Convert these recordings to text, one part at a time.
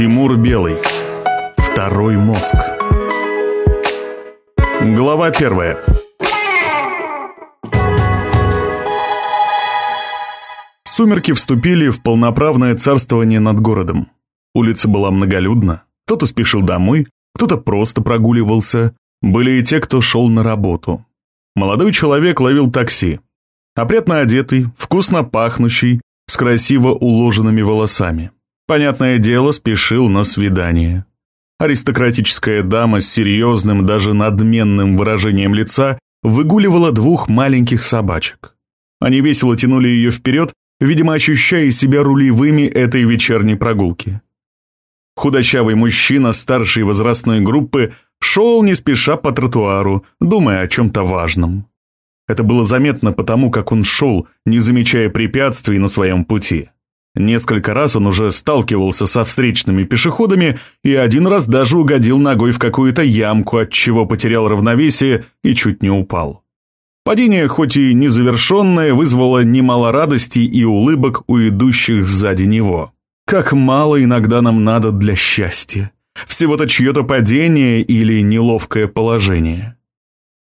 Тимур Белый. Второй мозг. Глава первая. Сумерки вступили в полноправное царствование над городом. Улица была многолюдна. Кто-то спешил домой, кто-то просто прогуливался. Были и те, кто шел на работу. Молодой человек ловил такси. Опрятно одетый, вкусно пахнущий, с красиво уложенными волосами. Понятное дело, спешил на свидание. Аристократическая дама с серьезным, даже надменным выражением лица выгуливала двух маленьких собачек. Они весело тянули ее вперед, видимо, ощущая себя рулевыми этой вечерней прогулки. Худощавый мужчина старшей возрастной группы шел не спеша по тротуару, думая о чем-то важном. Это было заметно потому, как он шел, не замечая препятствий на своем пути. Несколько раз он уже сталкивался со встречными пешеходами и один раз даже угодил ногой в какую-то ямку, от чего потерял равновесие и чуть не упал. Падение, хоть и незавершенное, вызвало немало радости и улыбок у идущих сзади него. Как мало иногда нам надо для счастья. Всего-то чье-то падение или неловкое положение.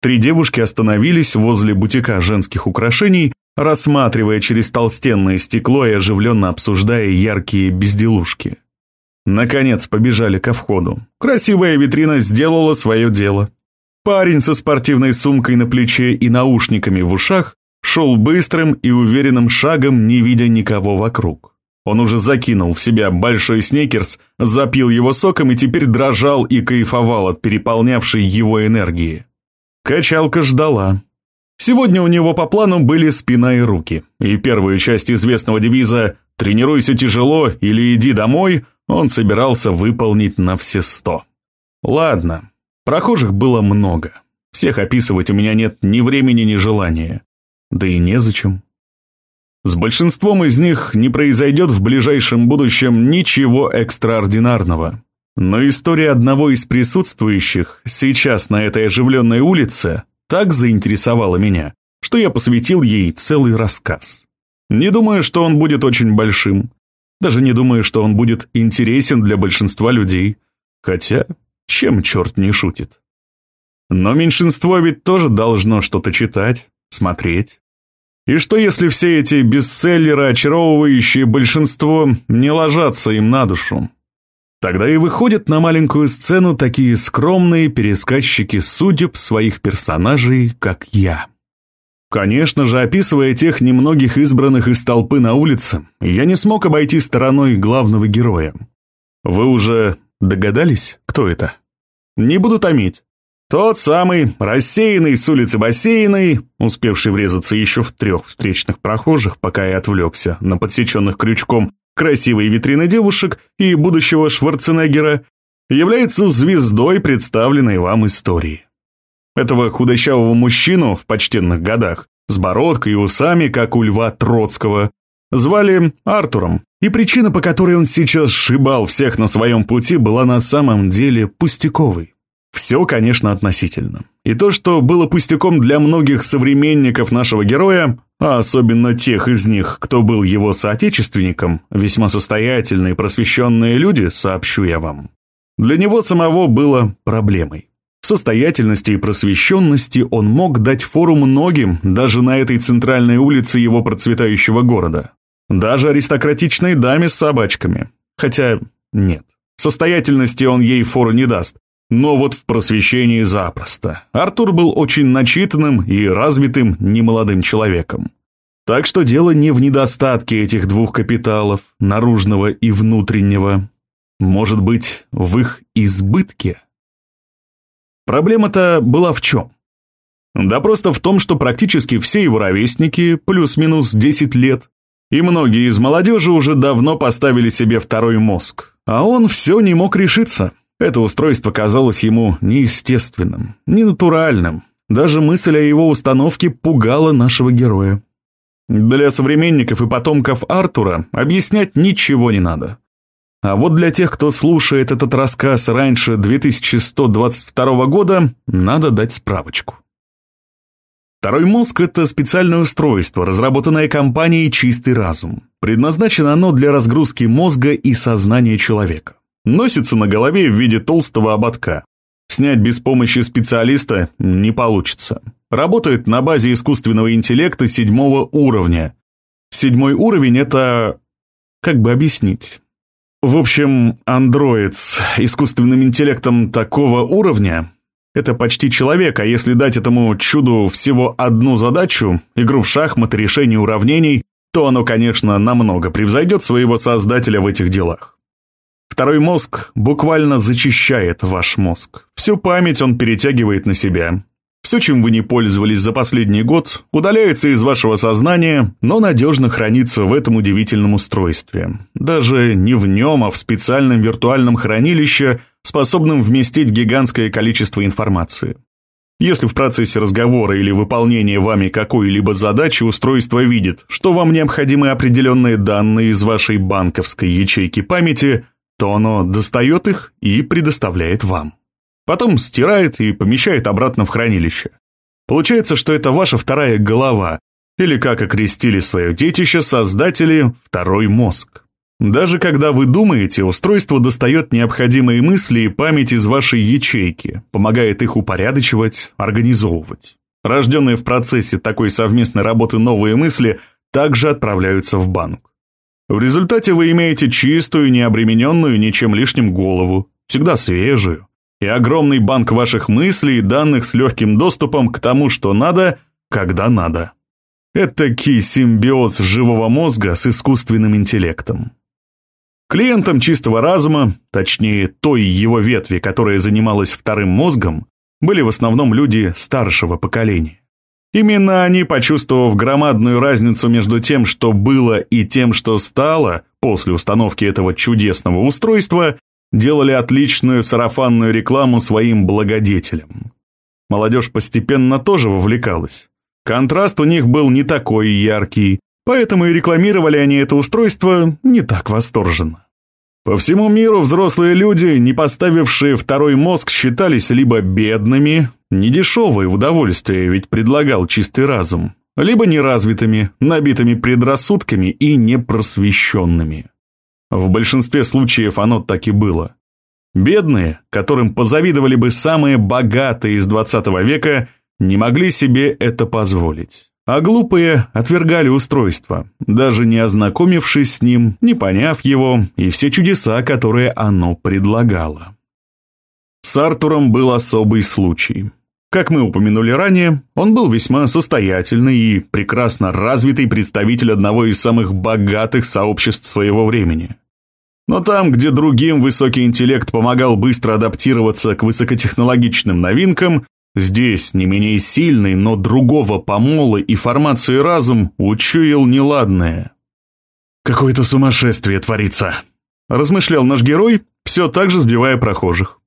Три девушки остановились возле бутика женских украшений рассматривая через толстенное стекло и оживленно обсуждая яркие безделушки. Наконец побежали ко входу. Красивая витрина сделала свое дело. Парень со спортивной сумкой на плече и наушниками в ушах шел быстрым и уверенным шагом, не видя никого вокруг. Он уже закинул в себя большой снекерс, запил его соком и теперь дрожал и кайфовал от переполнявшей его энергии. Качалка ждала, Сегодня у него по плану были спина и руки, и первую часть известного девиза «Тренируйся тяжело или иди домой» он собирался выполнить на все сто. Ладно, прохожих было много. Всех описывать у меня нет ни времени, ни желания. Да и незачем. С большинством из них не произойдет в ближайшем будущем ничего экстраординарного. Но история одного из присутствующих сейчас на этой оживленной улице так заинтересовала меня, что я посвятил ей целый рассказ. Не думаю, что он будет очень большим. Даже не думаю, что он будет интересен для большинства людей. Хотя, чем черт не шутит? Но меньшинство ведь тоже должно что-то читать, смотреть. И что если все эти бестселлеры, очаровывающие большинство, не ложатся им на душу? Тогда и выходят на маленькую сцену такие скромные пересказчики судеб своих персонажей, как я. Конечно же, описывая тех немногих избранных из толпы на улице, я не смог обойти стороной главного героя. Вы уже догадались, кто это? Не буду томить. Тот самый, рассеянный с улицы бассейной, успевший врезаться еще в трех встречных прохожих, пока я отвлекся на подсеченных крючком красивой витрины девушек и будущего Шварценеггера, является звездой представленной вам истории. Этого худощавого мужчину в почтенных годах, с бородкой и усами, как у Льва Троцкого, звали Артуром, и причина, по которой он сейчас сшибал всех на своем пути, была на самом деле пустяковой. Все, конечно, относительно. И то, что было пустяком для многих современников нашего героя, а особенно тех из них, кто был его соотечественником, весьма состоятельные просвещенные люди, сообщу я вам, для него самого было проблемой. В состоятельности и просвещенности он мог дать фору многим, даже на этой центральной улице его процветающего города. Даже аристократичной даме с собачками. Хотя нет, состоятельности он ей фору не даст, но вот в просвещении запросто. Артур был очень начитанным и развитым немолодым человеком. Так что дело не в недостатке этих двух капиталов, наружного и внутреннего. Может быть, в их избытке? Проблема-то была в чем? Да просто в том, что практически все его ровесники, плюс-минус 10 лет, и многие из молодежи уже давно поставили себе второй мозг, а он все не мог решиться. Это устройство казалось ему неестественным, ненатуральным. Даже мысль о его установке пугала нашего героя. Для современников и потомков Артура объяснять ничего не надо. А вот для тех, кто слушает этот рассказ раньше 2122 года, надо дать справочку. Второй мозг – это специальное устройство, разработанное компанией «Чистый разум». Предназначено оно для разгрузки мозга и сознания человека. Носится на голове в виде толстого ободка. Снять без помощи специалиста не получится. Работает на базе искусственного интеллекта седьмого уровня. Седьмой уровень — это... как бы объяснить? В общем, андроид с искусственным интеллектом такого уровня — это почти человек, а если дать этому чуду всего одну задачу, игру в шахматы, решение уравнений, то оно, конечно, намного превзойдет своего создателя в этих делах. Второй мозг буквально зачищает ваш мозг. Всю память он перетягивает на себя. Все, чем вы не пользовались за последний год, удаляется из вашего сознания, но надежно хранится в этом удивительном устройстве. Даже не в нем, а в специальном виртуальном хранилище, способном вместить гигантское количество информации. Если в процессе разговора или выполнения вами какой-либо задачи устройство видит, что вам необходимы определенные данные из вашей банковской ячейки памяти, то оно достает их и предоставляет вам. Потом стирает и помещает обратно в хранилище. Получается, что это ваша вторая голова, или, как окрестили свое детище, создатели «второй мозг». Даже когда вы думаете, устройство достает необходимые мысли и память из вашей ячейки, помогает их упорядочивать, организовывать. Рожденные в процессе такой совместной работы новые мысли также отправляются в банк. В результате вы имеете чистую, необремененную ничем лишним голову, всегда свежую, и огромный банк ваших мыслей и данных с легким доступом к тому, что надо, когда надо. Это кий симбиоз живого мозга с искусственным интеллектом. Клиентам чистого разума, точнее той его ветви, которая занималась вторым мозгом, были в основном люди старшего поколения. Именно они, почувствовав громадную разницу между тем, что было и тем, что стало, после установки этого чудесного устройства, делали отличную сарафанную рекламу своим благодетелям. Молодежь постепенно тоже вовлекалась. Контраст у них был не такой яркий, поэтому и рекламировали они это устройство не так восторженно. По всему миру взрослые люди, не поставившие второй мозг, считались либо бедными, недешевое удовольствие ведь предлагал чистый разум, либо неразвитыми, набитыми предрассудками и непросвещенными. В большинстве случаев оно так и было. Бедные, которым позавидовали бы самые богатые из 20 века, не могли себе это позволить. А глупые отвергали устройство, даже не ознакомившись с ним, не поняв его и все чудеса, которые оно предлагало. С Артуром был особый случай. Как мы упомянули ранее, он был весьма состоятельный и прекрасно развитый представитель одного из самых богатых сообществ своего времени. Но там, где другим высокий интеллект помогал быстро адаптироваться к высокотехнологичным новинкам, Здесь не менее сильный, но другого помола и формации разум учуял неладное. «Какое-то сумасшествие творится», — размышлял наш герой, все так же сбивая прохожих.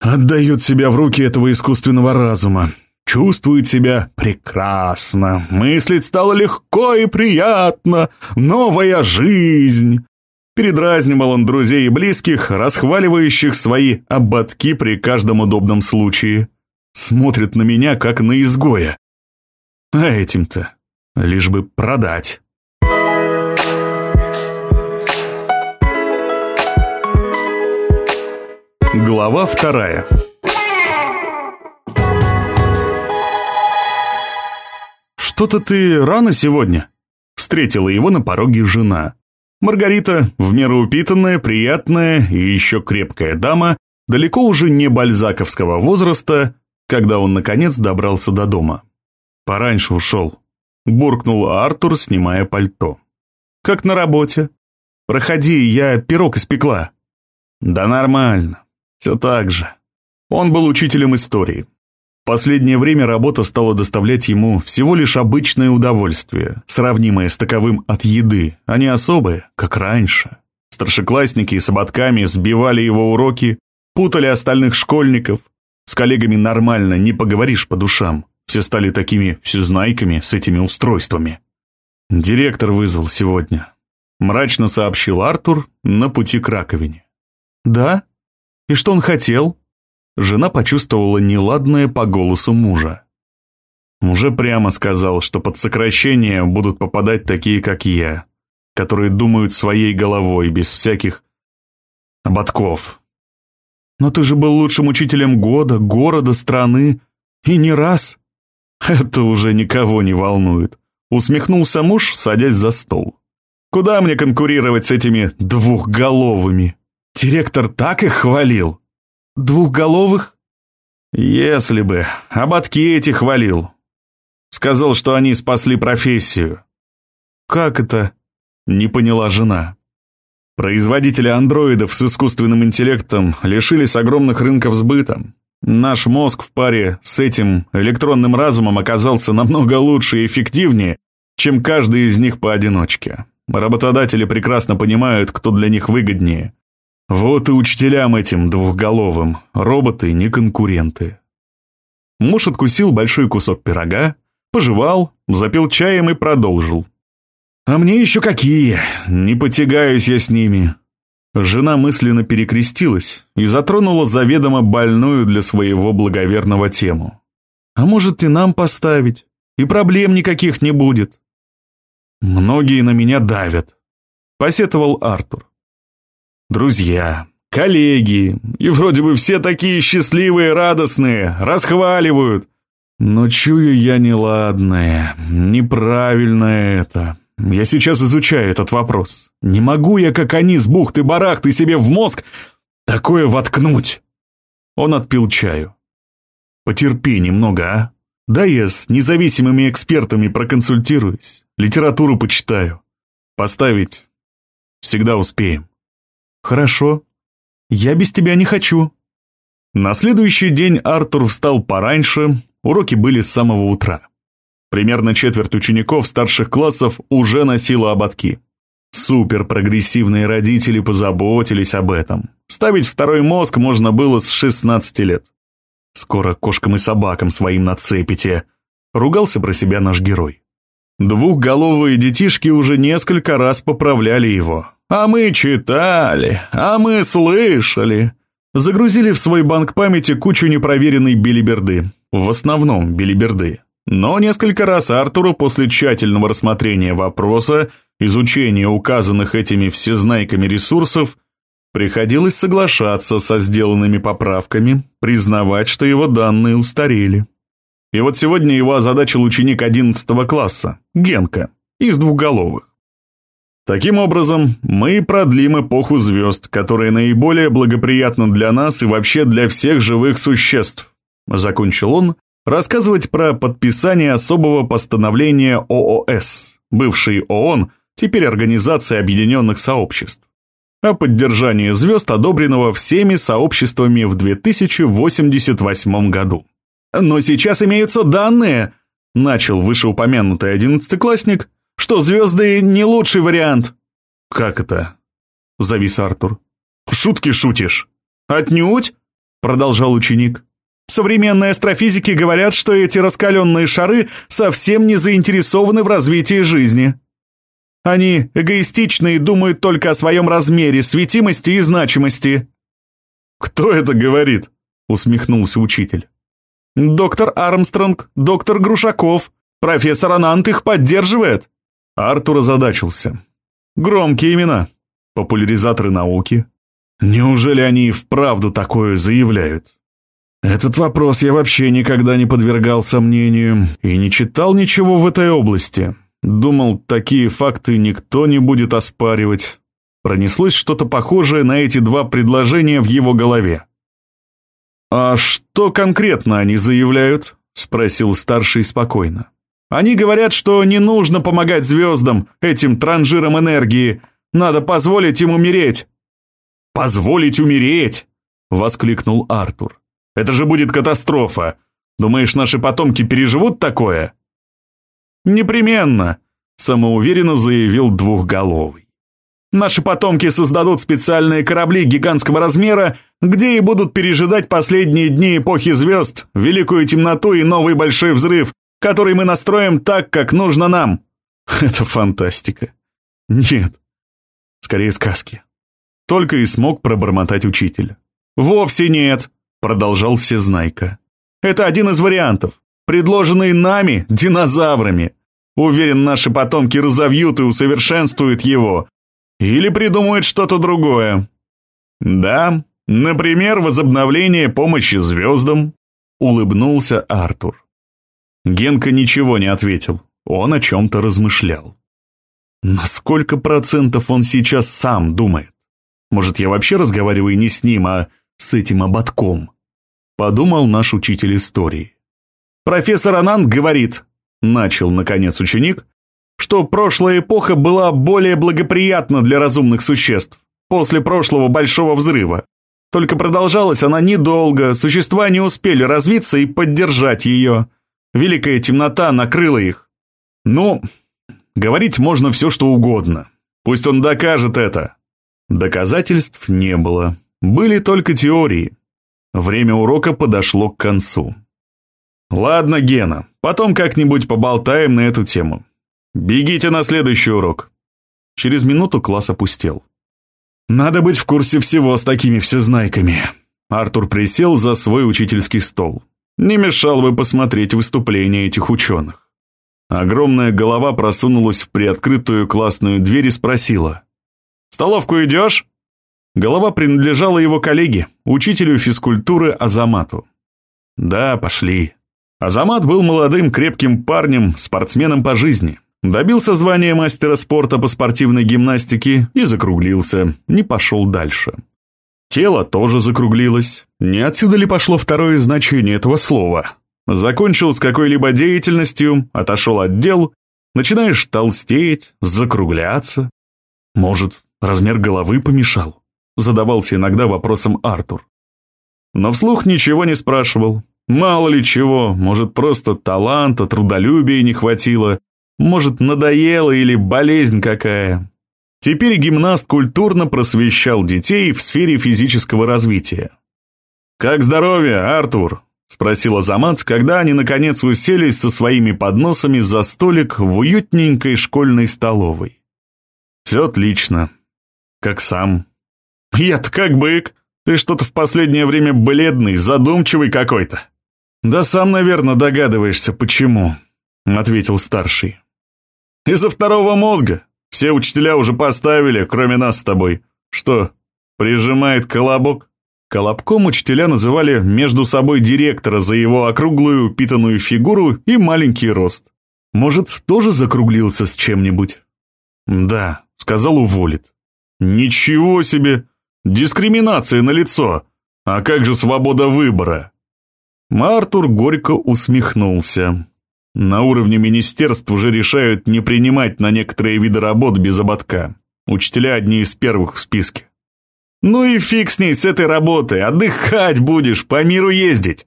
«Отдает себя в руки этого искусственного разума, чувствует себя прекрасно, мыслить стало легко и приятно, новая жизнь». Передразнивал он друзей и близких, расхваливающих свои ободки при каждом удобном случае. Смотрит на меня, как на изгоя. А этим-то лишь бы продать. Глава вторая. «Что-то ты рано сегодня?» Встретила его на пороге жена. Маргарита, в меру упитанная, приятная и еще крепкая дама, далеко уже не бальзаковского возраста, когда он, наконец, добрался до дома. «Пораньше ушел», — буркнул Артур, снимая пальто. «Как на работе? Проходи, я пирог испекла». «Да нормально, все так же». Он был учителем истории. В последнее время работа стала доставлять ему всего лишь обычное удовольствие, сравнимое с таковым от еды, а не особое, как раньше. Старшеклассники с ободками сбивали его уроки, путали остальных школьников, с коллегами нормально не поговоришь по душам. Все стали такими всезнайками с этими устройствами. Директор вызвал сегодня. Мрачно сообщил Артур на пути к раковине. «Да? И что он хотел?» Жена почувствовала неладное по голосу мужа. Уже прямо сказал, что под сокращение будут попадать такие, как я, которые думают своей головой, без всяких ободков. Но ты же был лучшим учителем года, города, страны. И не раз. Это уже никого не волнует. Усмехнулся муж, садясь за стол. Куда мне конкурировать с этими двухголовыми? Директор так их хвалил. Двухголовых? Если бы. Ободки эти хвалил. Сказал, что они спасли профессию. Как это? Не поняла жена. Производители андроидов с искусственным интеллектом лишились огромных рынков сбыта. Наш мозг в паре с этим электронным разумом оказался намного лучше и эффективнее, чем каждый из них поодиночке. Работодатели прекрасно понимают, кто для них выгоднее. Вот и учителям этим двухголовым роботы не конкуренты. Муж откусил большой кусок пирога, пожевал, запил чаем и продолжил. «А мне еще какие! Не потягаюсь я с ними!» Жена мысленно перекрестилась и затронула заведомо больную для своего благоверного тему. «А может, и нам поставить? И проблем никаких не будет!» «Многие на меня давят», — посетовал Артур. «Друзья, коллеги, и вроде бы все такие счастливые, радостные, расхваливают. Но чую я неладное, неправильно это. Я сейчас изучаю этот вопрос. Не могу я, как они, с бухты-барахты себе в мозг такое воткнуть. Он отпил чаю. Потерпи немного, а? Да я с независимыми экспертами проконсультируюсь, литературу почитаю. Поставить всегда успеем. Хорошо. Я без тебя не хочу. На следующий день Артур встал пораньше, Уроки были с самого утра. Примерно четверть учеников старших классов уже носила ободки. Суперпрогрессивные родители позаботились об этом. Ставить второй мозг можно было с 16 лет. Скоро кошкам и собакам своим нацепите. Ругался про себя наш герой. Двухголовые детишки уже несколько раз поправляли его. А мы читали, а мы слышали. Загрузили в свой банк памяти кучу непроверенной билиберды в основном билиберды. Но несколько раз Артуру после тщательного рассмотрения вопроса, изучения указанных этими всезнайками ресурсов, приходилось соглашаться со сделанными поправками, признавать, что его данные устарели. И вот сегодня его озадачил ученик 11 класса, Генка, из двухголовых. Таким образом, мы продлим эпоху звезд, которая наиболее благоприятна для нас и вообще для всех живых существ. Закончил он рассказывать про подписание особого постановления ООС, бывшей ООН, теперь Организация Объединенных Сообществ, о поддержании звезд, одобренного всеми сообществами в 2088 году. «Но сейчас имеются данные», — начал вышеупомянутый одиннадцатиклассник, «что звезды не лучший вариант». «Как это?» — завис Артур. «Шутки шутишь?» «Отнюдь», — продолжал ученик. Современные астрофизики говорят, что эти раскаленные шары совсем не заинтересованы в развитии жизни. Они эгоистичны и думают только о своем размере, светимости и значимости. «Кто это говорит?» — усмехнулся учитель. «Доктор Армстронг, доктор Грушаков, профессор Анант их поддерживает». Артур озадачился. Громкие имена. Популяризаторы науки. Неужели они и вправду такое заявляют? Этот вопрос я вообще никогда не подвергал сомнению и не читал ничего в этой области. Думал, такие факты никто не будет оспаривать. Пронеслось что-то похожее на эти два предложения в его голове. «А что конкретно они заявляют?» — спросил старший спокойно. «Они говорят, что не нужно помогать звездам, этим транжирам энергии. Надо позволить им умереть». «Позволить умереть?» — воскликнул Артур. Это же будет катастрофа. Думаешь, наши потомки переживут такое?» «Непременно», — самоуверенно заявил двухголовый. «Наши потомки создадут специальные корабли гигантского размера, где и будут пережидать последние дни эпохи звезд, великую темноту и новый большой взрыв, который мы настроим так, как нужно нам». «Это фантастика». «Нет, скорее сказки». Только и смог пробормотать учитель. «Вовсе нет», продолжал Всезнайка. Это один из вариантов, предложенный нами, динозаврами. Уверен, наши потомки разовьют и усовершенствуют его. Или придумают что-то другое. Да, Например, возобновление помощи звездам», — улыбнулся Артур. Генка ничего не ответил, он о чем-то размышлял. На сколько процентов он сейчас сам думает? Может, я вообще разговариваю не с ним, а с этим ободком? Подумал наш учитель истории. Профессор Ананд говорит, начал, наконец, ученик, что прошлая эпоха была более благоприятна для разумных существ после прошлого большого взрыва. Только продолжалась она недолго, существа не успели развиться и поддержать ее. Великая темнота накрыла их. Ну, говорить можно все, что угодно. Пусть он докажет это. Доказательств не было. Были только теории. Время урока подошло к концу. Ладно, Гена, потом как-нибудь поболтаем на эту тему. Бегите на следующий урок. Через минуту класс опустел. Надо быть в курсе всего с такими всезнайками. Артур присел за свой учительский стол. Не мешал бы посмотреть выступления этих ученых. Огромная голова просунулась в приоткрытую классную дверь и спросила. «Столовку идешь?» Голова принадлежала его коллеге, учителю физкультуры Азамату. «Да, пошли». Азамат был молодым крепким парнем, спортсменом по жизни. Добился звания мастера спорта по спортивной гимнастике и закруглился, не пошел дальше. Тело тоже закруглилось. Не отсюда ли пошло второе значение этого слова? Закончил с какой-либо деятельностью, отошел от дел, начинаешь толстеть, закругляться. Может, размер головы помешал? Задавался иногда вопросом Артур. Но вслух ничего не спрашивал. Мало ли чего, может, просто таланта, трудолюбия не хватило, может, надоело или болезнь какая. Теперь гимнаст культурно просвещал детей в сфере физического развития. «Как здоровье, Артур?» – спросил Азамат, когда они наконец уселись со своими подносами за столик в уютненькой школьной столовой. «Все отлично. Как сам». «Я-то как бык. Ты что-то в последнее время бледный, задумчивый какой-то». «Да сам, наверное, догадываешься, почему», — ответил старший. «Из-за второго мозга. Все учителя уже поставили, кроме нас с тобой. Что, прижимает колобок?» Колобком учителя называли между собой директора за его округлую упитанную фигуру и маленький рост. Может, тоже закруглился с чем-нибудь? «Да», — сказал уволит. «Ничего себе! Дискриминация на лицо! А как же свобода выбора?» Артур горько усмехнулся. На уровне министерств уже решают не принимать на некоторые виды работ без ободка. Учителя одни из первых в списке. Ну и фиг с ней, с этой работой, отдыхать будешь, по миру ездить.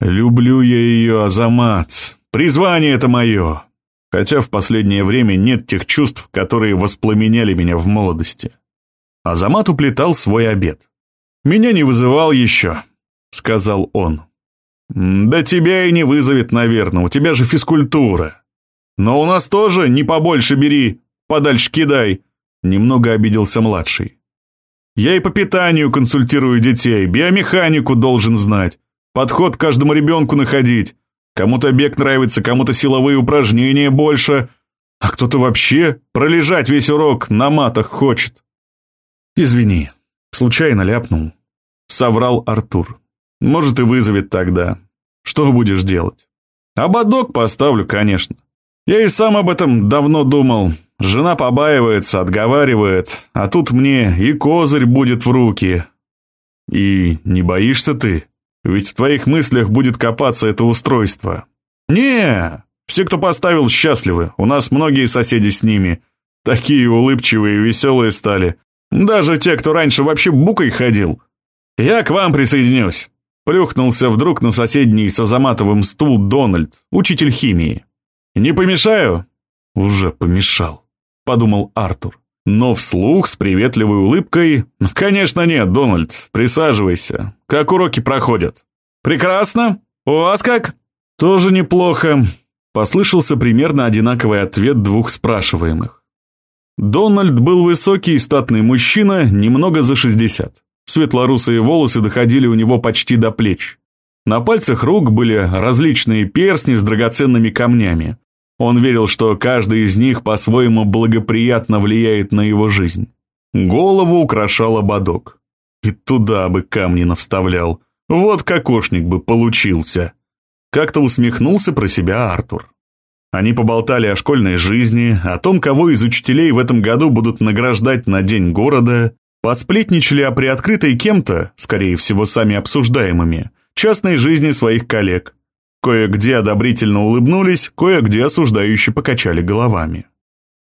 Люблю я ее, Азамат. Призвание это мое. Хотя в последнее время нет тех чувств, которые воспламеняли меня в молодости. Азамат уплетал свой обед. «Меня не вызывал еще», — сказал он. «Да тебя и не вызовет, наверное, у тебя же физкультура. Но у нас тоже не побольше бери, подальше кидай», — немного обиделся младший. «Я и по питанию консультирую детей, биомеханику должен знать, подход к каждому ребенку находить. Кому-то бег нравится, кому-то силовые упражнения больше, а кто-то вообще пролежать весь урок на матах хочет». «Извини, случайно ляпнул», — соврал Артур. Может, и вызовет тогда. Что будешь делать? Ободок поставлю, конечно. Я и сам об этом давно думал. Жена побаивается, отговаривает, а тут мне и козырь будет в руки. И не боишься ты? Ведь в твоих мыслях будет копаться это устройство. Не, все, кто поставил, счастливы. У нас многие соседи с ними. Такие улыбчивые и веселые стали. Даже те, кто раньше вообще букой ходил. Я к вам присоединюсь. Плюхнулся вдруг на соседний с Азаматовым стул Дональд, учитель химии. «Не помешаю?» «Уже помешал», — подумал Артур. Но вслух с приветливой улыбкой «Конечно нет, Дональд, присаживайся. Как уроки проходят?» «Прекрасно. У вас как?» «Тоже неплохо», — послышался примерно одинаковый ответ двух спрашиваемых. Дональд был высокий и статный мужчина, немного за шестьдесят. Светлорусые волосы доходили у него почти до плеч. На пальцах рук были различные перстни с драгоценными камнями. Он верил, что каждый из них по-своему благоприятно влияет на его жизнь. Голову украшал ободок. И туда бы камни навставлял. Вот кокошник бы получился. Как-то усмехнулся про себя Артур. Они поболтали о школьной жизни, о том, кого из учителей в этом году будут награждать на День города, посплетничали о приоткрытой кем-то, скорее всего, сами обсуждаемыми, частной жизни своих коллег. Кое-где одобрительно улыбнулись, кое-где осуждающе покачали головами.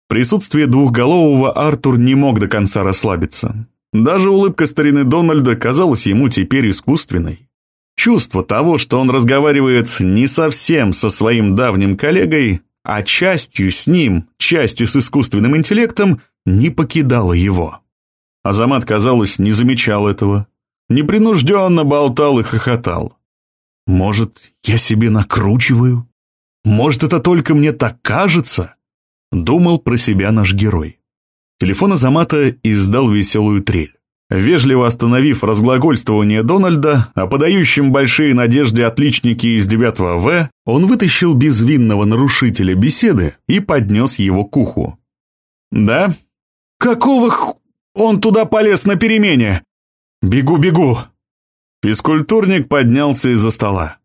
Присутствие двухголового Артур не мог до конца расслабиться. Даже улыбка старины Дональда казалась ему теперь искусственной. Чувство того, что он разговаривает не совсем со своим давним коллегой, а частью с ним, частью с искусственным интеллектом, не покидало его. Азамат, казалось, не замечал этого. Непринужденно болтал и хохотал. «Может, я себе накручиваю? Может, это только мне так кажется?» Думал про себя наш герой. Телефон Азамата издал веселую трель. Вежливо остановив разглагольствование Дональда о подающем большие надежды отличники из 9 В, он вытащил безвинного нарушителя беседы и поднес его к уху. «Да? Какого х... он туда полез на перемене? Бегу, бегу!» Физкультурник поднялся из-за стола.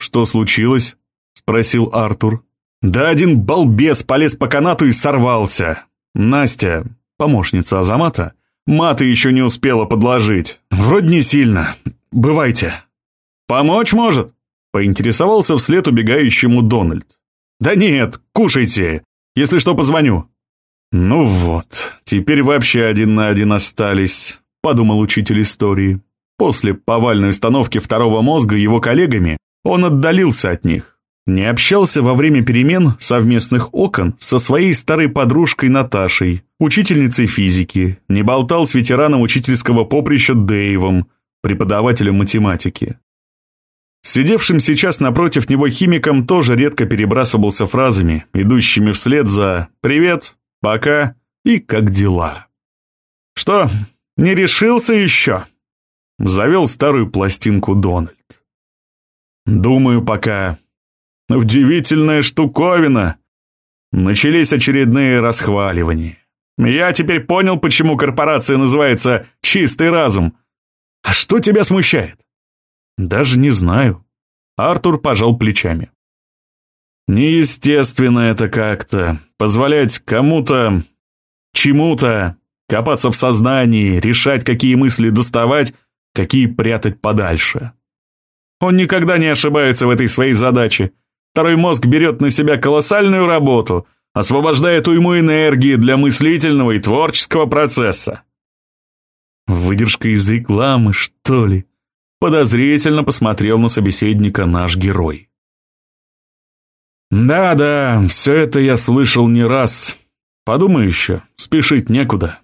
«Что случилось?» — спросил Артур. «Да один балбес полез по канату и сорвался. Настя, помощница Азамата, Маты еще не успела подложить. Вроде не сильно. Бывайте. Помочь может? Поинтересовался вслед убегающему Дональд. Да нет, кушайте. Если что, позвоню. Ну вот, теперь вообще один на один остались, подумал учитель истории. После повальной установки второго мозга его коллегами он отдалился от них. Не общался во время перемен совместных окон со своей старой подружкой Наташей, учительницей физики, не болтал с ветераном учительского поприща Дэйвом, преподавателем математики. Сидевшим сейчас напротив него химиком тоже редко перебрасывался фразами, идущими вслед за «Привет», «Пока» и «Как дела?». «Что, не решился еще?» Завел старую пластинку Дональд. «Думаю, пока Удивительная штуковина. Начались очередные расхваливания. Я теперь понял, почему корпорация называется «Чистый разум». А что тебя смущает? Даже не знаю. Артур пожал плечами. Неестественно это как-то. Позволять кому-то, чему-то копаться в сознании, решать, какие мысли доставать, какие прятать подальше. Он никогда не ошибается в этой своей задаче. Второй мозг берет на себя колоссальную работу, освобождает уйму энергии для мыслительного и творческого процесса. Выдержка из рекламы, что ли? Подозрительно посмотрел на собеседника наш герой. Да-да, все это я слышал не раз. Подумай еще, спешить некуда.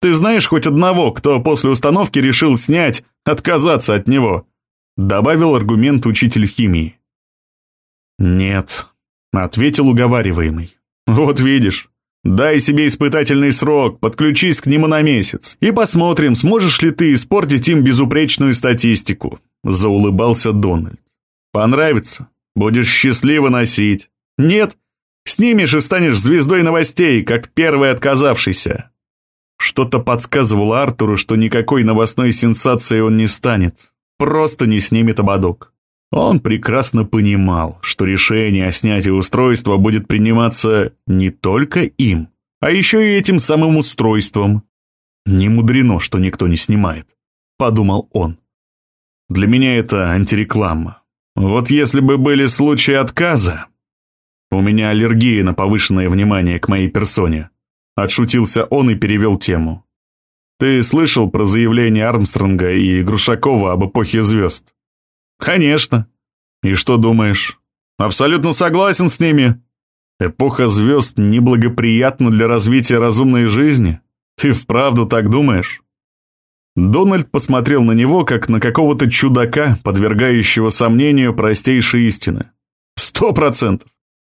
Ты знаешь хоть одного, кто после установки решил снять, отказаться от него? Добавил аргумент учитель химии. «Нет», — ответил уговариваемый. «Вот видишь, дай себе испытательный срок, подключись к нему на месяц, и посмотрим, сможешь ли ты испортить им безупречную статистику», — заулыбался Дональд. «Понравится? Будешь счастливо носить. Нет? Снимешь и станешь звездой новостей, как первый отказавшийся». Что-то подсказывало Артуру, что никакой новостной сенсацией он не станет, просто не снимет ободок. Он прекрасно понимал, что решение о снятии устройства будет приниматься не только им, а еще и этим самым устройством. «Не мудрено, что никто не снимает», — подумал он. «Для меня это антиреклама. Вот если бы были случаи отказа...» «У меня аллергия на повышенное внимание к моей персоне», — отшутился он и перевел тему. «Ты слышал про заявление Армстронга и Грушакова об эпохе звезд?» «Конечно. И что думаешь? Абсолютно согласен с ними. Эпоха звезд неблагоприятна для развития разумной жизни. Ты вправду так думаешь?» Дональд посмотрел на него, как на какого-то чудака, подвергающего сомнению простейшие истины. «Сто процентов.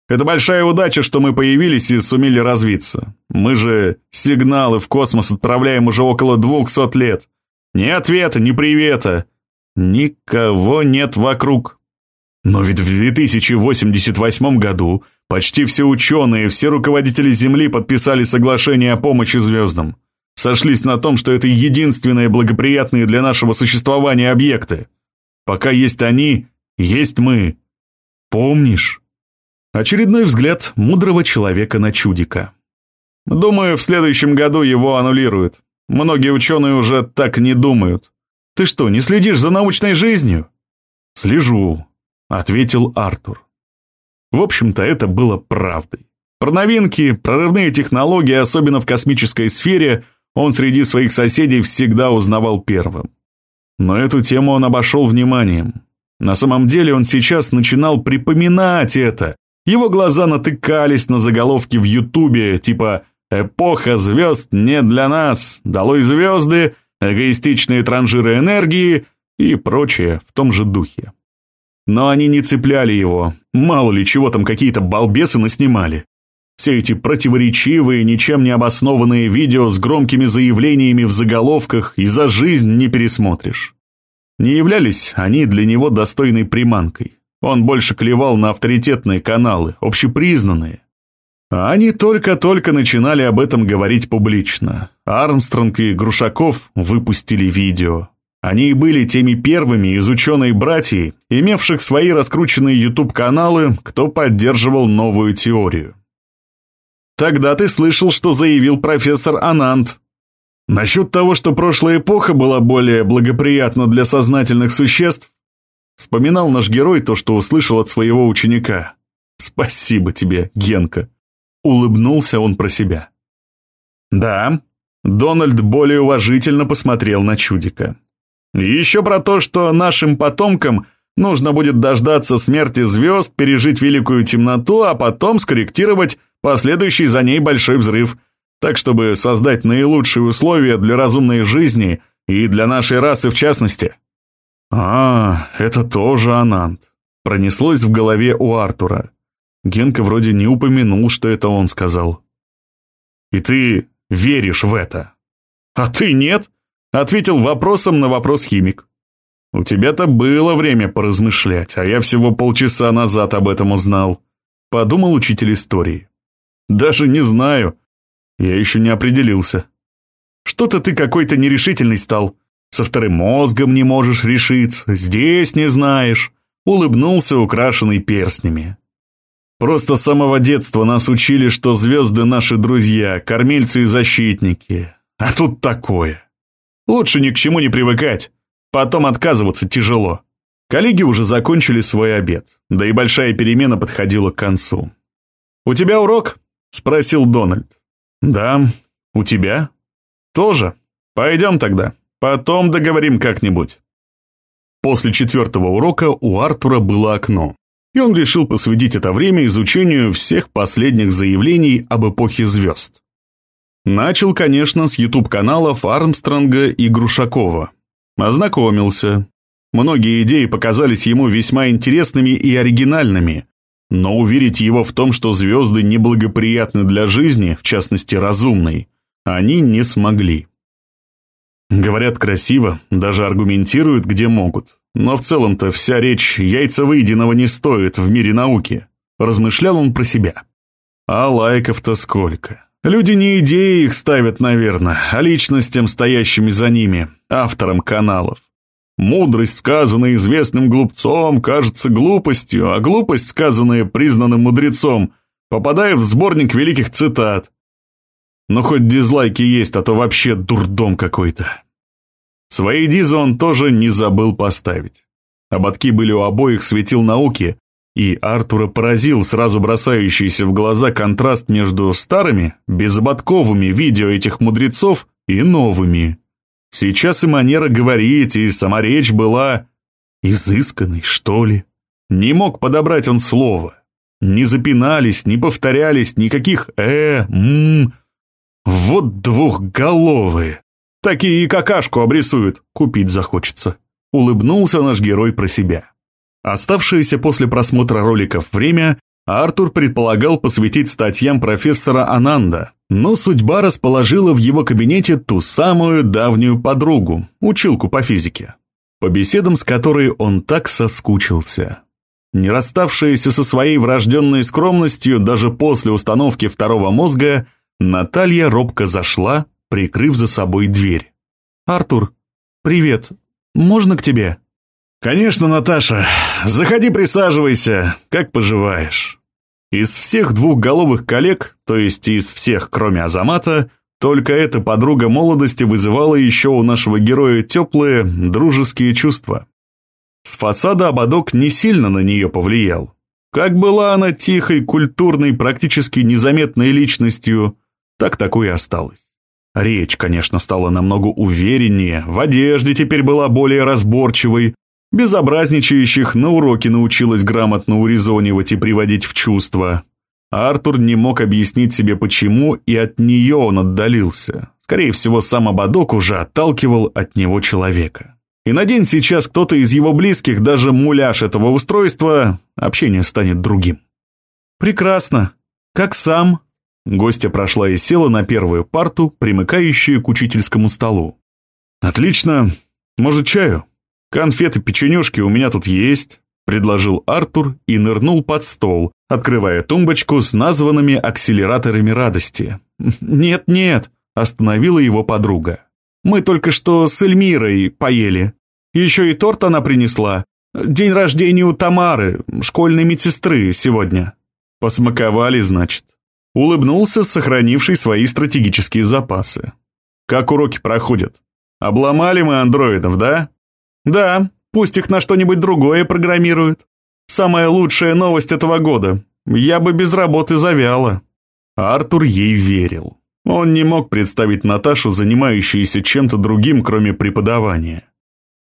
Это большая удача, что мы появились и сумели развиться. Мы же сигналы в космос отправляем уже около двухсот лет. Ни ответа, ни привета. Никого нет вокруг. Но ведь в 2088 году почти все ученые, все руководители Земли подписали соглашение о помощи звездам. Сошлись на том, что это единственные благоприятные для нашего существования объекты. Пока есть они, есть мы. Помнишь? Очередной взгляд мудрого человека на чудика. Думаю, в следующем году его аннулируют. Многие ученые уже так не думают. Ты что, не следишь за научной жизнью? Слежу, ответил Артур. В общем-то, это было правдой. Про новинки, прорывные технологии, особенно в космической сфере, он среди своих соседей всегда узнавал первым. Но эту тему он обошел вниманием. На самом деле он сейчас начинал припоминать это. Его глаза натыкались на заголовки в Ютубе, типа «Эпоха звезд не для нас», «Долой звезды», «Эгоистичные транжиры энергии» и прочее в том же духе. Но они не цепляли его, мало ли чего там какие-то балбесы наснимали. Все эти противоречивые, ничем не обоснованные видео с громкими заявлениями в заголовках и за жизнь не пересмотришь. Не являлись они для него достойной приманкой. Он больше клевал на авторитетные каналы, общепризнанные. Они только-только начинали об этом говорить публично. Армстронг и Грушаков выпустили видео. Они и были теми первыми из ученой-братьей, имевших свои раскрученные YouTube-каналы, кто поддерживал новую теорию. Тогда ты слышал, что заявил профессор Ананд. Насчет того, что прошлая эпоха была более благоприятна для сознательных существ, вспоминал наш герой то, что услышал от своего ученика. Спасибо тебе, Генка. Улыбнулся он про себя. Да, Дональд более уважительно посмотрел на чудика. еще про то, что нашим потомкам нужно будет дождаться смерти звезд, пережить великую темноту, а потом скорректировать последующий за ней большой взрыв, так чтобы создать наилучшие условия для разумной жизни и для нашей расы в частности. А, это тоже Анант. Пронеслось в голове у Артура. Генка вроде не упомянул, что это он сказал. И ты веришь в это? А ты нет? Ответил вопросом на вопрос химик. У тебя-то было время поразмышлять, а я всего полчаса назад об этом узнал. Подумал учитель истории. Даже не знаю. Я еще не определился. Что-то ты какой-то нерешительный стал. Со вторым мозгом не можешь решиться, здесь не знаешь. Улыбнулся, украшенный перстнями. Просто с самого детства нас учили, что звезды наши друзья, кормильцы и защитники. А тут такое. Лучше ни к чему не привыкать. Потом отказываться тяжело. Коллеги уже закончили свой обед, да и большая перемена подходила к концу. «У тебя урок?» — спросил Дональд. «Да, у тебя?» «Тоже? Пойдем тогда. Потом договорим как-нибудь». После четвертого урока у Артура было окно, и он решил посвятить это время изучению всех последних заявлений об эпохе звезд. Начал, конечно, с YouTube-каналов Армстронга и Грушакова. Ознакомился. Многие идеи показались ему весьма интересными и оригинальными, но уверить его в том, что звезды неблагоприятны для жизни, в частности разумной, они не смогли. Говорят красиво, даже аргументируют, где могут. Но в целом-то вся речь яйца выеденного не стоит в мире науки. Размышлял он про себя. А лайков-то сколько. Люди не идеи их ставят, наверное, а личностям, стоящими за ними, авторам каналов. Мудрость, сказанная известным глупцом, кажется глупостью, а глупость, сказанная признанным мудрецом, попадает в сборник великих цитат. Но хоть дизлайки есть, а то вообще дурдом какой-то. Свои дизы он тоже не забыл поставить. Ободки были у обоих светил науки, и Артура поразил сразу бросающийся в глаза контраст между старыми, безободковыми видео этих мудрецов и новыми. Сейчас и манера говорить, и сама речь была изысканной, что ли. Не мог подобрать он слова. Не запинались, не повторялись, никаких «э», «м». Вот двухголовые. Такие и какашку обрисуют, купить захочется. Улыбнулся наш герой про себя. Оставшееся после просмотра роликов время Артур предполагал посвятить статьям профессора Ананда, но судьба расположила в его кабинете ту самую давнюю подругу, училку по физике, по беседам с которой он так соскучился. Не расставшаяся со своей врожденной скромностью даже после установки второго мозга, Наталья робко зашла, прикрыв за собой дверь. «Артур, привет. Можно к тебе?» «Конечно, Наташа. Заходи, присаживайся. Как поживаешь?» Из всех двухголовых коллег, то есть из всех, кроме Азамата, только эта подруга молодости вызывала еще у нашего героя теплые, дружеские чувства. С фасада ободок не сильно на нее повлиял. Как была она тихой, культурной, практически незаметной личностью, так такой и осталась. Речь, конечно, стала намного увереннее, в одежде теперь была более разборчивой, безобразничающих на уроке научилась грамотно урезонивать и приводить в чувство. Артур не мог объяснить себе почему, и от нее он отдалился. Скорее всего, сам ободок уже отталкивал от него человека. И на день сейчас кто-то из его близких, даже муляж этого устройства, общение станет другим. «Прекрасно. Как сам?» Гостья прошла и села на первую парту, примыкающую к учительскому столу. «Отлично. Может, чаю? Конфеты, печенюшки у меня тут есть», — предложил Артур и нырнул под стол, открывая тумбочку с названными акселераторами радости. «Нет-нет», — остановила его подруга. «Мы только что с Эльмирой поели. Еще и торт она принесла. День рождения у Тамары, школьной медсестры, сегодня». «Посмаковали, значит?» Улыбнулся, сохранивший свои стратегические запасы. «Как уроки проходят? Обломали мы андроидов, да?» «Да, пусть их на что-нибудь другое программируют. Самая лучшая новость этого года. Я бы без работы завяла». Артур ей верил. Он не мог представить Наташу, занимающуюся чем-то другим, кроме преподавания.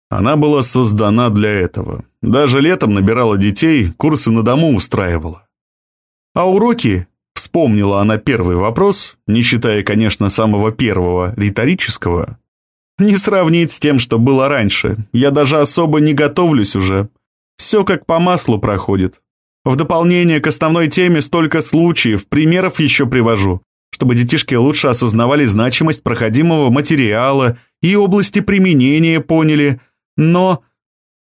Она была создана для этого. Даже летом набирала детей, курсы на дому устраивала. А уроки Вспомнила она первый вопрос, не считая, конечно, самого первого, риторического. Не сравнить с тем, что было раньше. Я даже особо не готовлюсь уже. Все как по маслу проходит. В дополнение к основной теме столько случаев, примеров еще привожу, чтобы детишки лучше осознавали значимость проходимого материала и области применения поняли. Но...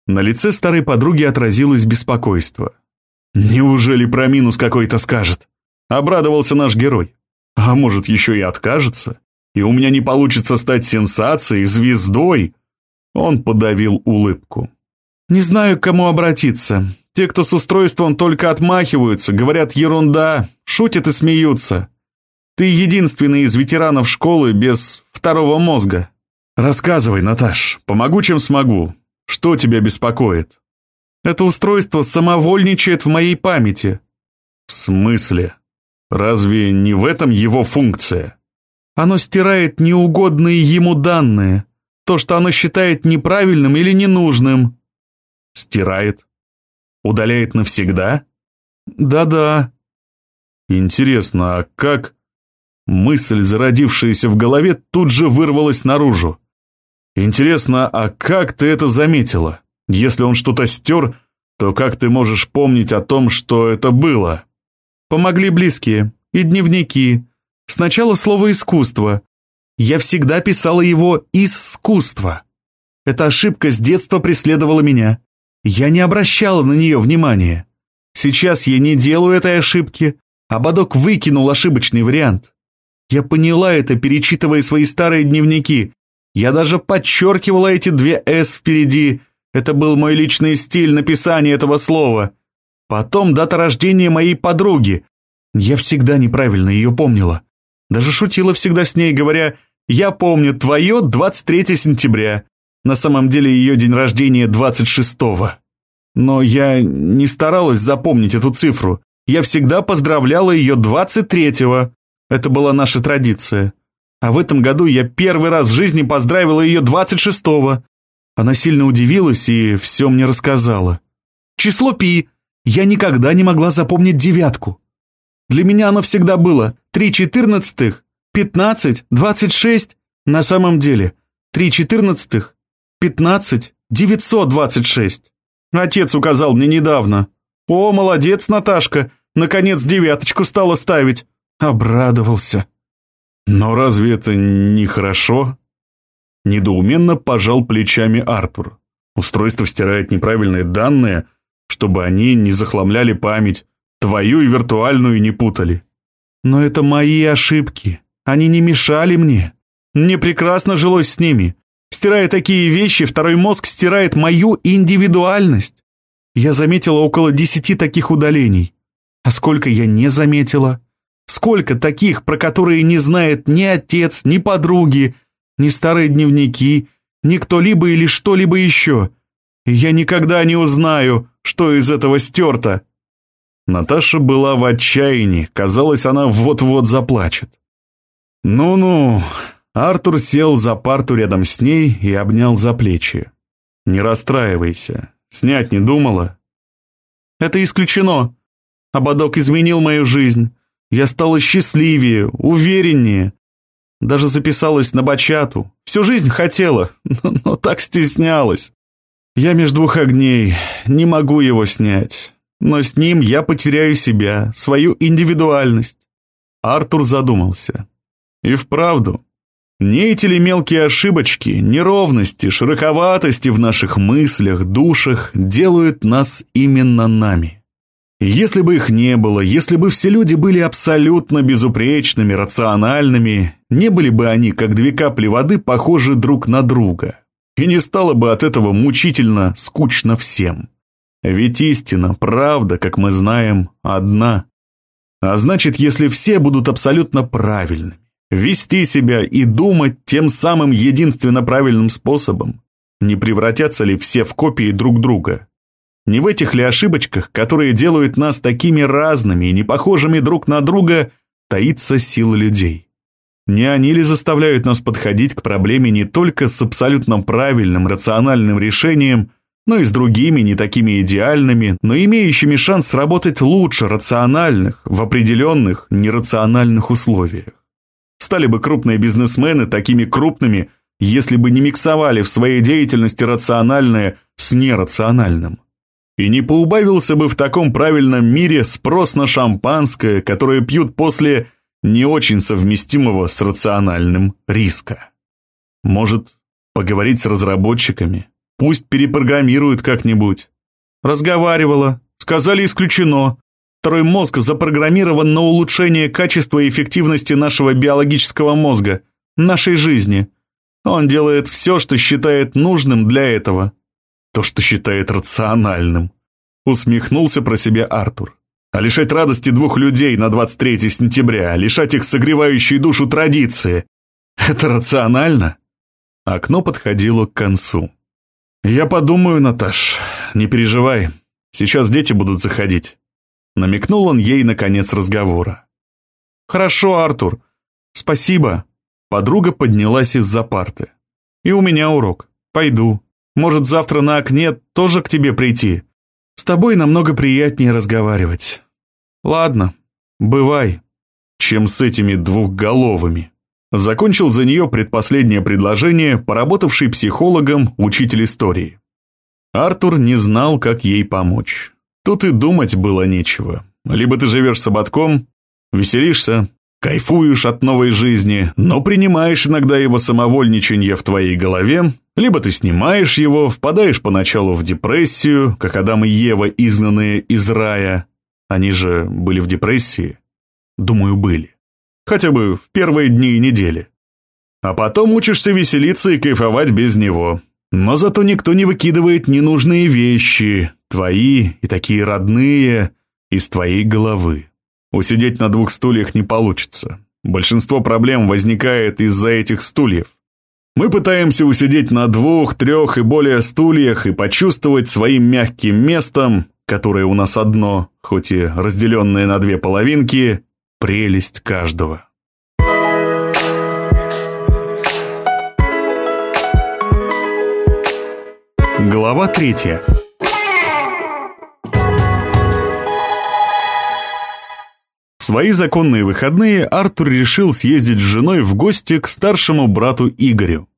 На лице старой подруги отразилось беспокойство. «Неужели про минус какой-то скажет?» Обрадовался наш герой. А может, еще и откажется? И у меня не получится стать сенсацией, звездой? Он подавил улыбку. Не знаю, к кому обратиться. Те, кто с устройством только отмахиваются, говорят ерунда, шутят и смеются. Ты единственный из ветеранов школы без второго мозга. Рассказывай, Наташ, помогу, чем смогу. Что тебя беспокоит? Это устройство самовольничает в моей памяти. В смысле? Разве не в этом его функция? Оно стирает неугодные ему данные, то, что оно считает неправильным или ненужным. Стирает? Удаляет навсегда? Да-да. Интересно, а как... Мысль, зародившаяся в голове, тут же вырвалась наружу. Интересно, а как ты это заметила? Если он что-то стер, то как ты можешь помнить о том, что это было? Помогли близкие. И дневники. Сначала слово «искусство». Я всегда писала его «искусство». Эта ошибка с детства преследовала меня. Я не обращала на нее внимания. Сейчас я не делаю этой ошибки. Ободок выкинул ошибочный вариант. Я поняла это, перечитывая свои старые дневники. Я даже подчеркивала эти две «с» впереди. Это был мой личный стиль написания этого слова. Потом дата рождения моей подруги. Я всегда неправильно ее помнила. Даже шутила всегда с ней, говоря, «Я помню, твое 23 сентября». На самом деле ее день рождения 26-го. Но я не старалась запомнить эту цифру. Я всегда поздравляла ее 23-го. Это была наша традиция. А в этом году я первый раз в жизни поздравила ее 26-го. Она сильно удивилась и все мне рассказала. Число пи я никогда не могла запомнить девятку. Для меня оно всегда было три четырнадцатых, пятнадцать, двадцать шесть. На самом деле, три четырнадцатых, пятнадцать, девятьсот двадцать шесть. Отец указал мне недавно. О, молодец, Наташка, наконец девяточку стала ставить. Обрадовался. Но разве это не хорошо? Недоуменно пожал плечами Артур. Устройство стирает неправильные данные, чтобы они не захламляли память, твою и виртуальную не путали. Но это мои ошибки, они не мешали мне. Мне прекрасно жилось с ними. Стирая такие вещи, второй мозг стирает мою индивидуальность. Я заметила около десяти таких удалений. А сколько я не заметила? Сколько таких, про которые не знает ни отец, ни подруги, ни старые дневники, ни кто-либо или что-либо еще. Я никогда не узнаю, что из этого стерто. Наташа была в отчаянии, казалось, она вот-вот заплачет. «Ну-ну», Артур сел за парту рядом с ней и обнял за плечи. «Не расстраивайся, снять не думала?» «Это исключено. Ободок изменил мою жизнь. Я стала счастливее, увереннее. Даже записалась на бачату. Всю жизнь хотела, но, но так стеснялась. Я между двух огней, не могу его снять но с ним я потеряю себя, свою индивидуальность. Артур задумался. И вправду, не эти ли мелкие ошибочки, неровности, широковатости в наших мыслях, душах делают нас именно нами? Если бы их не было, если бы все люди были абсолютно безупречными, рациональными, не были бы они, как две капли воды, похожи друг на друга. И не стало бы от этого мучительно скучно всем. Ведь истина, правда, как мы знаем, одна. А значит, если все будут абсолютно правильными, вести себя и думать тем самым единственно правильным способом, не превратятся ли все в копии друг друга? Не в этих ли ошибочках, которые делают нас такими разными и не похожими друг на друга, таится сила людей? Не они ли заставляют нас подходить к проблеме не только с абсолютно правильным рациональным решением, но и с другими, не такими идеальными, но имеющими шанс сработать лучше рациональных, в определенных, нерациональных условиях. Стали бы крупные бизнесмены такими крупными, если бы не миксовали в своей деятельности рациональное с нерациональным. И не поубавился бы в таком правильном мире спрос на шампанское, которое пьют после не очень совместимого с рациональным риска. Может, поговорить с разработчиками, Пусть перепрограммируют как-нибудь. Разговаривала. Сказали исключено. Второй мозг запрограммирован на улучшение качества и эффективности нашего биологического мозга, нашей жизни. Он делает все, что считает нужным для этого. То, что считает рациональным. Усмехнулся про себя Артур. А лишать радости двух людей на 23 сентября, лишать их согревающей душу традиции. Это рационально? Окно подходило к концу. «Я подумаю, Наташ, не переживай, сейчас дети будут заходить». Намекнул он ей на конец разговора. «Хорошо, Артур, спасибо». Подруга поднялась из-за парты. «И у меня урок. Пойду. Может, завтра на окне тоже к тебе прийти? С тобой намного приятнее разговаривать. Ладно, бывай, чем с этими двухголовыми». Закончил за нее предпоследнее предложение, поработавший психологом учитель истории. Артур не знал, как ей помочь. Тут и думать было нечего. Либо ты живешь с ободком, веселишься, кайфуешь от новой жизни, но принимаешь иногда его самовольничанье в твоей голове, либо ты снимаешь его, впадаешь поначалу в депрессию, как Адам и Ева, изгнанные из рая. Они же были в депрессии? Думаю, были. Хотя бы в первые дни недели. А потом учишься веселиться и кайфовать без него. Но зато никто не выкидывает ненужные вещи, твои и такие родные, из твоей головы. Усидеть на двух стульях не получится. Большинство проблем возникает из-за этих стульев. Мы пытаемся усидеть на двух, трех и более стульях и почувствовать своим мягким местом, которое у нас одно, хоть и разделенное на две половинки, прелесть каждого. Глава третья. Свои законные выходные Артур решил съездить с женой в гости к старшему брату Игорю.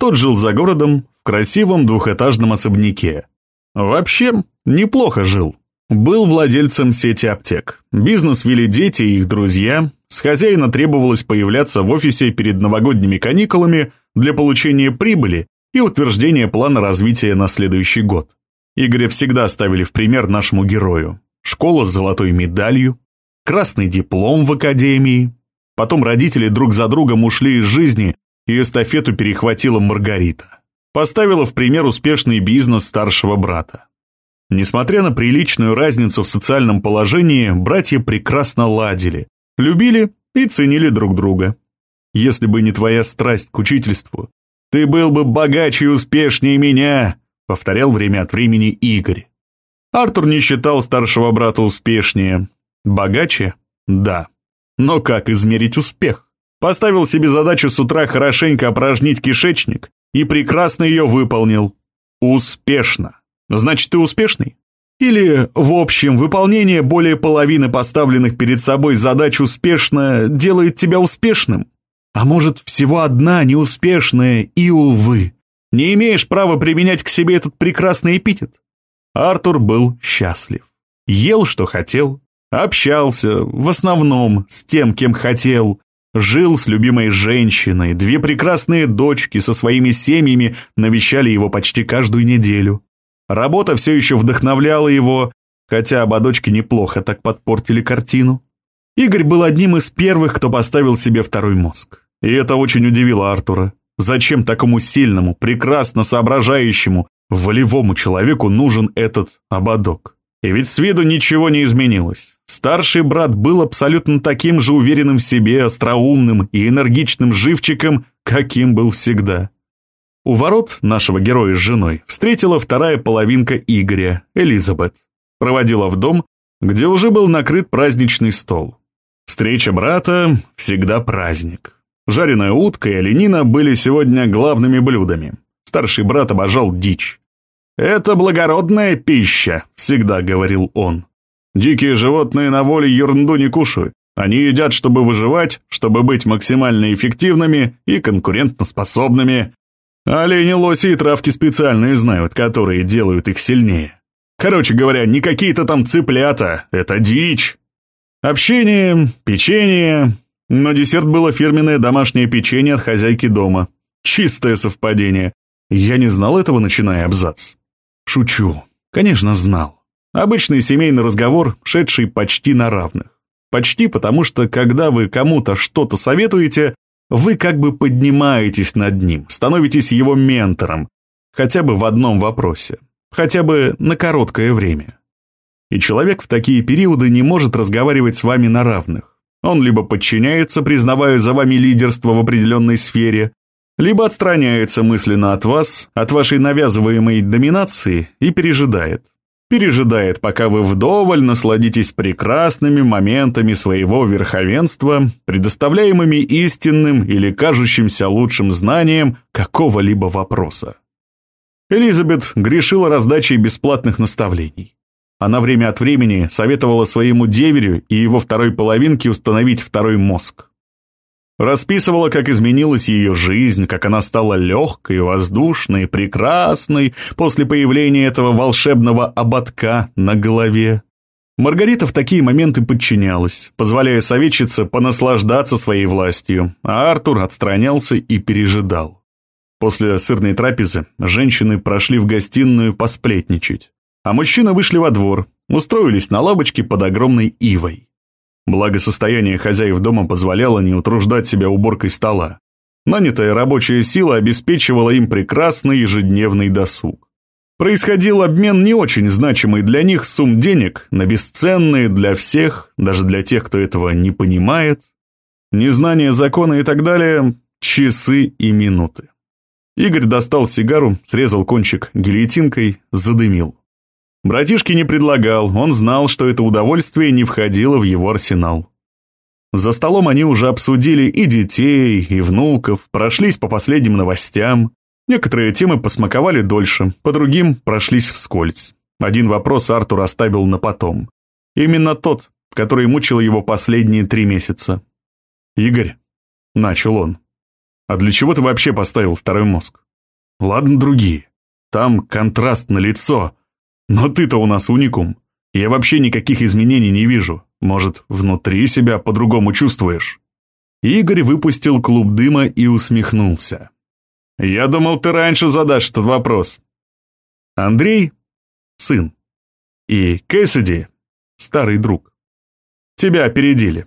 Тот жил за городом в красивом двухэтажном особняке. Вообще, неплохо жил. Был владельцем сети аптек. Бизнес вели дети и их друзья. С хозяина требовалось появляться в офисе перед новогодними каникулами для получения прибыли и утверждения плана развития на следующий год. Игоря всегда ставили в пример нашему герою. Школа с золотой медалью, красный диплом в академии. Потом родители друг за другом ушли из жизни, и эстафету перехватила Маргарита. Поставила в пример успешный бизнес старшего брата. Несмотря на приличную разницу в социальном положении, братья прекрасно ладили, любили и ценили друг друга. Если бы не твоя страсть к учительству, ты был бы богаче и успешнее меня, повторял время от времени Игорь. Артур не считал старшего брата успешнее. Богаче? Да. Но как измерить успех? Поставил себе задачу с утра хорошенько опорожнить кишечник и прекрасно ее выполнил. Успешно. Значит, ты успешный? Или, в общем, выполнение более половины поставленных перед собой задач успешно делает тебя успешным? А может, всего одна неуспешная и, увы, не имеешь права применять к себе этот прекрасный эпитет? Артур был счастлив. Ел, что хотел, общался, в основном, с тем, кем хотел, жил с любимой женщиной, две прекрасные дочки со своими семьями навещали его почти каждую неделю. Работа все еще вдохновляла его, хотя оба дочки неплохо так подпортили картину. Игорь был одним из первых, кто поставил себе второй мозг. И это очень удивило Артура. Зачем такому сильному, прекрасно соображающему, волевому человеку нужен этот ободок? И ведь с виду ничего не изменилось. Старший брат был абсолютно таким же уверенным в себе, остроумным и энергичным живчиком, каким был всегда. У ворот нашего героя с женой встретила вторая половинка Игоря, Элизабет. Проводила в дом, где уже был накрыт праздничный стол. Встреча брата – всегда праздник. Жареная утка и оленина были сегодня главными блюдами. Старший брат обожал дичь. «Это благородная пища», – всегда говорил он. «Дикие животные на воле ерунду не кушают. Они едят, чтобы выживать, чтобы быть максимально эффективными и конкурентоспособными. Олени, лоси и травки специальные знают, которые делают их сильнее. Короче говоря, не какие-то там цыплята, это дичь. Общение, печенье. На десерт было фирменное домашнее печенье от хозяйки дома. Чистое совпадение. Я не знал этого, начиная абзац. Шучу. Конечно, знал. Обычный семейный разговор, шедший почти на равных. Почти потому, что когда вы кому-то что-то советуете, вы как бы поднимаетесь над ним, становитесь его ментором, хотя бы в одном вопросе, хотя бы на короткое время. И человек в такие периоды не может разговаривать с вами на равных. Он либо подчиняется, признавая за вами лидерство в определенной сфере, либо отстраняется мысленно от вас, от вашей навязываемой доминации и пережидает пережидает, пока вы вдоволь насладитесь прекрасными моментами своего верховенства, предоставляемыми истинным или кажущимся лучшим знанием какого-либо вопроса. Элизабет грешила раздачей бесплатных наставлений. Она время от времени советовала своему деверю и его второй половинке установить второй мозг. Расписывала, как изменилась ее жизнь, как она стала легкой, воздушной, прекрасной после появления этого волшебного ободка на голове. Маргарита в такие моменты подчинялась, позволяя советчице понаслаждаться своей властью, а Артур отстранялся и пережидал. После сырной трапезы женщины прошли в гостиную посплетничать, а мужчины вышли во двор, устроились на лавочке под огромной ивой. Благосостояние хозяев дома позволяло не утруждать себя уборкой стола. Нанятая рабочая сила обеспечивала им прекрасный ежедневный досуг. Происходил обмен не очень значимый для них сумм денег на бесценные для всех, даже для тех, кто этого не понимает, незнание закона и так далее, часы и минуты. Игорь достал сигару, срезал кончик гильотинкой, задымил. Братишке не предлагал, он знал, что это удовольствие не входило в его арсенал. За столом они уже обсудили и детей, и внуков, прошлись по последним новостям. Некоторые темы посмаковали дольше, по другим прошлись вскользь. Один вопрос Артур оставил на потом. Именно тот, который мучил его последние три месяца. «Игорь», — начал он, — «а для чего ты вообще поставил второй мозг? Ладно другие. Там контраст на лицо, но ты-то у нас уникум. Я вообще никаких изменений не вижу. Может, внутри себя по-другому чувствуешь?» Игорь выпустил клуб дыма и усмехнулся. «Я думал, ты раньше задашь этот вопрос». Андрей — сын. И Кэссиди — старый друг. Тебя опередили.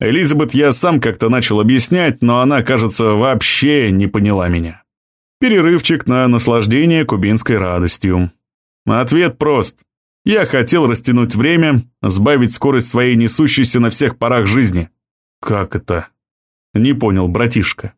Элизабет я сам как-то начал объяснять, но она, кажется, вообще не поняла меня. Перерывчик на наслаждение кубинской радостью. Ответ прост. Я хотел растянуть время, сбавить скорость своей несущейся на всех парах жизни. Как это? Не понял, братишка.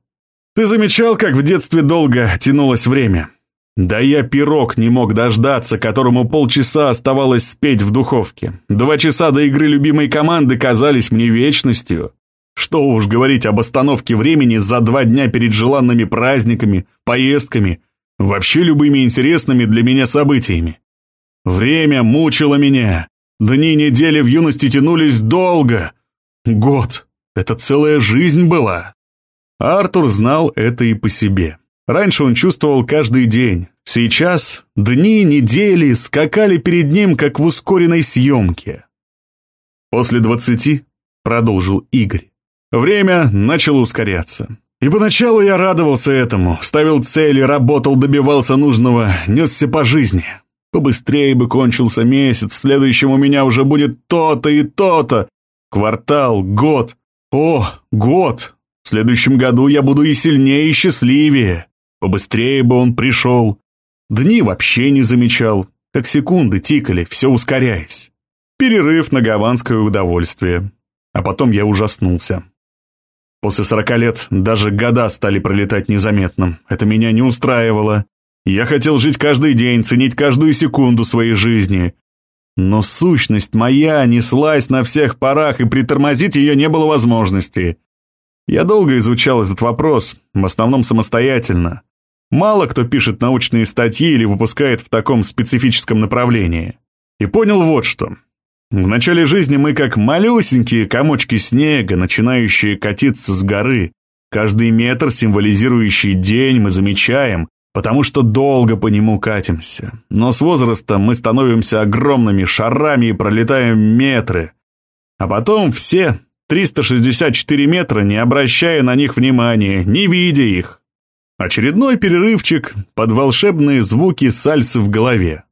Ты замечал, как в детстве долго тянулось время? Да я пирог не мог дождаться, которому полчаса оставалось спеть в духовке. Два часа до игры любимой команды казались мне вечностью. Что уж говорить об остановке времени за два дня перед желанными праздниками, поездками, вообще любыми интересными для меня событиями. Время мучило меня. Дни недели в юности тянулись долго. Год. Это целая жизнь была. Артур знал это и по себе. Раньше он чувствовал каждый день. Сейчас дни, недели скакали перед ним, как в ускоренной съемке. После двадцати, продолжил Игорь, время начало ускоряться. И поначалу я радовался этому, ставил цели, работал, добивался нужного, несся по жизни. Побыстрее бы кончился месяц, в следующем у меня уже будет то-то и то-то. Квартал, год. О, год. В следующем году я буду и сильнее, и счастливее. Побыстрее бы он пришел. Дни вообще не замечал, как секунды тикали, все ускоряясь. Перерыв на гаванское удовольствие. А потом я ужаснулся. После сорока лет даже года стали пролетать незаметно. Это меня не устраивало. Я хотел жить каждый день, ценить каждую секунду своей жизни. Но сущность моя неслась на всех парах, и притормозить ее не было возможности. Я долго изучал этот вопрос, в основном самостоятельно. Мало кто пишет научные статьи или выпускает в таком специфическом направлении. И понял вот что. В начале жизни мы как малюсенькие комочки снега, начинающие катиться с горы. Каждый метр, символизирующий день, мы замечаем, потому что долго по нему катимся. Но с возрастом мы становимся огромными шарами и пролетаем метры. А потом все 364 метра, не обращая на них внимания, не видя их. Очередной перерывчик под волшебные звуки сальсы в голове.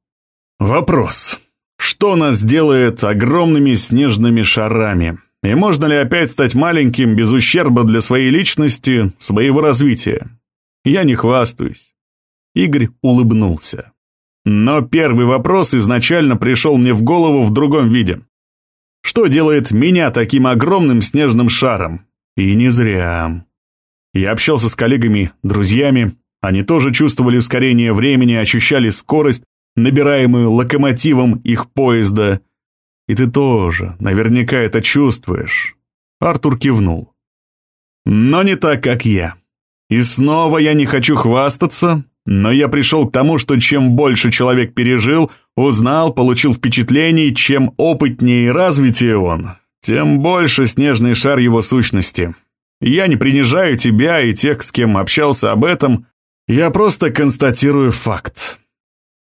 Вопрос. Что нас делает огромными снежными шарами? И можно ли опять стать маленьким без ущерба для своей личности, своего развития? Я не хвастаюсь. Игорь улыбнулся. Но первый вопрос изначально пришел мне в голову в другом виде. Что делает меня таким огромным снежным шаром? И не зря. Я общался с коллегами, друзьями. Они тоже чувствовали ускорение времени, ощущали скорость, набираемую локомотивом их поезда. И ты тоже наверняка это чувствуешь. Артур кивнул. Но не так, как я. И снова я не хочу хвастаться, но я пришел к тому, что чем больше человек пережил, узнал, получил впечатлений, чем опытнее и развитее он, тем больше снежный шар его сущности. Я не принижаю тебя и тех, с кем общался об этом. Я просто констатирую факт.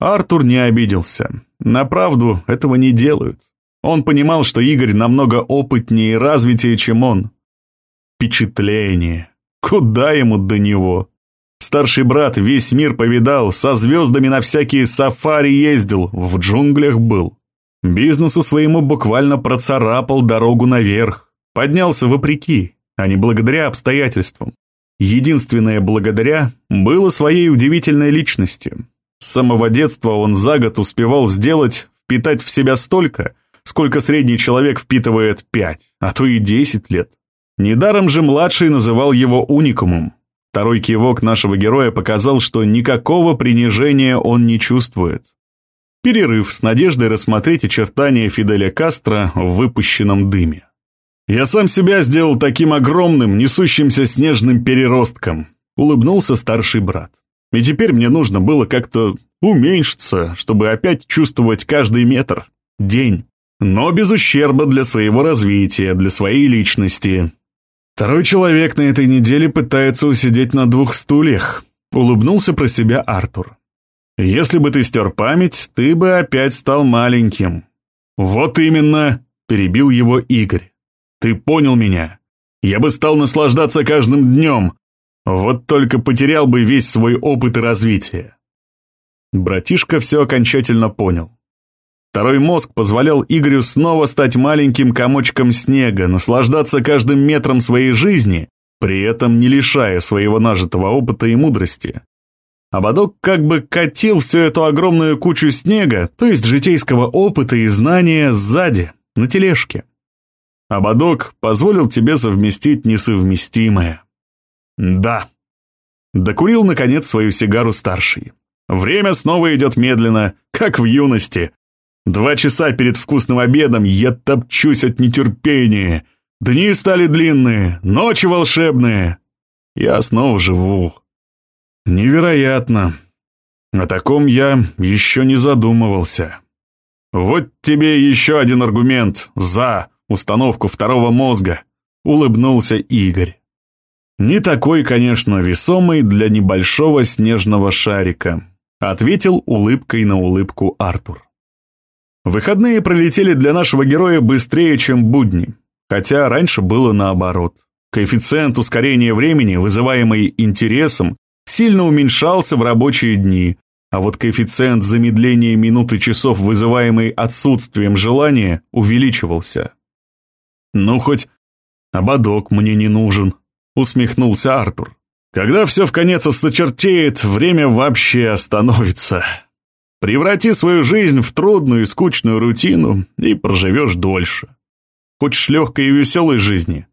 Артур не обиделся. На правду этого не делают. Он понимал, что Игорь намного опытнее и развитее, чем он. Впечатление. Куда ему до него? Старший брат весь мир повидал, со звездами на всякие сафари ездил, в джунглях был. Бизнесу своему буквально процарапал дорогу наверх. Поднялся вопреки, а не благодаря обстоятельствам. Единственное благодаря было своей удивительной личностью. С самого детства он за год успевал сделать, впитать в себя столько, сколько средний человек впитывает пять, а то и десять лет. Недаром же младший называл его уникумом. Второй кивок нашего героя показал, что никакого принижения он не чувствует. Перерыв с надеждой рассмотреть очертания Фиделя Кастро в выпущенном дыме. «Я сам себя сделал таким огромным, несущимся снежным переростком», — улыбнулся старший брат. «И теперь мне нужно было как-то уменьшиться, чтобы опять чувствовать каждый метр, день, но без ущерба для своего развития, для своей личности. Второй человек на этой неделе пытается усидеть на двух стульях», — улыбнулся про себя Артур. «Если бы ты стер память, ты бы опять стал маленьким». «Вот именно», — перебил его Игорь. Ты понял меня? Я бы стал наслаждаться каждым днем. Вот только потерял бы весь свой опыт и развитие. Братишка все окончательно понял. Второй мозг позволял Игорю снова стать маленьким комочком снега, наслаждаться каждым метром своей жизни, при этом не лишая своего нажитого опыта и мудрости. Ободок как бы катил всю эту огромную кучу снега, то есть житейского опыта и знания, сзади, на тележке. Ободок позволил тебе совместить несовместимое. Да. Докурил, наконец, свою сигару старший. Время снова идет медленно, как в юности. Два часа перед вкусным обедом я топчусь от нетерпения. Дни стали длинные, ночи волшебные. Я снова живу. Невероятно. О таком я еще не задумывался. Вот тебе еще один аргумент «за» установку второго мозга, улыбнулся Игорь. Не такой, конечно, весомый для небольшого снежного шарика, ответил улыбкой на улыбку Артур. Выходные пролетели для нашего героя быстрее, чем будни, хотя раньше было наоборот. Коэффициент ускорения времени, вызываемый интересом, сильно уменьшался в рабочие дни, а вот коэффициент замедления минут и часов, вызываемый отсутствием желания, увеличивался. «Ну, хоть ободок мне не нужен», — усмехнулся Артур. «Когда все в конец осточертеет, время вообще остановится. Преврати свою жизнь в трудную и скучную рутину и проживешь дольше. Хочешь легкой и веселой жизни?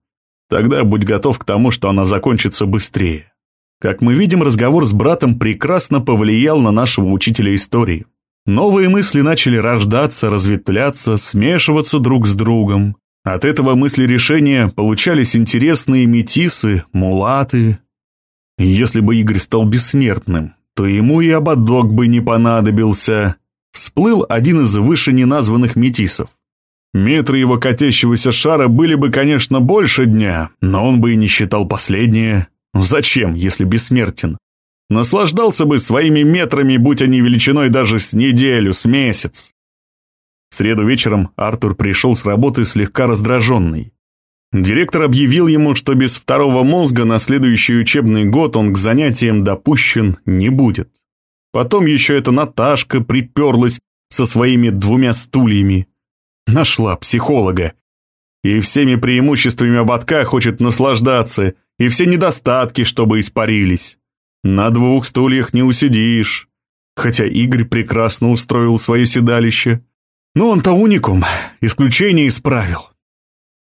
Тогда будь готов к тому, что она закончится быстрее». Как мы видим, разговор с братом прекрасно повлиял на нашего учителя истории. Новые мысли начали рождаться, разветвляться, смешиваться друг с другом. От этого мысли решения получались интересные метисы, мулаты. Если бы Игорь стал бессмертным, то ему и ободок бы не понадобился. Всплыл один из выше неназванных метисов. Метры его катящегося шара были бы, конечно, больше дня, но он бы и не считал последнее. Зачем, если бессмертен? Наслаждался бы своими метрами, будь они величиной даже с неделю, с месяц. В среду вечером Артур пришел с работы слегка раздраженный. Директор объявил ему, что без второго мозга на следующий учебный год он к занятиям допущен не будет. Потом еще эта Наташка приперлась со своими двумя стульями. Нашла психолога. И всеми преимуществами ободка хочет наслаждаться – и все недостатки, чтобы испарились. На двух стульях не усидишь. Хотя Игорь прекрасно устроил свое седалище. Но он-то уникум, исключение исправил.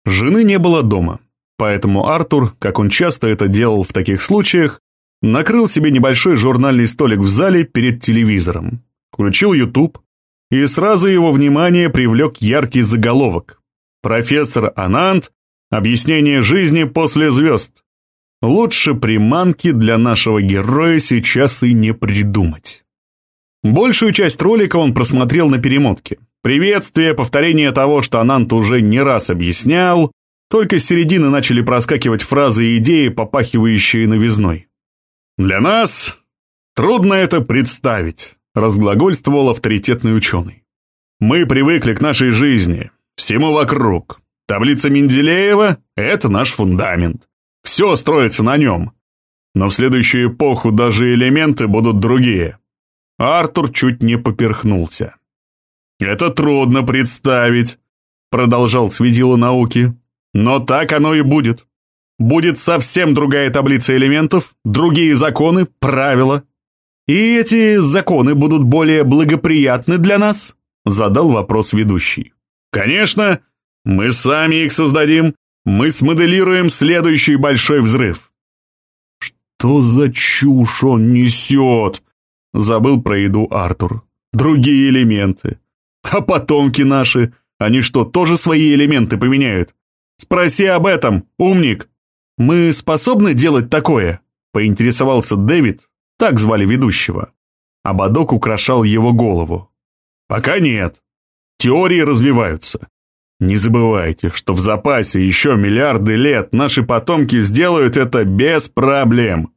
Жены не было дома, поэтому Артур, как он часто это делал в таких случаях, накрыл себе небольшой журнальный столик в зале перед телевизором, включил YouTube, и сразу его внимание привлек яркий заголовок. «Профессор Анант. Объяснение жизни после звезд». Лучше приманки для нашего героя сейчас и не придумать. Большую часть ролика он просмотрел на перемотке. Приветствие, повторение того, что Анант уже не раз объяснял, только с середины начали проскакивать фразы и идеи, попахивающие новизной. «Для нас трудно это представить», — разглагольствовал авторитетный ученый. «Мы привыкли к нашей жизни, всему вокруг. Таблица Менделеева — это наш фундамент. Все строится на нем. Но в следующую эпоху даже элементы будут другие. Артур чуть не поперхнулся. «Это трудно представить», — продолжал Светило науки. «Но так оно и будет. Будет совсем другая таблица элементов, другие законы, правила. И эти законы будут более благоприятны для нас?» — задал вопрос ведущий. «Конечно, мы сами их создадим, мы смоделируем следующий большой взрыв. Что за чушь он несет? Забыл про еду Артур. Другие элементы. А потомки наши, они что, тоже свои элементы поменяют? Спроси об этом, умник. Мы способны делать такое? Поинтересовался Дэвид, так звали ведущего. Ободок украшал его голову. Пока нет. Теории развиваются. Не забывайте, что в запасе еще миллиарды лет наши потомки сделают это без проблем.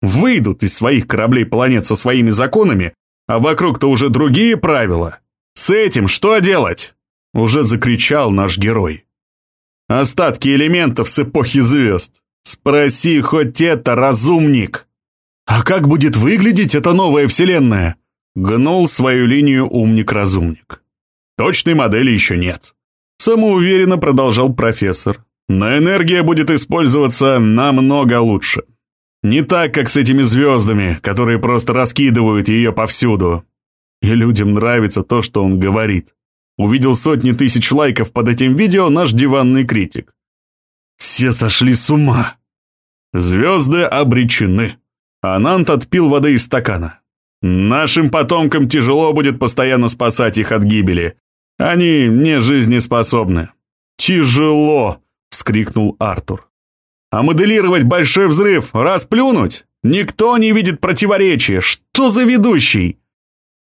Выйдут из своих кораблей планет со своими законами, а вокруг-то уже другие правила. С этим что делать? Уже закричал наш герой. Остатки элементов с эпохи звезд. Спроси хоть это, разумник. А как будет выглядеть эта новая вселенная? Гнул свою линию умник-разумник. Точной модели еще нет. Самоуверенно продолжал профессор. Но энергия будет использоваться намного лучше. Не так, как с этими звездами, которые просто раскидывают ее повсюду. И людям нравится то, что он говорит. Увидел сотни тысяч лайков под этим видео наш диванный критик. Все сошли с ума. Звезды обречены. Анант отпил воды из стакана. Нашим потомкам тяжело будет постоянно спасать их от гибели. Они не жизнеспособны. Тяжело, вскрикнул Артур. А моделировать большой взрыв, расплюнуть? Никто не видит противоречия. Что за ведущий?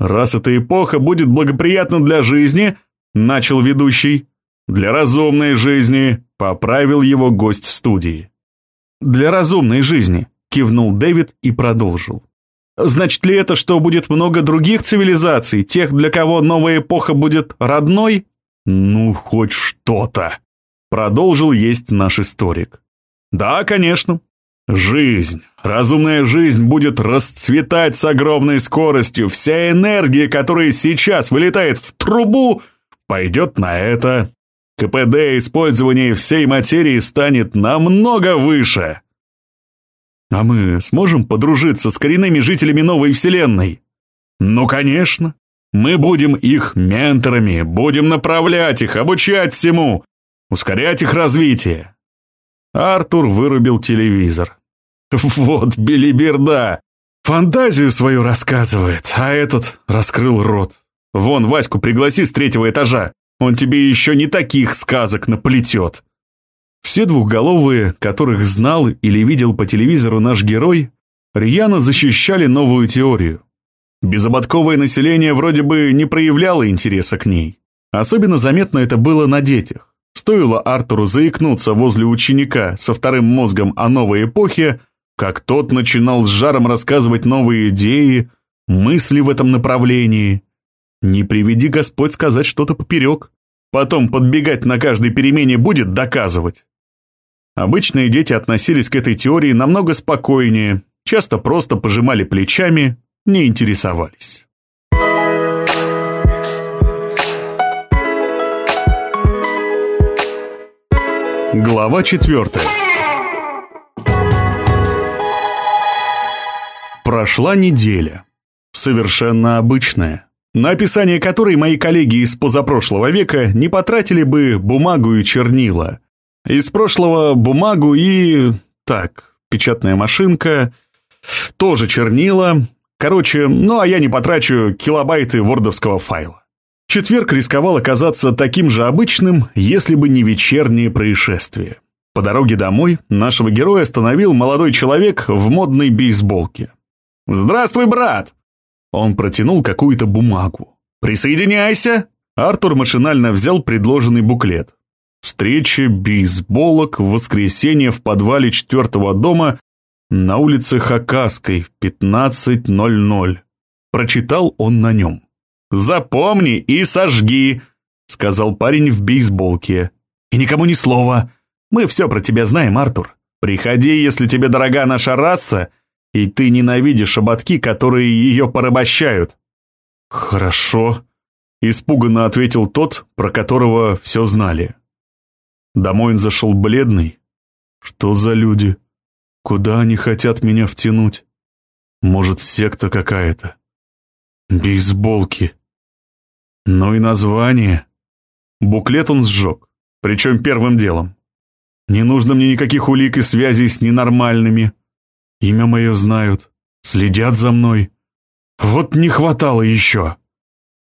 Раз эта эпоха будет благоприятна для жизни, начал ведущий, для разумной жизни, поправил его гость студии. Для разумной жизни, кивнул Дэвид и продолжил. Значит ли это, что будет много других цивилизаций, тех, для кого новая эпоха будет родной? Ну, хоть что-то. Продолжил есть наш историк. Да, конечно. Жизнь, разумная жизнь будет расцветать с огромной скоростью. Вся энергия, которая сейчас вылетает в трубу, пойдет на это. КПД использования всей материи станет намного выше. А мы сможем подружиться с коренными жителями новой вселенной? Ну, конечно. Мы будем их менторами, будем направлять их, обучать всему, ускорять их развитие. Артур вырубил телевизор. Вот белиберда! Фантазию свою рассказывает, а этот раскрыл рот. Вон, Ваську пригласи с третьего этажа, он тебе еще не таких сказок наплетет. Все двухголовые, которых знал или видел по телевизору наш герой, рьяно защищали новую теорию. Безободковое население вроде бы не проявляло интереса к ней. Особенно заметно это было на детях. Стоило Артуру заикнуться возле ученика со вторым мозгом о новой эпохе, как тот начинал с жаром рассказывать новые идеи, мысли в этом направлении. Не приведи Господь сказать что-то поперек. Потом подбегать на каждой перемене будет доказывать. Обычные дети относились к этой теории намного спокойнее, часто просто пожимали плечами, не интересовались. Глава четвертая. Прошла неделя. Совершенно обычная, на описание которой мои коллеги из позапрошлого века не потратили бы бумагу и чернила. Из прошлого бумагу и... Так, печатная машинка, тоже чернила. Короче, ну а я не потрачу килобайты вордовского файла. Четверг рисковал оказаться таким же обычным, если бы не вечернее происшествие. По дороге домой нашего героя остановил молодой человек в модной бейсболке. «Здравствуй, брат!» Он протянул какую-то бумагу. «Присоединяйся!» Артур машинально взял предложенный буклет. Встреча бейсболок в воскресенье в подвале четвертого дома на улице Хакасской в 15.00. Прочитал он на нем. «Запомни и сожги», — сказал парень в бейсболке. «И никому ни слова. Мы все про тебя знаем, Артур. Приходи, если тебе дорога наша раса, и ты ненавидишь ободки, которые ее порабощают». «Хорошо», — испуганно ответил тот, про которого все знали. Домой он зашел бледный. «Что за люди? Куда они хотят меня втянуть? Может, секта какая-то?» «Бейсболки», ну и название. Буклет он сжег, причем первым делом. Не нужно мне никаких улик и связей с ненормальными. Имя мое знают, следят за мной. Вот не хватало еще.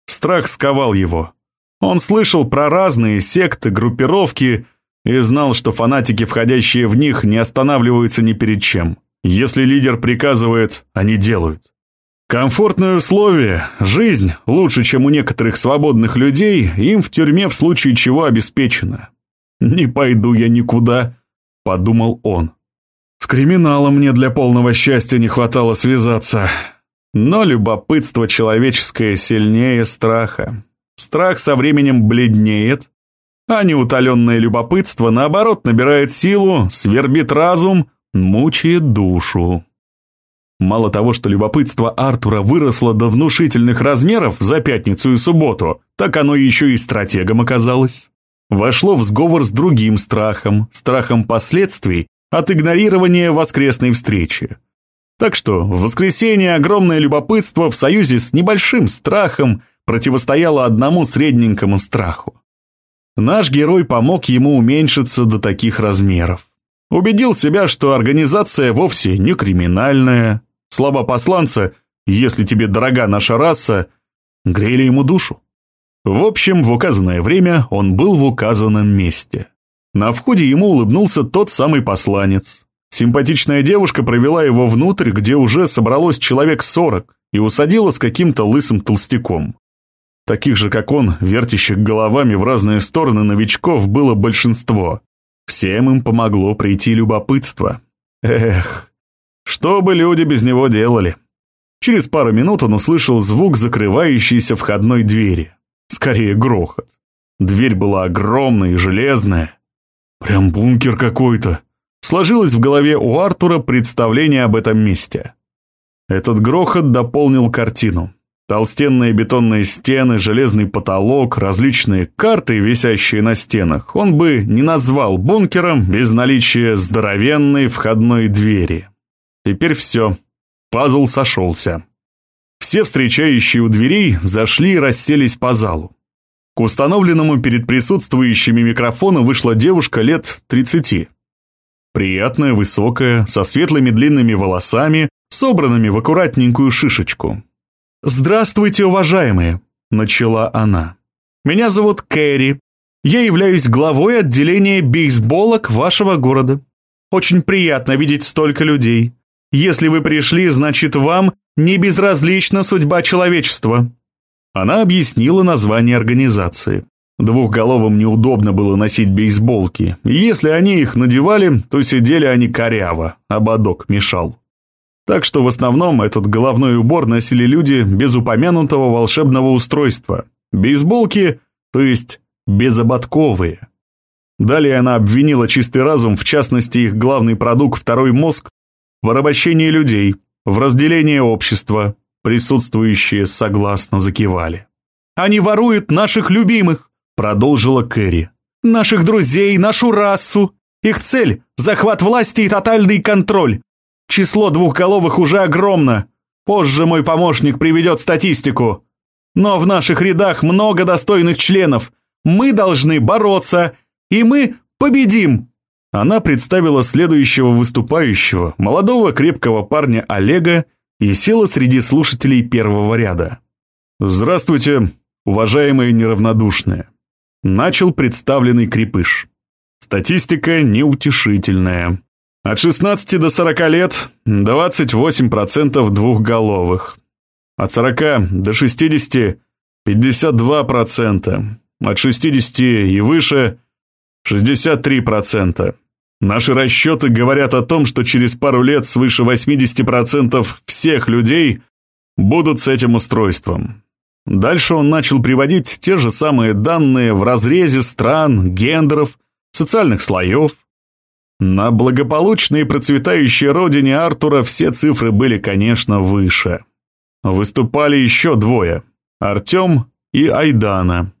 Страх сковал его. Он слышал про разные секты, группировки и знал, что фанатики, входящие в них, не останавливаются ни перед чем. Если лидер приказывает, они делают. Комфортные условия, жизнь лучше, чем у некоторых свободных людей, им в тюрьме в случае чего обеспечена. «Не пойду я никуда», — подумал он. «С криминалом мне для полного счастья не хватало связаться». Но любопытство человеческое сильнее страха. Страх со временем бледнеет, а неутоленное любопытство, наоборот, набирает силу, свербит разум, мучает душу. Мало того, что любопытство Артура выросло до внушительных размеров за пятницу и субботу, так оно еще и стратегом оказалось. Вошло в сговор с другим страхом, страхом последствий от игнорирования воскресной встречи. Так что в воскресенье огромное любопытство в союзе с небольшим страхом противостояло одному средненькому страху. Наш герой помог ему уменьшиться до таких размеров. Убедил себя, что организация вовсе не криминальная. Слова посланца «если тебе дорога наша раса» грели ему душу. В общем, в указанное время он был в указанном месте. На входе ему улыбнулся тот самый посланец. Симпатичная девушка провела его внутрь, где уже собралось человек сорок, и усадила с каким-то лысым толстяком. Таких же, как он, вертящих головами в разные стороны новичков было большинство. Всем им помогло прийти любопытство. Эх, что бы люди без него делали? Через пару минут он услышал звук закрывающейся входной двери. Скорее грохот. Дверь была огромная и железная. Прям бункер какой-то. Сложилось в голове у Артура представление об этом месте. Этот грохот дополнил картину. Толстенные бетонные стены, железный потолок, различные карты, висящие на стенах, он бы не назвал бункером без наличия здоровенной входной двери. Теперь все. Пазл сошелся. Все встречающие у дверей зашли и расселись по залу. К установленному перед присутствующими микрофону вышла девушка лет 30. Приятная, высокая, со светлыми длинными волосами, собранными в аккуратненькую шишечку. «Здравствуйте, уважаемые!» – начала она. «Меня зовут Кэрри. Я являюсь главой отделения бейсболок вашего города. Очень приятно видеть столько людей. Если вы пришли, значит, вам не безразлична судьба человечества». Она объяснила название организации. Двухголовым неудобно было носить бейсболки, и если они их надевали, то сидели они коряво, ободок мешал. Так что в основном этот головной убор носили люди без упомянутого волшебного устройства. Бейсболки, то есть безободковые. Далее она обвинила чистый разум, в частности их главный продукт «Второй мозг», в обобщении людей, в разделении общества. Присутствующие согласно закивали. «Они воруют наших любимых», — продолжила Кэрри. «Наших друзей, нашу расу. Их цель — захват власти и тотальный контроль. Число двухголовых уже огромно. Позже мой помощник приведет статистику. Но в наших рядах много достойных членов. Мы должны бороться, и мы победим!» Она представила следующего выступающего, молодого крепкого парня Олега, и села среди слушателей первого ряда. «Здравствуйте, уважаемые неравнодушные!» Начал представленный крепыш. Статистика неутешительная. От 16 до 40 лет 28% двухголовых. От 40 до 60 52%. От 60 и выше 63%. Наши расчеты говорят о том, что через пару лет свыше 80% всех людей будут с этим устройством. Дальше он начал приводить те же самые данные в разрезе стран, гендеров, социальных слоев, на благополучной и процветающей родине Артура все цифры были, конечно, выше. Выступали еще двое – Артем и Айдана.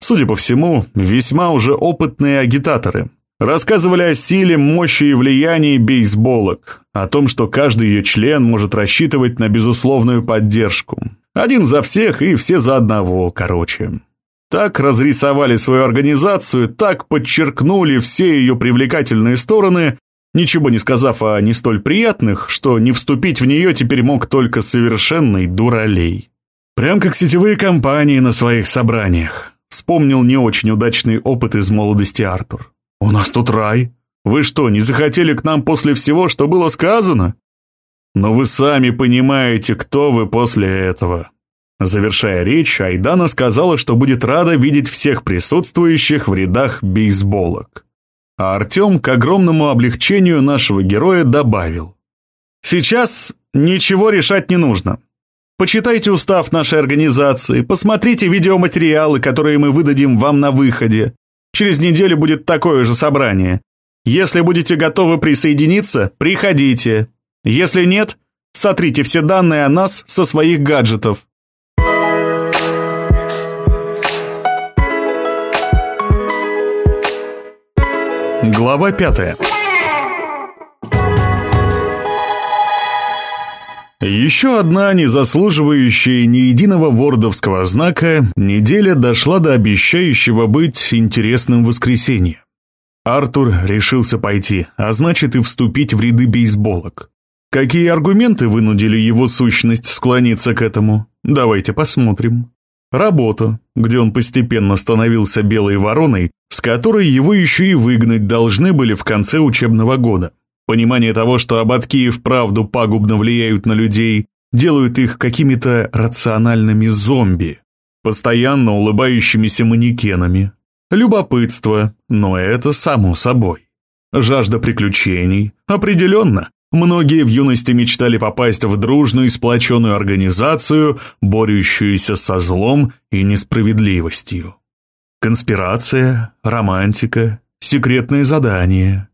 Судя по всему, весьма уже опытные агитаторы. Рассказывали о силе, мощи и влиянии бейсболок, о том, что каждый ее член может рассчитывать на безусловную поддержку. Один за всех и все за одного, короче. Так разрисовали свою организацию, так подчеркнули все ее привлекательные стороны, ничего не сказав о не столь приятных, что не вступить в нее теперь мог только совершенный дуралей. Прям как сетевые компании на своих собраниях. Вспомнил не очень удачный опыт из молодости Артур. «У нас тут рай. Вы что, не захотели к нам после всего, что было сказано?» «Но вы сами понимаете, кто вы после этого. Завершая речь, Айдана сказала, что будет рада видеть всех присутствующих в рядах бейсболок. А Артем, к огромному облегчению нашего героя, добавил. «Сейчас ничего решать не нужно. Почитайте устав нашей организации, посмотрите видеоматериалы, которые мы выдадим вам на выходе. Через неделю будет такое же собрание. Если будете готовы присоединиться, приходите. Если нет, Сотрите все данные о нас со своих гаджетов. Глава пятая. Еще одна, не заслуживающая ни единого вордовского знака, неделя дошла до обещающего быть интересным воскресенья. Артур решился пойти, а значит и вступить в ряды бейсболок. Какие аргументы вынудили его сущность склониться к этому? Давайте посмотрим. Работа, где он постепенно становился белой вороной, с которой его еще и выгнать должны были в конце учебного года. Понимание того, что ободки и вправду пагубно влияют на людей, делают их какими-то рациональными зомби, постоянно улыбающимися манекенами. Любопытство, но это само собой. Жажда приключений, определенно. Многие в юности мечтали попасть в дружную и сплоченную организацию, борющуюся со злом и несправедливостью. Конспирация, романтика, секретные задания.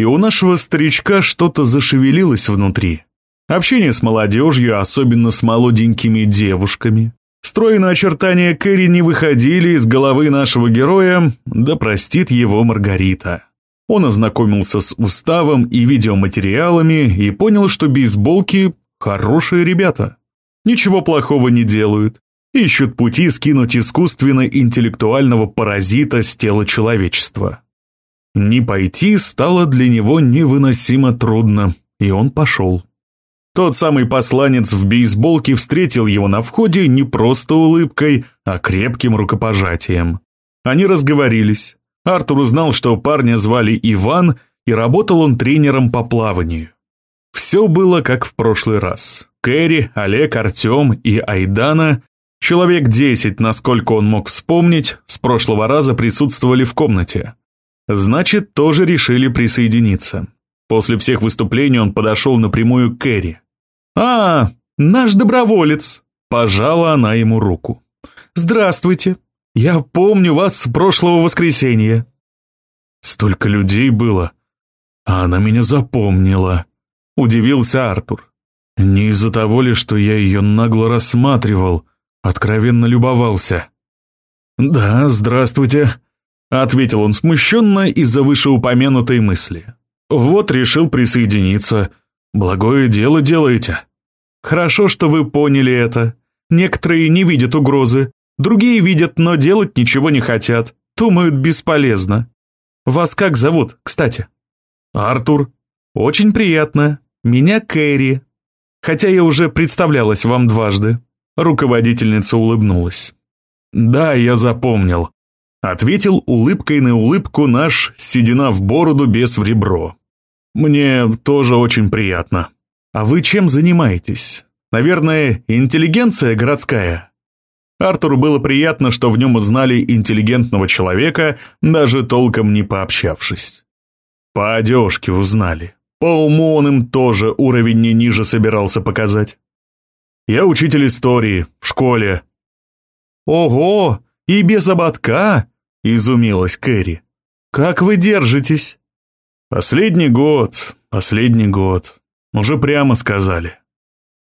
И у нашего старичка что-то зашевелилось внутри. Общение с молодежью, особенно с молоденькими девушками. Стройные очертания Кэрри не выходили из головы нашего героя, да простит его Маргарита. Он ознакомился с уставом и видеоматериалами и понял, что бейсболки – хорошие ребята. Ничего плохого не делают. Ищут пути скинуть искусственно-интеллектуального паразита с тела человечества. Не пойти стало для него невыносимо трудно, и он пошел. Тот самый посланец в бейсболке встретил его на входе не просто улыбкой, а крепким рукопожатием. Они разговорились. Артур узнал, что парня звали Иван, и работал он тренером по плаванию. Все было как в прошлый раз. Кэрри, Олег, Артем и Айдана, человек десять, насколько он мог вспомнить, с прошлого раза присутствовали в комнате. Значит, тоже решили присоединиться. После всех выступлений он подошел напрямую к Кэрри. «А, наш доброволец!» Пожала она ему руку. «Здравствуйте!» Я помню вас с прошлого воскресенья». Столько людей было, а она меня запомнила, удивился Артур. Не из-за того ли, что я ее нагло рассматривал, откровенно любовался. «Да, здравствуйте», — ответил он смущенно из-за вышеупомянутой мысли. «Вот решил присоединиться. Благое дело делаете». «Хорошо, что вы поняли это. Некоторые не видят угрозы, Другие видят, но делать ничего не хотят. Думают, бесполезно. Вас как зовут, кстати? Артур. Очень приятно. Меня Кэрри. Хотя я уже представлялась вам дважды. Руководительница улыбнулась. Да, я запомнил. Ответил улыбкой на улыбку наш седина в бороду без в ребро. Мне тоже очень приятно. А вы чем занимаетесь? Наверное, интеллигенция городская? Артуру было приятно, что в нем узнали интеллигентного человека, даже толком не пообщавшись. По одежке узнали. По уму он им тоже уровень не ниже собирался показать. Я учитель истории, в школе. «Ого, и без ободка?» — изумилась Кэрри. «Как вы держитесь?» «Последний год, последний год. Уже прямо сказали».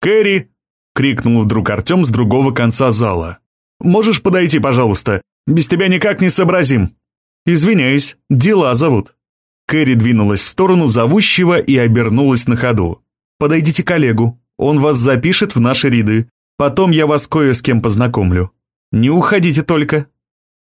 «Кэрри!» — крикнул вдруг Артем с другого конца зала. Можешь подойти, пожалуйста? Без тебя никак не сообразим». «Извиняюсь, дела зовут». Кэрри двинулась в сторону зовущего и обернулась на ходу. «Подойдите к коллегу, он вас запишет в наши ряды. Потом я вас кое с кем познакомлю. Не уходите только».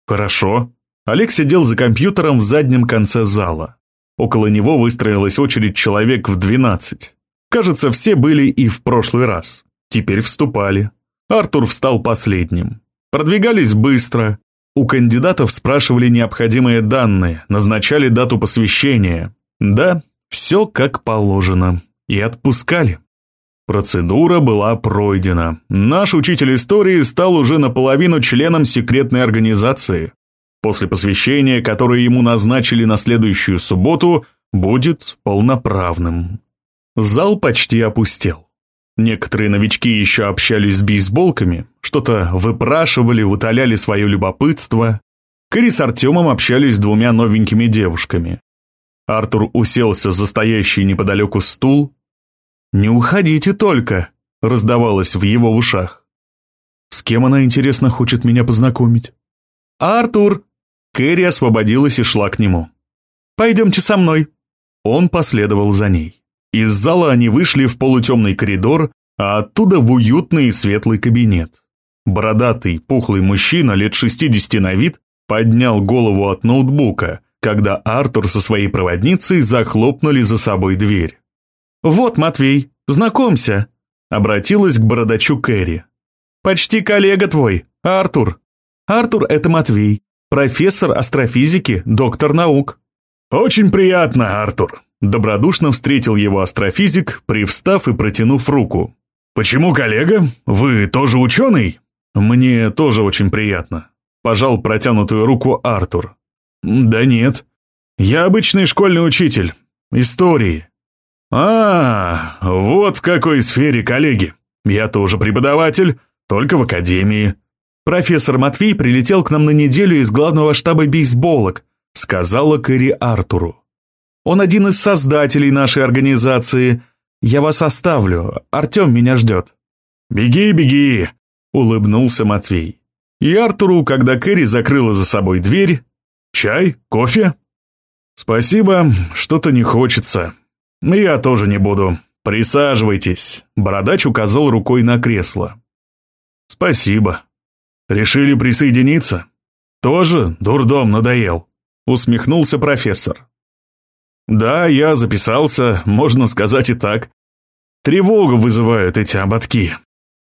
«Хорошо». Олег сидел за компьютером в заднем конце зала. Около него выстроилась очередь человек в двенадцать. Кажется, все были и в прошлый раз. Теперь вступали. Артур встал последним. Продвигались быстро. У кандидатов спрашивали необходимые данные, назначали дату посвящения. Да, все как положено. И отпускали. Процедура была пройдена. Наш учитель истории стал уже наполовину членом секретной организации. После посвящения, которое ему назначили на следующую субботу, будет полноправным. Зал почти опустел. Некоторые новички еще общались с бейсболками, что-то выпрашивали, утоляли свое любопытство. Кэрри с Артемом общались с двумя новенькими девушками. Артур уселся за стоящий неподалеку стул. «Не уходите только!» — раздавалось в его ушах. «С кем она, интересно, хочет меня познакомить?» «Артур!» Кэрри освободилась и шла к нему. «Пойдемте со мной». Он последовал за ней. Из зала они вышли в полутемный коридор, а оттуда в уютный и светлый кабинет. Бородатый, пухлый мужчина лет 60 на вид поднял голову от ноутбука, когда Артур со своей проводницей захлопнули за собой дверь. «Вот, Матвей, знакомься», — обратилась к бородачу Кэрри. «Почти коллега твой, Артур. Артур — это Матвей, профессор астрофизики, доктор наук». «Очень приятно, Артур», — добродушно встретил его астрофизик, привстав и протянув руку. «Почему коллега? Вы тоже ученый?» «Мне тоже очень приятно», — пожал протянутую руку Артур. «Да нет. Я обычный школьный учитель. Истории». «А, вот в какой сфере, коллеги. Я тоже преподаватель, только в академии». «Профессор Матвей прилетел к нам на неделю из главного штаба бейсболок», — сказала Кэрри Артуру. «Он один из создателей нашей организации. Я вас оставлю. Артем меня ждет». «Беги, беги!» улыбнулся Матвей. И Артуру, когда Кэрри закрыла за собой дверь, «Чай? Кофе?» «Спасибо, что-то не хочется. Я тоже не буду. Присаживайтесь», — Бородач указал рукой на кресло. «Спасибо. Решили присоединиться? Тоже дурдом надоел», — усмехнулся профессор. «Да, я записался, можно сказать и так. Тревогу вызывают эти ободки.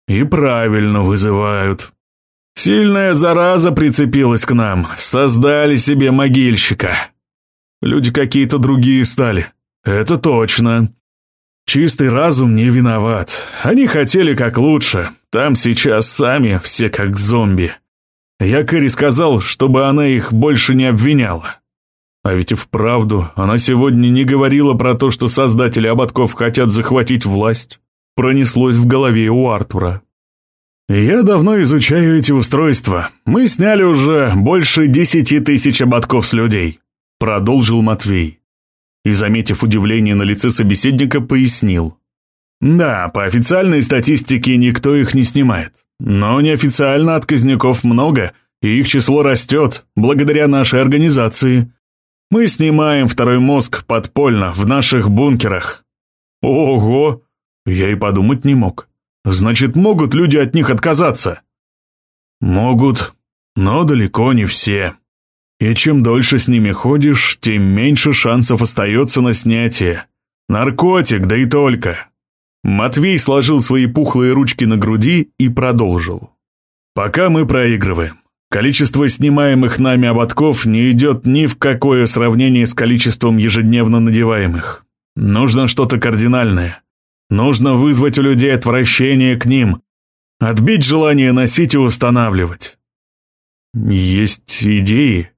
И правильно вызывают. Сильная зараза прицепилась к нам, создали себе могильщика. Люди какие-то другие стали, это точно. Чистый разум не виноват. Они хотели как лучше, там сейчас сами все как зомби. Я Кэрри сказал, чтобы она их больше не обвиняла. А ведь и вправду, она сегодня не говорила про то, что создатели ободков хотят захватить власть пронеслось в голове у Артура. «Я давно изучаю эти устройства. Мы сняли уже больше десяти тысяч ободков с людей», — продолжил Матвей. И, заметив удивление на лице собеседника, пояснил. «Да, по официальной статистике никто их не снимает. Но неофициально отказников много, и их число растет, благодаря нашей организации. Мы снимаем второй мозг подпольно, в наших бункерах». «Ого!» Я и подумать не мог. Значит, могут люди от них отказаться? Могут, но далеко не все. И чем дольше с ними ходишь, тем меньше шансов остается на снятие. Наркотик, да и только. Матвей сложил свои пухлые ручки на груди и продолжил. Пока мы проигрываем. Количество снимаемых нами ободков не идет ни в какое сравнение с количеством ежедневно надеваемых. Нужно что-то кардинальное. Нужно вызвать у людей отвращение к ним, отбить желание носить и устанавливать. Есть идеи?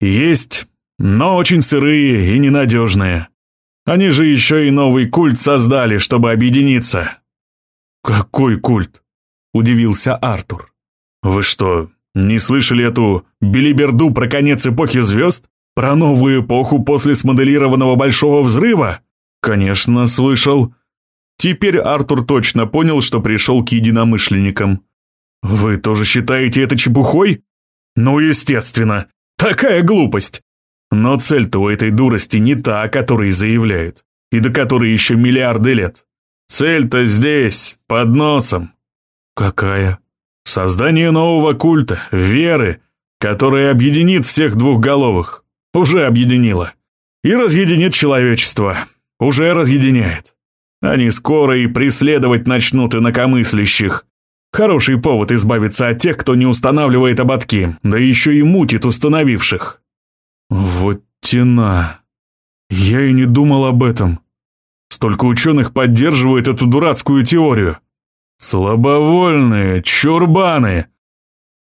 Есть, но очень сырые и ненадежные. Они же еще и новый культ создали, чтобы объединиться. Какой культ? Удивился Артур. Вы что, не слышали эту билиберду про конец эпохи звезд? Про новую эпоху после смоделированного большого взрыва? Конечно, слышал. Теперь Артур точно понял, что пришел к единомышленникам. «Вы тоже считаете это чепухой?» «Ну, естественно. Такая глупость!» Но цель-то у этой дурости не та, о которой заявляют, и до которой еще миллиарды лет. Цель-то здесь, под носом. Какая? Создание нового культа, веры, которая объединит всех двухголовых. Уже объединила. И разъединит человечество. Уже разъединяет. Они скоро и преследовать начнут инакомыслящих. Хороший повод избавиться от тех, кто не устанавливает ободки, да еще и мутит установивших. Вот тена. Я и не думал об этом. Столько ученых поддерживают эту дурацкую теорию. Слабовольные, чурбаны.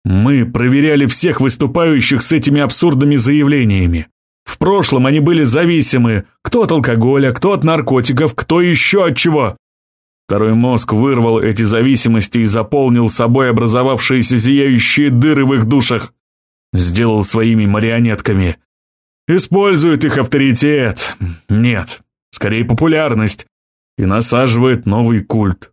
Мы проверяли всех выступающих с этими абсурдными заявлениями. В прошлом они были зависимы, кто от алкоголя, кто от наркотиков, кто еще от чего. Второй мозг вырвал эти зависимости и заполнил собой образовавшиеся зияющие дыры в их душах. Сделал своими марионетками. Использует их авторитет. Нет, скорее популярность. и насаживает новый культ.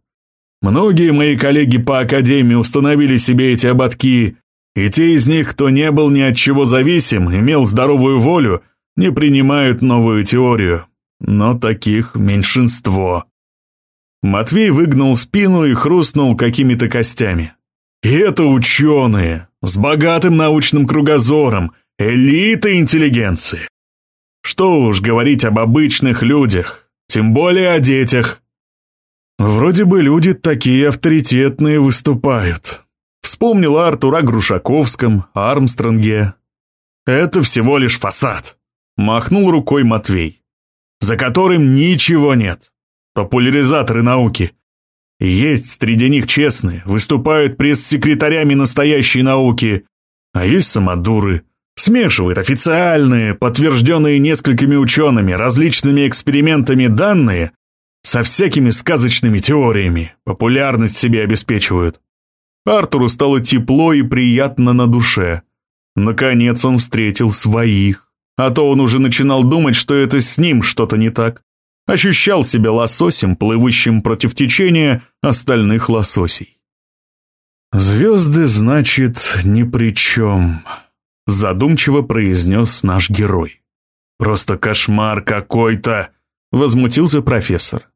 Многие мои коллеги по академии установили себе эти ободки, и те из них, кто не был ни от чего зависим, имел здоровую волю, не принимают новую теорию. Но таких меньшинство. Матвей выгнул спину и хрустнул какими-то костями. Это ученые, с богатым научным кругозором, элита интеллигенции. Что уж говорить об обычных людях, тем более о детях. Вроде бы люди такие авторитетные выступают. Вспомнил Артур о Грушаковском, Армстронге. Это всего лишь фасад. Махнул рукой Матвей. За которым ничего нет. Популяризаторы науки. Есть среди них честные, выступают пресс-секретарями настоящей науки. А есть самодуры. Смешивают официальные, подтвержденные несколькими учеными, различными экспериментами данные со всякими сказочными теориями, популярность себе обеспечивают. Артуру стало тепло и приятно на душе. Наконец он встретил своих. А то он уже начинал думать, что это с ним что-то не так. Ощущал себя лососем, плывущим против течения остальных лососей. «Звезды, значит, ни при чем», — задумчиво произнес наш герой. «Просто кошмар какой-то», — возмутился профессор.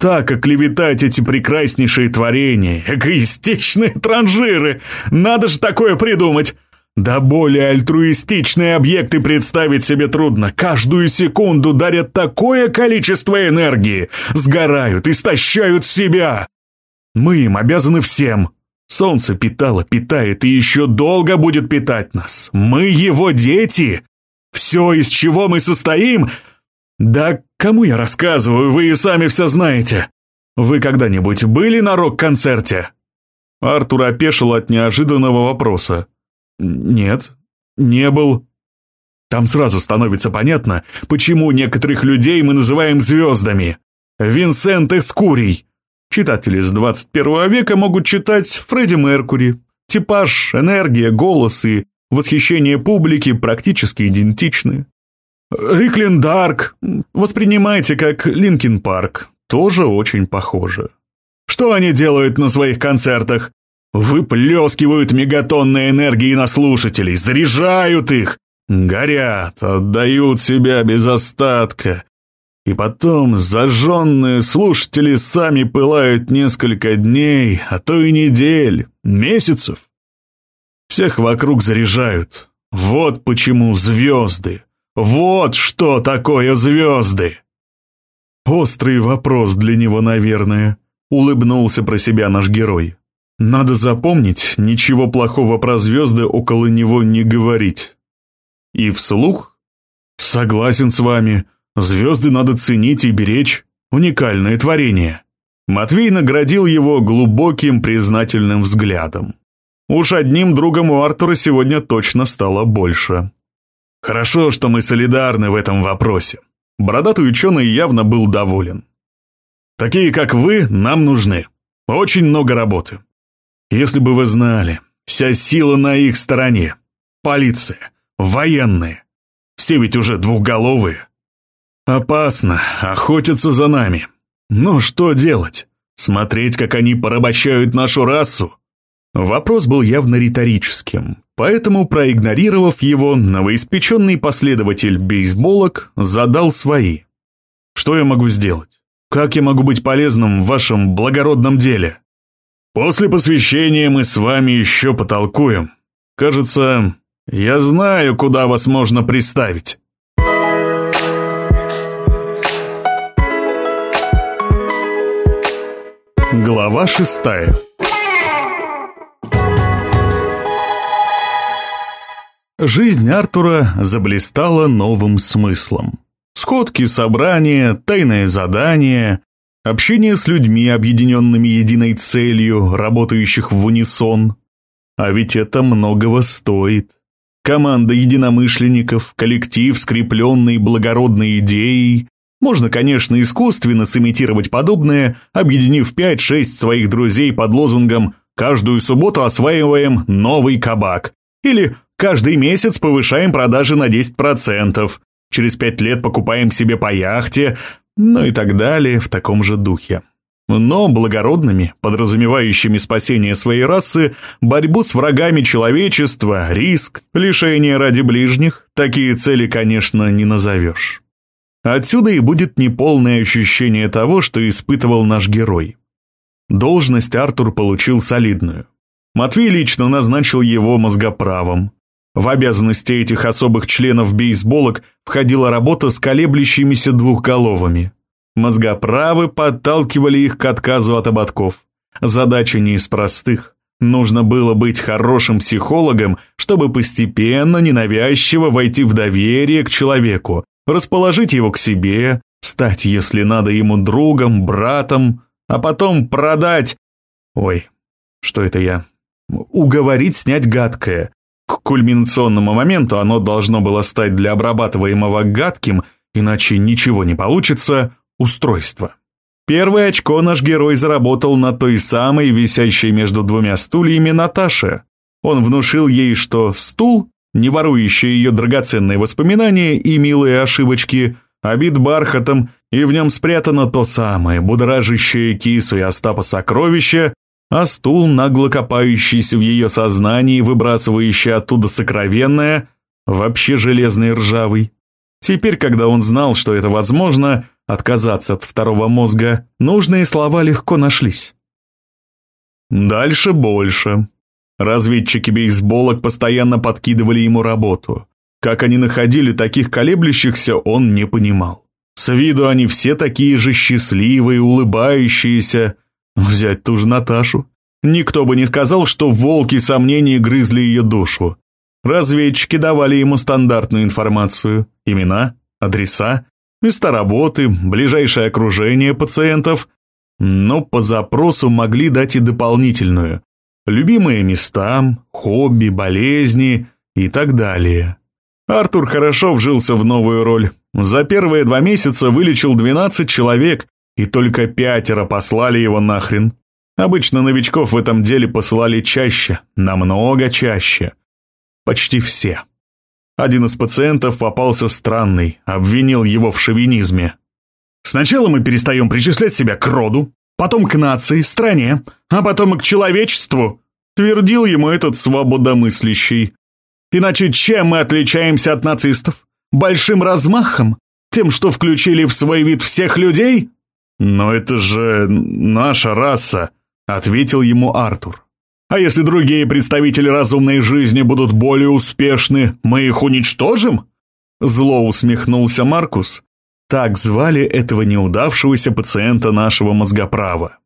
Так оклеветать эти прекраснейшие творения, эгоистичные транжиры! Надо же такое придумать! Да более альтруистичные объекты представить себе трудно. Каждую секунду дарят такое количество энергии, сгорают, истощают себя. Мы им обязаны всем. Солнце питало, питает и еще долго будет питать нас. Мы его дети. Все, из чего мы состоим, «Да кому я рассказываю, вы и сами все знаете. Вы когда-нибудь были на рок-концерте?» Артур опешил от неожиданного вопроса. «Нет, не был». Там сразу становится понятно, почему некоторых людей мы называем звездами. Винсент Эскурий. Читатели с 21 века могут читать Фредди Меркури. Типаж, энергия, голос и восхищение публики практически идентичны. Риклин Дарк воспринимайте как Linkin Park. Тоже очень похоже. Что они делают на своих концертах? Выплескивают мегатонны энергии на слушателей, заряжают их, горят, отдают себя без остатка. И потом зажженные слушатели сами пылают несколько дней, а то и недель, месяцев. Всех вокруг заряжают. Вот почему звезды. Вот что такое звезды!» Острый вопрос для него, наверное, улыбнулся про себя наш герой. Надо запомнить, ничего плохого про звезды около него не говорить. И вслух? Согласен с вами, звезды надо ценить и беречь. Уникальное творение. Матвей наградил его глубоким признательным взглядом. Уж одним другом у Артура сегодня точно стало больше. Хорошо, что мы солидарны в этом вопросе. Бородатый ученый явно был доволен. Такие, как вы, нам нужны. Очень много работы. Если бы вы знали, вся сила на их стороне. Полиция, военные. Все ведь уже двухголовые. Опасно, охотятся за нами. Но что делать? Смотреть, как они порабощают нашу расу? Вопрос был явно риторическим, поэтому, проигнорировав его, новоиспеченный последователь бейсболок задал свои. «Что я могу сделать? Как я могу быть полезным в вашем благородном деле?» «После посвящения мы с вами еще потолкуем. Кажется, я знаю, куда вас можно приставить». Глава шестая Жизнь Артура заблистала новым смыслом. Сходки, собрания, тайные задания, общение с людьми, объединенными единой целью, работающих в унисон. А ведь это многого стоит. Команда единомышленников, коллектив, скрепленный благородной идеей. Можно, конечно, искусственно сымитировать подобное, объединив 5-6 своих друзей под лозунгом «Каждую субботу осваиваем новый кабак» или Каждый месяц повышаем продажи на 10%. Через пять лет покупаем себе по яхте. Ну и так далее в таком же духе. Но благородными, подразумевающими спасение своей расы, борьбу с врагами человечества, риск, лишение ради ближних, такие цели, конечно, не назовешь. Отсюда и будет неполное ощущение того, что испытывал наш герой. Должность Артур получил солидную. Матвей лично назначил его мозгоправом. В обязанности этих особых членов бейсболок входила работа с колеблющимися двухголовыми. Мозгоправы подталкивали их к отказу от ободков. Задача не из простых. Нужно было быть хорошим психологом, чтобы постепенно, ненавязчиво войти в доверие к человеку, расположить его к себе, стать, если надо, ему другом, братом, а потом продать... Ой, что это я? Уговорить снять гадкое. К кульминационному моменту оно должно было стать для обрабатываемого гадким, иначе ничего не получится, устройство. Первое очко наш герой заработал на той самой, висящей между двумя стульями, Наташе. Он внушил ей, что стул, не ворующий ее драгоценные воспоминания и милые ошибочки, обит бархатом, и в нем спрятано то самое, будоражащее кису и Остапа сокровище, а стул, нагло копающийся в ее сознании, выбрасывающий оттуда сокровенное, вообще железный ржавый. Теперь, когда он знал, что это возможно, отказаться от второго мозга, нужные слова легко нашлись. Дальше больше. Разведчики бейсболок постоянно подкидывали ему работу. Как они находили таких колеблющихся, он не понимал. С виду они все такие же счастливые, улыбающиеся. Взять ту же Наташу. Никто бы не сказал, что волки сомнений грызли ее душу. Разведчики давали ему стандартную информацию. Имена, адреса, места работы, ближайшее окружение пациентов. Но по запросу могли дать и дополнительную. Любимые места, хобби, болезни и так далее. Артур хорошо вжился в новую роль. За первые два месяца вылечил 12 человек, и только пятеро послали его нахрен. Обычно новичков в этом деле посылали чаще, намного чаще. Почти все. Один из пациентов попался странный, обвинил его в шовинизме. «Сначала мы перестаем причислять себя к роду, потом к нации, стране, а потом и к человечеству», твердил ему этот свободомыслящий. «Иначе чем мы отличаемся от нацистов? Большим размахом? Тем, что включили в свой вид всех людей?» «Но это же наша раса», — ответил ему Артур. А если другие представители разумной жизни будут более успешны, мы их уничтожим?» Зло усмехнулся Маркус. Так звали этого неудавшегося пациента нашего мозгоправа.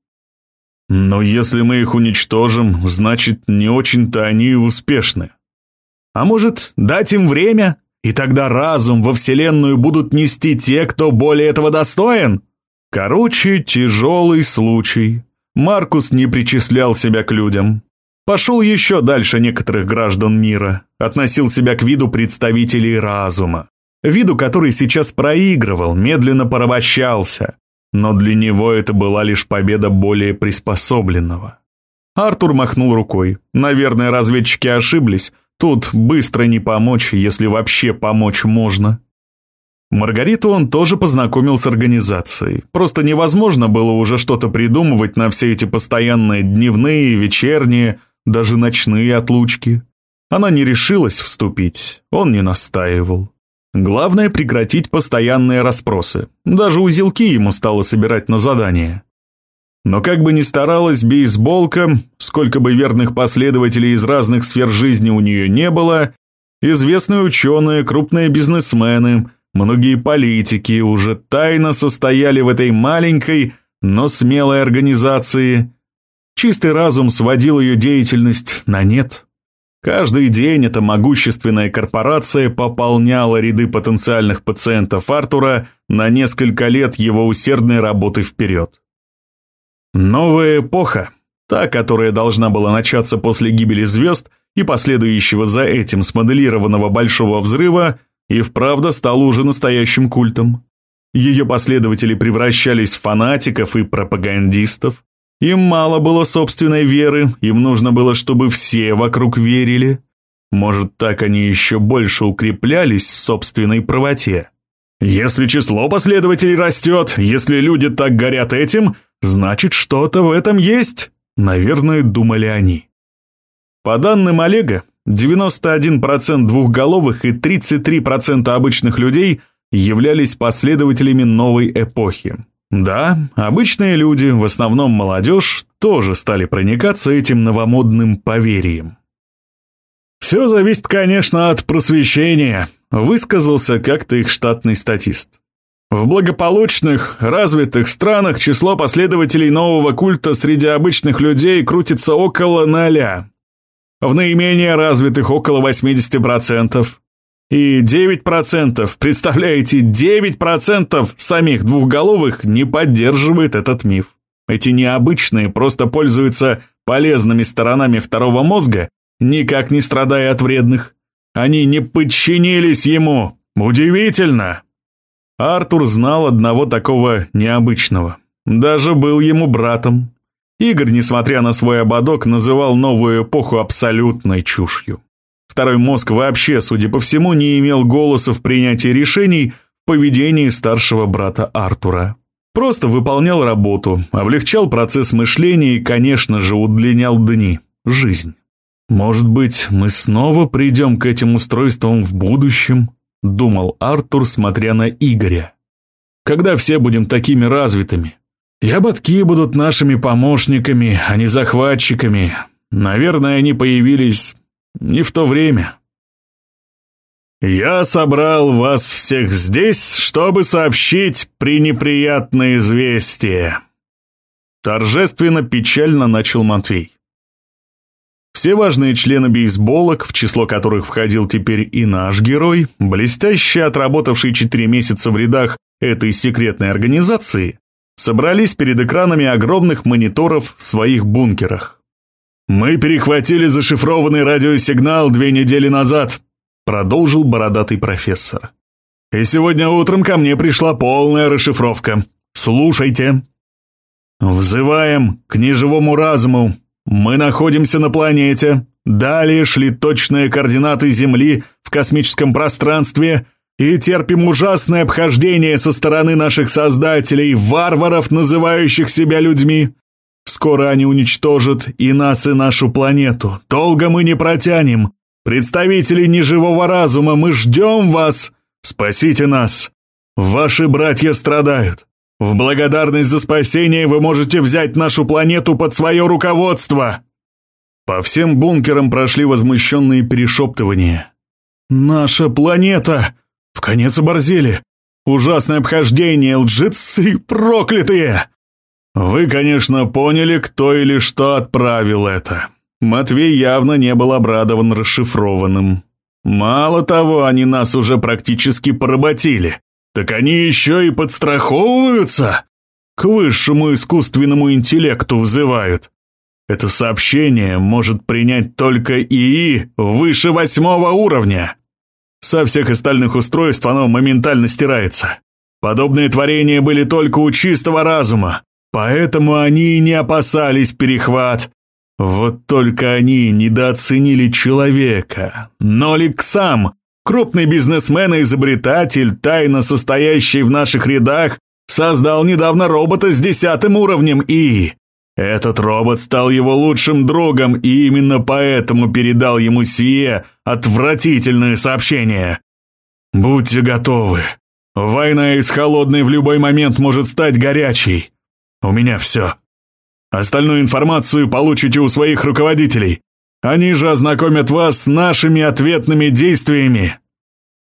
«Но если мы их уничтожим, значит, не очень-то они успешны. А может, дать им время, и тогда разум во Вселенную будут нести те, кто более этого достоин?» Короче, тяжелый случай. Маркус не причислял себя к людям. Пошел еще дальше некоторых граждан мира, относил себя к виду представителей разума. Виду, который сейчас проигрывал, медленно порабощался. Но для него это была лишь победа более приспособленного. Артур махнул рукой. Наверное, разведчики ошиблись. Тут быстро не помочь, если вообще помочь можно. Маргариту он тоже познакомил с организацией. Просто невозможно было уже что-то придумывать на все эти постоянные дневные, вечерние, даже ночные отлучки. Она не решилась вступить, он не настаивал. Главное прекратить постоянные расспросы. Даже узелки ему стало собирать на задание. Но как бы ни старалась бейсболка, сколько бы верных последователей из разных сфер жизни у нее не было, известные ученые, крупные бизнесмены, многие политики уже тайно состояли в этой маленькой, но смелой организации – Чистый разум сводил ее деятельность на нет. Каждый день эта могущественная корпорация пополняла ряды потенциальных пациентов Артура на несколько лет его усердной работы вперед. Новая эпоха, та, которая должна была начаться после гибели звезд и последующего за этим смоделированного большого взрыва, и вправду стала уже настоящим культом. Ее последователи превращались в фанатиков и пропагандистов, им мало было собственной веры, им нужно было, чтобы все вокруг верили. Может, так они еще больше укреплялись в собственной правоте. Если число последователей растет, если люди так горят этим, значит, что-то в этом есть, наверное, думали они. По данным Олега, 91% двухголовых и 33% обычных людей являлись последователями новой эпохи. Да, обычные люди, в основном молодежь, тоже стали проникаться этим новомодным поверьем. «Все зависит, конечно, от просвещения», — высказался как-то их штатный статист. В благополучных, развитых странах число последователей нового культа среди обычных людей крутится около ноля. В наименее развитых около 80%. И 9%, представляете, 9% самих двухголовых не поддерживает этот миф. Эти необычные просто пользуются полезными сторонами второго мозга, никак не страдая от вредных. Они не подчинились ему. Удивительно. Артур знал одного такого необычного. Даже был ему братом. Игорь, несмотря на свой ободок, называл новую эпоху абсолютной чушью. Второй мозг вообще, судя по всему, не имел голоса в принятии решений в поведении старшего брата Артура. Просто выполнял работу, облегчал процесс мышления и, конечно же, удлинял дни, жизнь. «Может быть, мы снова придем к этим устройствам в будущем?» – думал Артур, смотря на Игоря. «Когда все будем такими развитыми? И будут нашими помощниками, а не захватчиками. Наверное, они появились не в то время. «Я собрал вас всех здесь, чтобы сообщить пренеприятное известие», торжественно печально начал Матвей. Все важные члены бейсболок, в число которых входил теперь и наш герой, блестяще отработавший четыре месяца в рядах этой секретной организации, собрались перед экранами огромных мониторов в своих бункерах. «Мы перехватили зашифрованный радиосигнал две недели назад», продолжил бородатый профессор. «И сегодня утром ко мне пришла полная расшифровка. Слушайте. Взываем к неживому разуму. Мы находимся на планете. Далее шли точные координаты Земли в космическом пространстве и терпим ужасное обхождение со стороны наших создателей, варваров, называющих себя людьми. Скоро они уничтожат и нас, и нашу планету. Долго мы не протянем. Представители неживого разума, мы ждем вас. Спасите нас. Ваши братья страдают. В благодарность за спасение вы можете взять нашу планету под свое руководство. По всем бункерам прошли возмущенные перешептывания. «Наша планета! В конец оборзели! Ужасное обхождение, лжецы проклятые!» Вы, конечно, поняли, кто или что отправил это. Матвей явно не был обрадован расшифрованным. Мало того, они нас уже практически поработили. Так они еще и подстраховываются? К высшему искусственному интеллекту взывают. Это сообщение может принять только ИИ выше восьмого уровня. Со всех остальных устройств оно моментально стирается. Подобные творения были только у чистого разума, Поэтому они и не опасались перехват. Вот только они недооценили человека. Нолик сам, крупный бизнесмен и изобретатель, тайно состоящий в наших рядах, создал недавно робота с десятым уровнем И. Этот робот стал его лучшим другом и именно поэтому передал ему сие отвратительное сообщение. Будьте готовы. Война из холодной в любой момент может стать горячей. У меня все. Остальную информацию получите у своих руководителей. Они же ознакомят вас с нашими ответными действиями».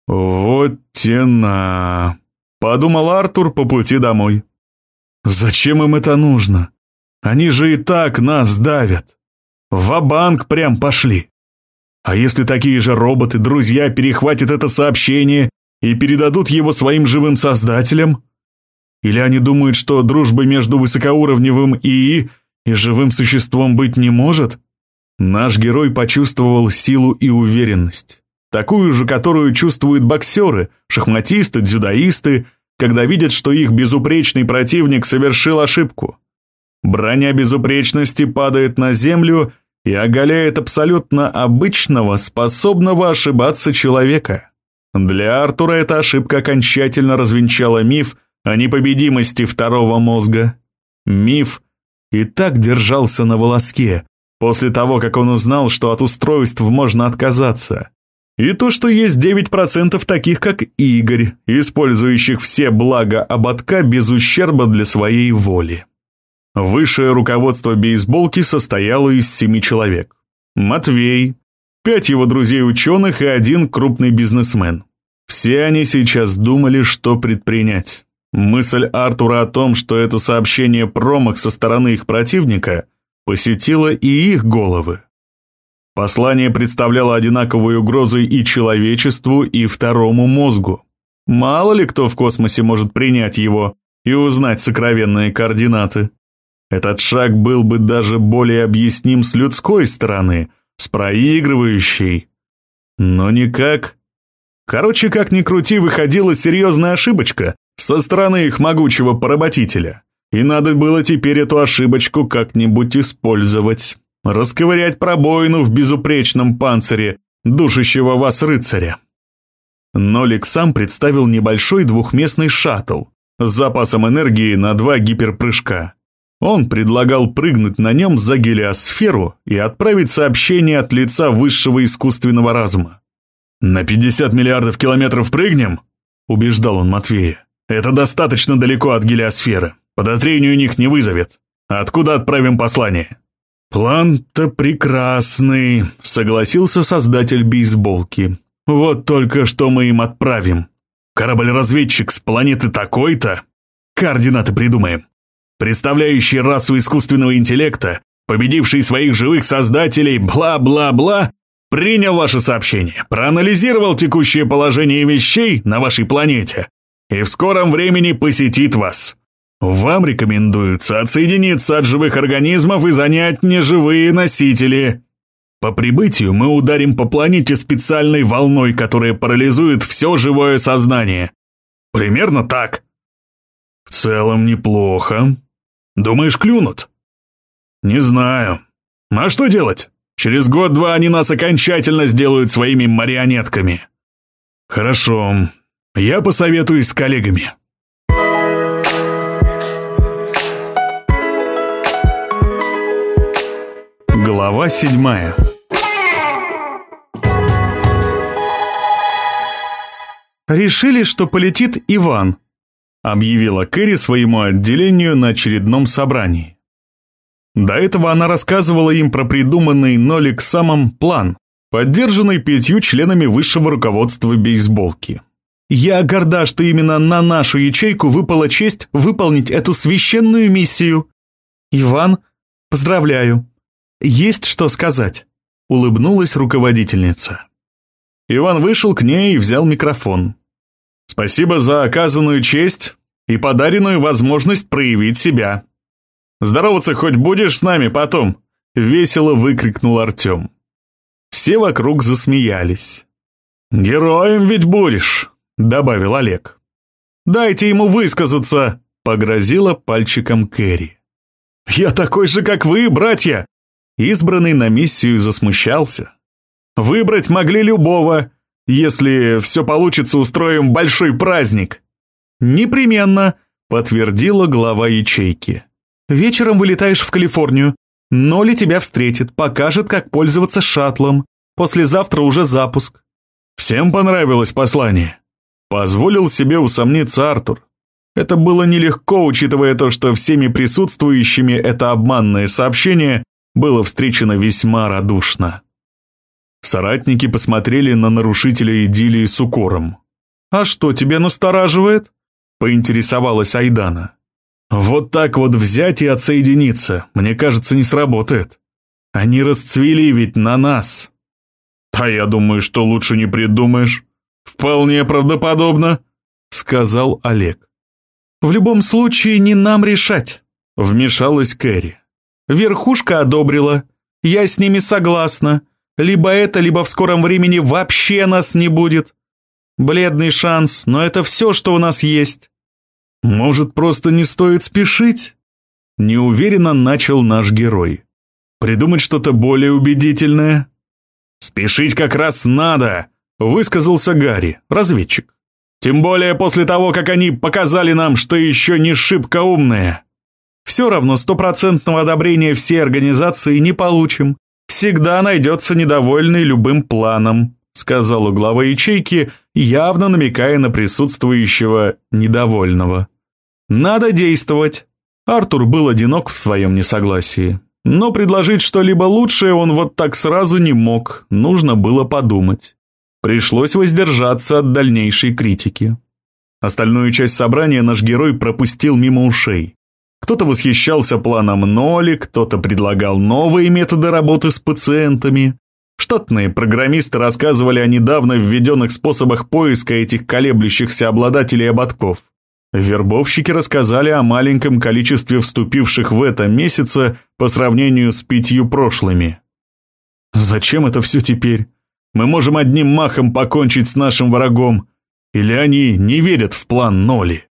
«Вот тена», — подумал Артур по пути домой. «Зачем им это нужно? Они же и так нас давят. В-банк прям пошли. А если такие же роботы-друзья перехватят это сообщение и передадут его своим живым создателям?» Или они думают, что дружбы между высокоуровневым ИИ и живым существом быть не может? Наш герой почувствовал силу и уверенность. Такую же, которую чувствуют боксеры, шахматисты, дзюдоисты, когда видят, что их безупречный противник совершил ошибку. Броня безупречности падает на землю и оголяет абсолютно обычного, способного ошибаться человека. Для Артура эта ошибка окончательно развенчала миф о непобедимости второго мозга. Миф и так держался на волоске, после того, как он узнал, что от устройств можно отказаться. И то, что есть 9% таких, как Игорь, использующих все блага ободка без ущерба для своей воли. Высшее руководство бейсболки состояло из семи человек. Матвей, пять его друзей-ученых и один крупный бизнесмен. Все они сейчас думали, что предпринять. Мысль Артура о том, что это сообщение промах со стороны их противника, посетила и их головы. Послание представляло одинаковую угрозу и человечеству, и второму мозгу. Мало ли кто в космосе может принять его и узнать сокровенные координаты. Этот шаг был бы даже более объясним с людской стороны, с проигрывающей. Но никак. Короче, как ни крути, выходила серьезная ошибочка со стороны их могучего поработителя. И надо было теперь эту ошибочку как-нибудь использовать. Расковырять пробоину в безупречном панцире, душащего вас рыцаря. Нолик сам представил небольшой двухместный шаттл с запасом энергии на два гиперпрыжка. Он предлагал прыгнуть на нем за гелиосферу и отправить сообщение от лица высшего искусственного разума. «На 50 миллиардов километров прыгнем?» – убеждал он Матвея. «Это достаточно далеко от гелиосферы. Подозрений у них не вызовет. Откуда отправим послание?» «План-то прекрасный», — согласился создатель бейсболки. «Вот только что мы им отправим. Корабль-разведчик с планеты такой-то. Координаты придумаем представляющий расу искусственного интеллекта, победивший своих живых создателей, бла-бла-бла, принял ваше сообщение, проанализировал текущее положение вещей на вашей планете и в скором времени посетит вас. Вам рекомендуется отсоединиться от живых организмов и занять неживые носители. По прибытию мы ударим по планете специальной волной, которая парализует все живое сознание. Примерно так. В целом неплохо, Думаешь, клюнут? Не знаю. А что делать? Через год-два они нас окончательно сделают своими марионетками. Хорошо. Я посоветуюсь с коллегами. Глава седьмая Решили, что полетит Иван, объявила Кэрри своему отделению на очередном собрании. До этого она рассказывала им про придуманный Нолик самом план, поддержанный пятью членами высшего руководства бейсболки. «Я горда, что именно на нашу ячейку выпала честь выполнить эту священную миссию. Иван, поздравляю. Есть что сказать», — улыбнулась руководительница. Иван вышел к ней и взял микрофон. Спасибо за оказанную честь и подаренную возможность проявить себя. Здороваться хоть будешь с нами потом?» — весело выкрикнул Артем. Все вокруг засмеялись. «Героем ведь будешь», — добавил Олег. «Дайте ему высказаться», — погрозила пальчиком Кэрри. «Я такой же, как вы, братья!» Избранный на миссию засмущался. «Выбрать могли любого, если все получится, устроим большой праздник». «Непременно», — подтвердила глава ячейки. «Вечером вылетаешь в Калифорнию. Ноли тебя встретит, покажет, как пользоваться шаттлом. Послезавтра уже запуск». Всем понравилось послание. Позволил себе усомниться Артур. Это было нелегко, учитывая то, что всеми присутствующими это обманное сообщение было встречено весьма радушно. Соратники посмотрели на нарушителя идиллии с укором. «А что тебя настораживает?» — поинтересовалась Айдана. «Вот так вот взять и отсоединиться, мне кажется, не сработает. Они расцвели ведь на нас». «А я думаю, что лучше не придумаешь. Вполне правдоподобно», — сказал Олег. «В любом случае не нам решать», — вмешалась Кэрри. «Верхушка одобрила. Я с ними согласна. Либо это, либо в скором времени вообще нас не будет. Бледный шанс, но это все, что у нас есть. Может, просто не стоит спешить? Неуверенно начал наш герой. Придумать что-то более убедительное? Спешить как раз надо, высказался Гарри, разведчик. «Тем более после того, как они показали нам, что еще не шибко умные». «Все равно стопроцентного одобрения всей организации не получим. Всегда найдется недовольный любым планом», сказал у главы ячейки, явно намекая на присутствующего недовольного. «Надо действовать». Артур был одинок в своем несогласии. Но предложить что-либо лучшее он вот так сразу не мог, нужно было подумать. Пришлось воздержаться от дальнейшей критики. Остальную часть собрания наш герой пропустил мимо ушей. Кто-то восхищался планом Ноли, кто-то предлагал новые методы работы с пациентами. Штатные программисты рассказывали о недавно введенных способах поиска этих колеблющихся обладателей ободков. Вербовщики рассказали о маленьком количестве вступивших в этом месяце по сравнению с пятью прошлыми. Зачем это все теперь? Мы можем одним махом покончить с нашим врагом. Или они не верят в план Ноли?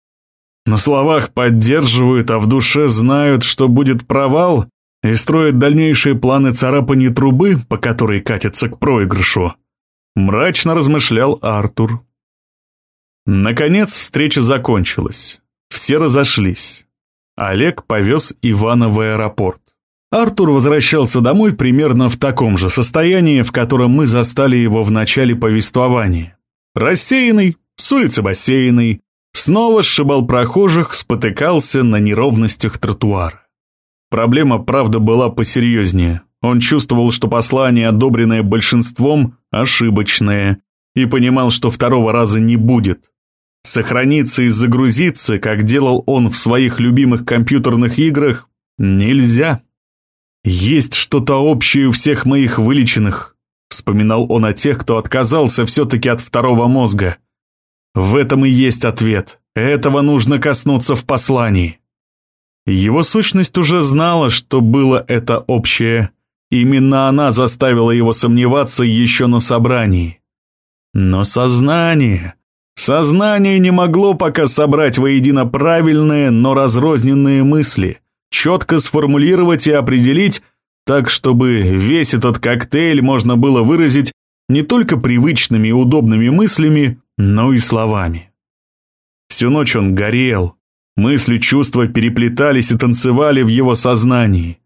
На словах поддерживают, а в душе знают, что будет провал, и строят дальнейшие планы царапания трубы, по которой катятся к проигрышу. Мрачно размышлял Артур. Наконец встреча закончилась. Все разошлись. Олег повез Ивана в аэропорт. Артур возвращался домой примерно в таком же состоянии, в котором мы застали его в начале повествования. Рассеянный, с улицы бассейной, снова сшибал прохожих, спотыкался на неровностях тротуара. Проблема, правда, была посерьезнее. Он чувствовал, что послание, одобренное большинством, ошибочное, и понимал, что второго раза не будет. Сохраниться и загрузиться, как делал он в своих любимых компьютерных играх, нельзя. «Есть что-то общее у всех моих вылеченных», — вспоминал он о тех, кто отказался все-таки от второго мозга. «В этом и есть ответ. Этого нужно коснуться в послании». Его сущность уже знала, что было это общее. Именно она заставила его сомневаться еще на собрании. Но сознание, Сознание не могло пока собрать воедино правильные, но разрозненные мысли, четко сформулировать и определить, так чтобы весь этот коктейль можно было выразить не только привычными и удобными мыслями, но и словами. Всю ночь он горел, мысли, чувства переплетались и танцевали в его сознании.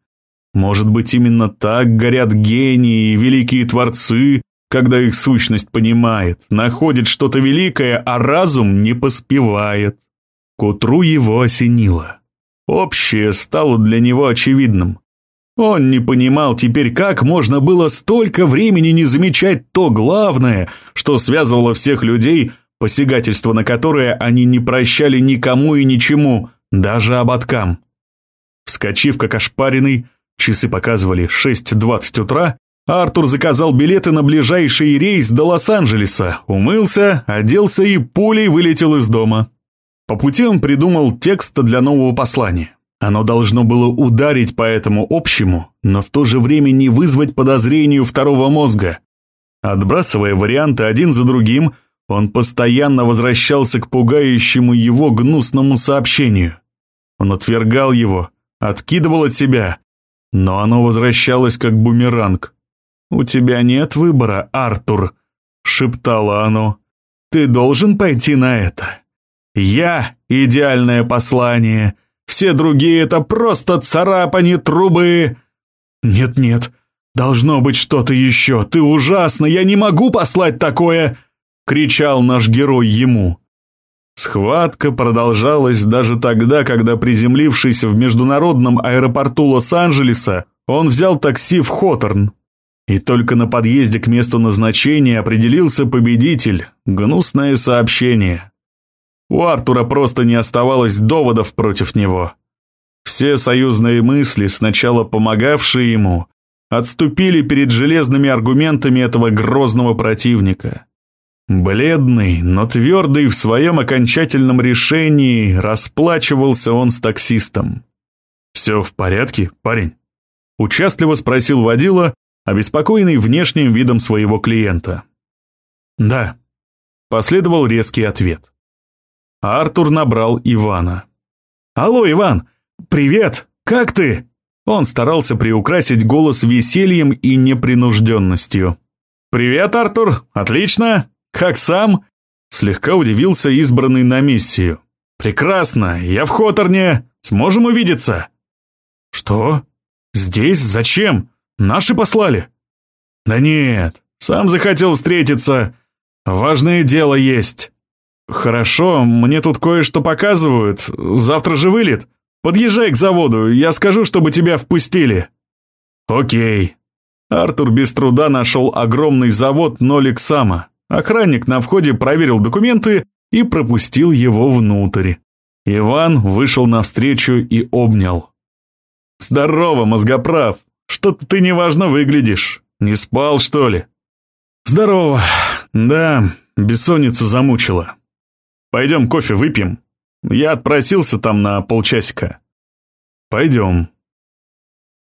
Может быть, именно так горят гении и великие творцы, когда их сущность понимает, находит что-то великое, а разум не поспевает. К утру его осенило. Общее стало для него очевидным. Он не понимал теперь, как можно было столько времени не замечать то главное, что связывало всех людей, посягательство на которое они не прощали никому и ничему, даже ободкам. Вскочив как ошпаренный, часы показывали 6.20 утра, Артур заказал билеты на ближайший рейс до Лос-Анджелеса, умылся, оделся и пулей вылетел из дома. По пути он придумал текст для нового послания. Оно должно было ударить по этому общему, но в то же время не вызвать подозрению второго мозга. Отбрасывая варианты один за другим, он постоянно возвращался к пугающему его гнусному сообщению. Он отвергал его, откидывал от себя, но оно возвращалось как бумеранг. «У тебя нет выбора, Артур», — шептало оно. «Ты должен пойти на это. Я — идеальное послание, все другие — это просто царапани трубы». «Нет-нет, должно быть что-то еще, ты ужасно, я не могу послать такое!» — кричал наш герой ему. Схватка продолжалась даже тогда, когда, приземлившись в международном аэропорту Лос-Анджелеса, он взял такси в Хоторн. И только на подъезде к месту назначения определился победитель. Гнусное сообщение. У Артура просто не оставалось доводов против него. Все союзные мысли, сначала помогавшие ему, отступили перед железными аргументами этого грозного противника. Бледный, но твердый в своем окончательном решении, расплачивался он с таксистом. «Все в порядке, парень?» Участливо спросил водила, обеспокоенный внешним видом своего клиента. «Да», — последовал резкий ответ. Артур набрал Ивана. «Алло, Иван! Привет! Как ты?» Он старался приукрасить голос весельем и непринужденностью. «Привет, Артур! Отлично! Как сам?» Слегка удивился избранный на миссию. «Прекрасно! Я в Хоторне! Сможем увидеться?» «Что? Здесь? Зачем? Наши послали?» «Да нет, сам захотел встретиться. Важное дело есть». «Хорошо, мне тут кое-что показывают. Завтра же вылет. Подъезжай к заводу, я скажу, чтобы тебя впустили». «Окей». Артур без труда нашел огромный завод Нолик Сама. Охранник на входе проверил документы и пропустил его внутрь. Иван вышел навстречу и обнял. «Здорово, мозгоправ! Что-то ты неважно выглядишь. Не спал, что ли?» «Здорово. Да, бессонница замучила. Пойдем кофе выпьем. Я отпросился там на полчасика». «Пойдем».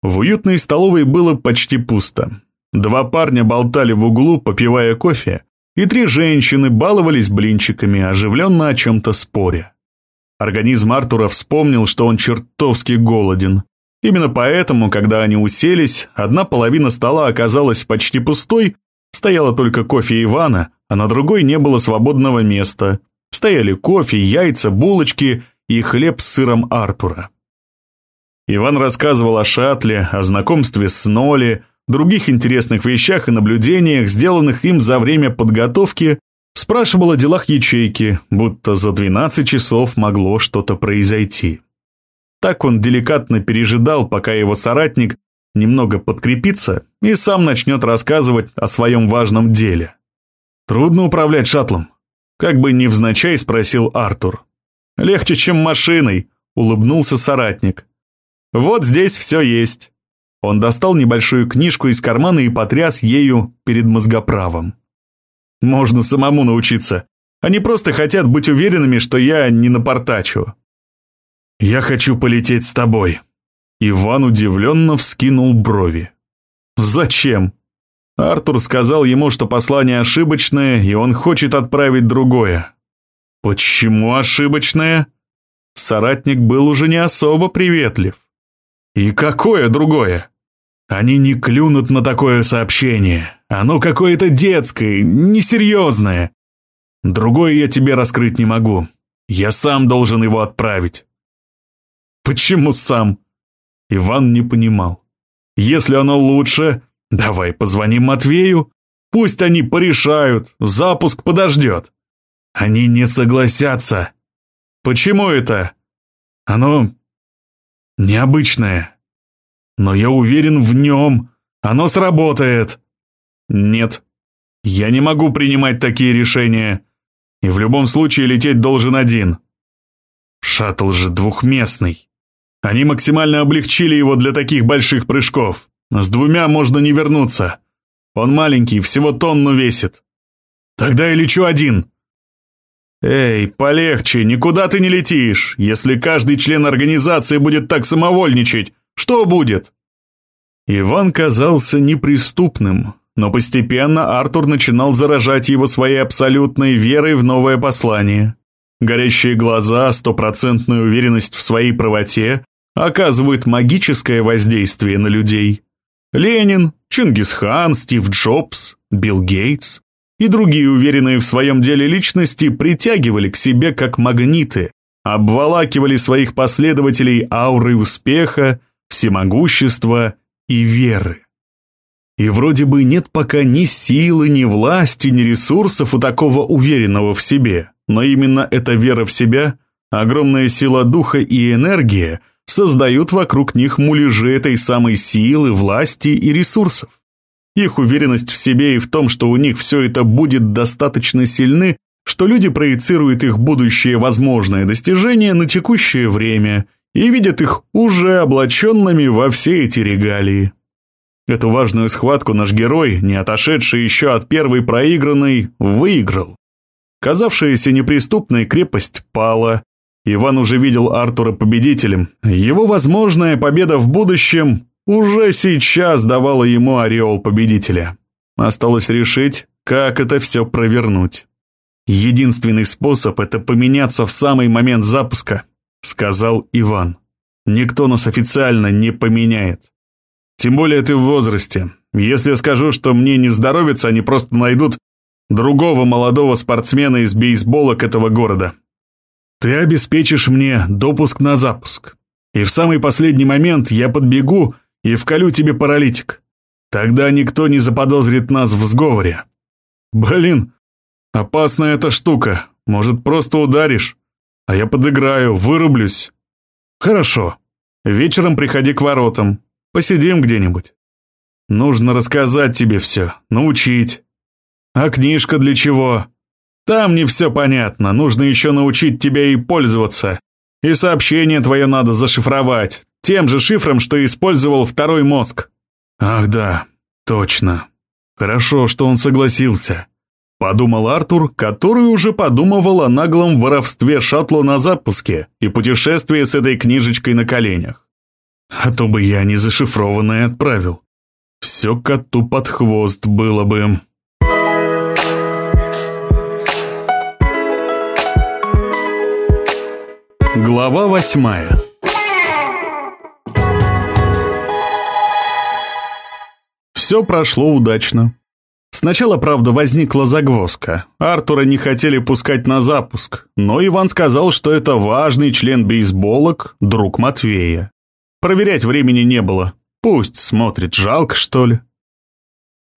В уютной столовой было почти пусто. Два парня болтали в углу, попивая кофе, и три женщины баловались блинчиками, оживленно о чем-то споря. Организм Артура вспомнил, что он чертовски голоден. Именно поэтому, когда они уселись, одна половина стола оказалась почти пустой, стояла только кофе Ивана, а на другой не было свободного места. Стояли кофе, яйца, булочки и хлеб с сыром Артура. Иван рассказывал о шатле, о знакомстве с Ноли, других интересных вещах и наблюдениях, сделанных им за время подготовки, спрашивал о делах ячейки, будто за 12 часов могло что-то произойти. Так он деликатно пережидал, пока его соратник немного подкрепится и сам начнет рассказывать о своем важном деле. «Трудно управлять шаттлом?» Как бы невзначай спросил Артур. «Легче, чем машиной», — улыбнулся соратник. «Вот здесь все есть». Он достал небольшую книжку из кармана и потряс ею перед мозгоправом. «Можно самому научиться. Они просто хотят быть уверенными, что я не напортачу». «Я хочу полететь с тобой». Иван удивленно вскинул брови. «Зачем?» Артур сказал ему, что послание ошибочное, и он хочет отправить другое. «Почему ошибочное?» Соратник был уже не особо приветлив. И какое другое? Они не клюнут на такое сообщение. Оно какое-то детское, несерьезное. Другое я тебе раскрыть не могу. Я сам должен его отправить. Почему сам? Иван не понимал. Если оно лучше, давай позвоним Матвею. Пусть они порешают, запуск подождет. Они не согласятся. Почему это? Оно необычное. Но я уверен в нем. Оно сработает. Нет. Я не могу принимать такие решения. И в любом случае лететь должен один. Шаттл же двухместный. Они максимально облегчили его для таких больших прыжков. С двумя можно не вернуться. Он маленький, всего тонну весит. Тогда я лечу один. «Эй, полегче, никуда ты не летишь. Если каждый член организации будет так самовольничать, что будет?» Иван казался неприступным, но постепенно Артур начинал заражать его своей абсолютной верой в новое послание. Горящие глаза, стопроцентная уверенность в своей правоте оказывают магическое воздействие на людей. Ленин, Чингисхан, Стив Джобс, Билл Гейтс и другие уверенные в своем деле личности притягивали к себе как магниты, обволакивали своих последователей аурой успеха, всемогущества и веры. И вроде бы нет пока ни силы, ни власти, ни ресурсов у такого уверенного в себе, но именно эта вера в себя, огромная сила духа и энергия создают вокруг них муляжи этой самой силы, власти и ресурсов. Их уверенность в себе и в том, что у них все это будет достаточно сильны, что люди проецируют их будущее возможное достижение на текущее время и видят их уже облаченными во все эти регалии. Эту важную схватку наш герой, не отошедший еще от первой проигранной, выиграл. Казавшаяся неприступной крепость пала. Иван уже видел Артура победителем. Его возможная победа в будущем уже сейчас давала ему ореол победителя. Осталось решить, как это все провернуть. Единственный способ — это поменяться в самый момент запуска, сказал Иван. Никто нас официально не поменяет. Тем более ты в возрасте. Если скажу, что мне не здоровится, они просто найдут другого молодого спортсмена из бейсболок этого города. Ты обеспечишь мне допуск на запуск. И в самый последний момент я подбегу и вколю тебе паралитик. Тогда никто не заподозрит нас в сговоре. Блин, опасная эта штука. Может, просто ударишь, а я подыграю, вырублюсь. Хорошо. Вечером приходи к воротам. Посидим где-нибудь. Нужно рассказать тебе все, научить. А книжка для чего? Там не все понятно, нужно еще научить тебя и пользоваться. И сообщение твое надо зашифровать, тем же шифром, что использовал второй мозг. Ах да, точно. Хорошо, что он согласился. Подумал Артур, который уже подумывал о наглом воровстве шаттла на запуске и путешествии с этой книжечкой на коленях. А то бы я не зашифрованное отправил. Все коту под хвост было бы. Глава восьмая Все прошло удачно. Сначала, правда, возникла загвоздка. Артура не хотели пускать на запуск, но Иван сказал, что это важный член бейсболок, друг Матвея. Проверять времени не было. Пусть смотрит, жалко, что ли.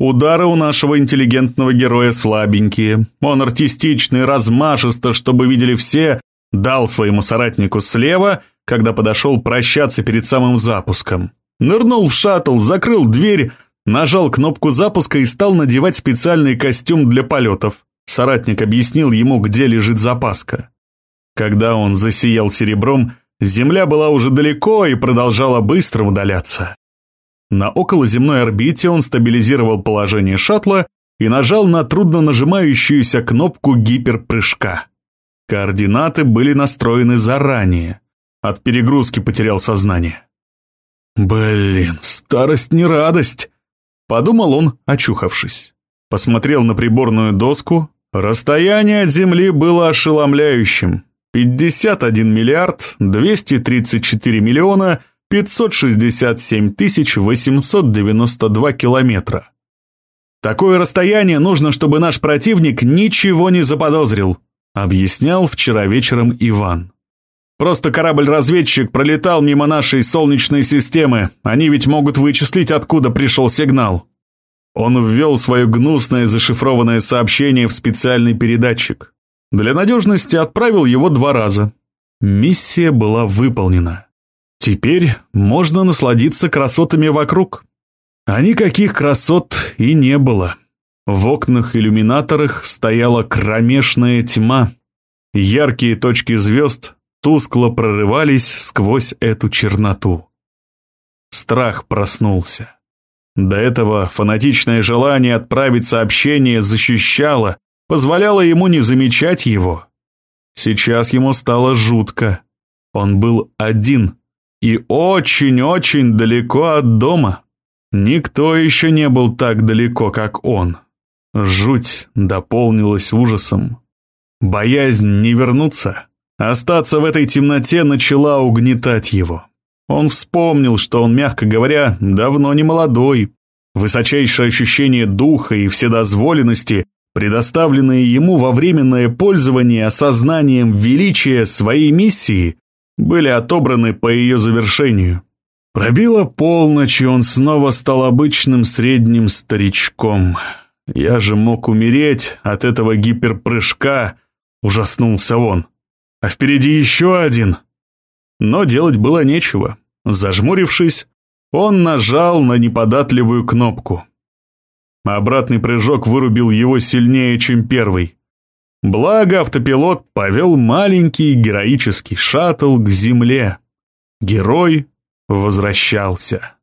Удары у нашего интеллигентного героя слабенькие. Он артистичный, размашисто, чтобы видели все, дал своему соратнику слева, когда подошел прощаться перед самым запуском. Нырнул в шаттл, закрыл дверь, нажал кнопку запуска и стал надевать специальный костюм для полетов. Соратник объяснил ему, где лежит запаска. Когда он засиял серебром, земля была уже далеко и продолжала быстро удаляться. На околоземной орбите он стабилизировал положение шаттла и нажал на трудно нажимающуюся кнопку гиперпрыжка. Координаты были настроены заранее. От перегрузки потерял сознание. «Блин, старость не радость», — подумал он, очухавшись. Посмотрел на приборную доску. Расстояние от Земли было ошеломляющим. 51 миллиард 234 миллиона 567 тысяч 892 километра. Такое расстояние нужно, чтобы наш противник ничего не заподозрил, объяснял вчера вечером Иван. Просто корабль-разведчик пролетал мимо нашей Солнечной системы, они ведь могут вычислить, откуда пришел сигнал. Он ввел свое гнусное зашифрованное сообщение в специальный передатчик. Для надежности отправил его два раза. Миссия была выполнена. Теперь можно насладиться красотами вокруг. А никаких красот и не было. В окнах-иллюминаторах стояла кромешная тьма. Яркие точки звезд тускло прорывались сквозь эту черноту. Страх проснулся. До этого фанатичное желание отправить сообщение защищало, позволяло ему не замечать его. Сейчас ему стало жутко. Он был один и очень-очень далеко от дома. Никто еще не был так далеко, как он. Жуть дополнилась ужасом. Боязнь не вернуться, остаться в этой темноте начала угнетать его. Он вспомнил, что он, мягко говоря, давно не молодой. Высочайшее ощущение духа и вседозволенности, предоставленные ему во временное пользование осознанием величия своей миссии, были отобраны по ее завершению. Пробило полночь, и он снова стал обычным средним старичком. Я же мог умереть от этого гиперпрыжка, ужаснулся он. А впереди еще один. Но делать было нечего. Зажмурившись, он нажал на неподатливую кнопку. Обратный прыжок вырубил его сильнее, чем первый. Благо автопилот повел маленький героический шаттл к земле. Герой возвращался.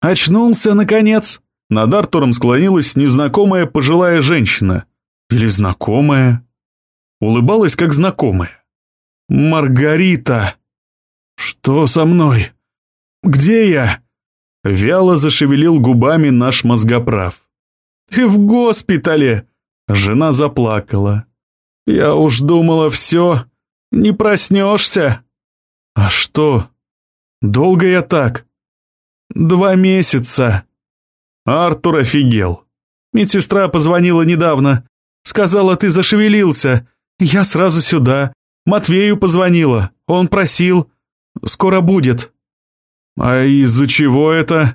«Очнулся, наконец!» Над Артуром склонилась незнакомая пожилая женщина. Или знакомая. Улыбалась, как знакомая. «Маргарита!» «Что со мной? Где я?» Вяло зашевелил губами наш мозгоправ. «Ты в госпитале!» Жена заплакала. «Я уж думала, все, не проснешься». «А что? Долго я так?» «Два месяца». Артур офигел. Медсестра позвонила недавно. Сказала, ты зашевелился. Я сразу сюда. Матвею позвонила. Он просил. Скоро будет. А из-за чего это?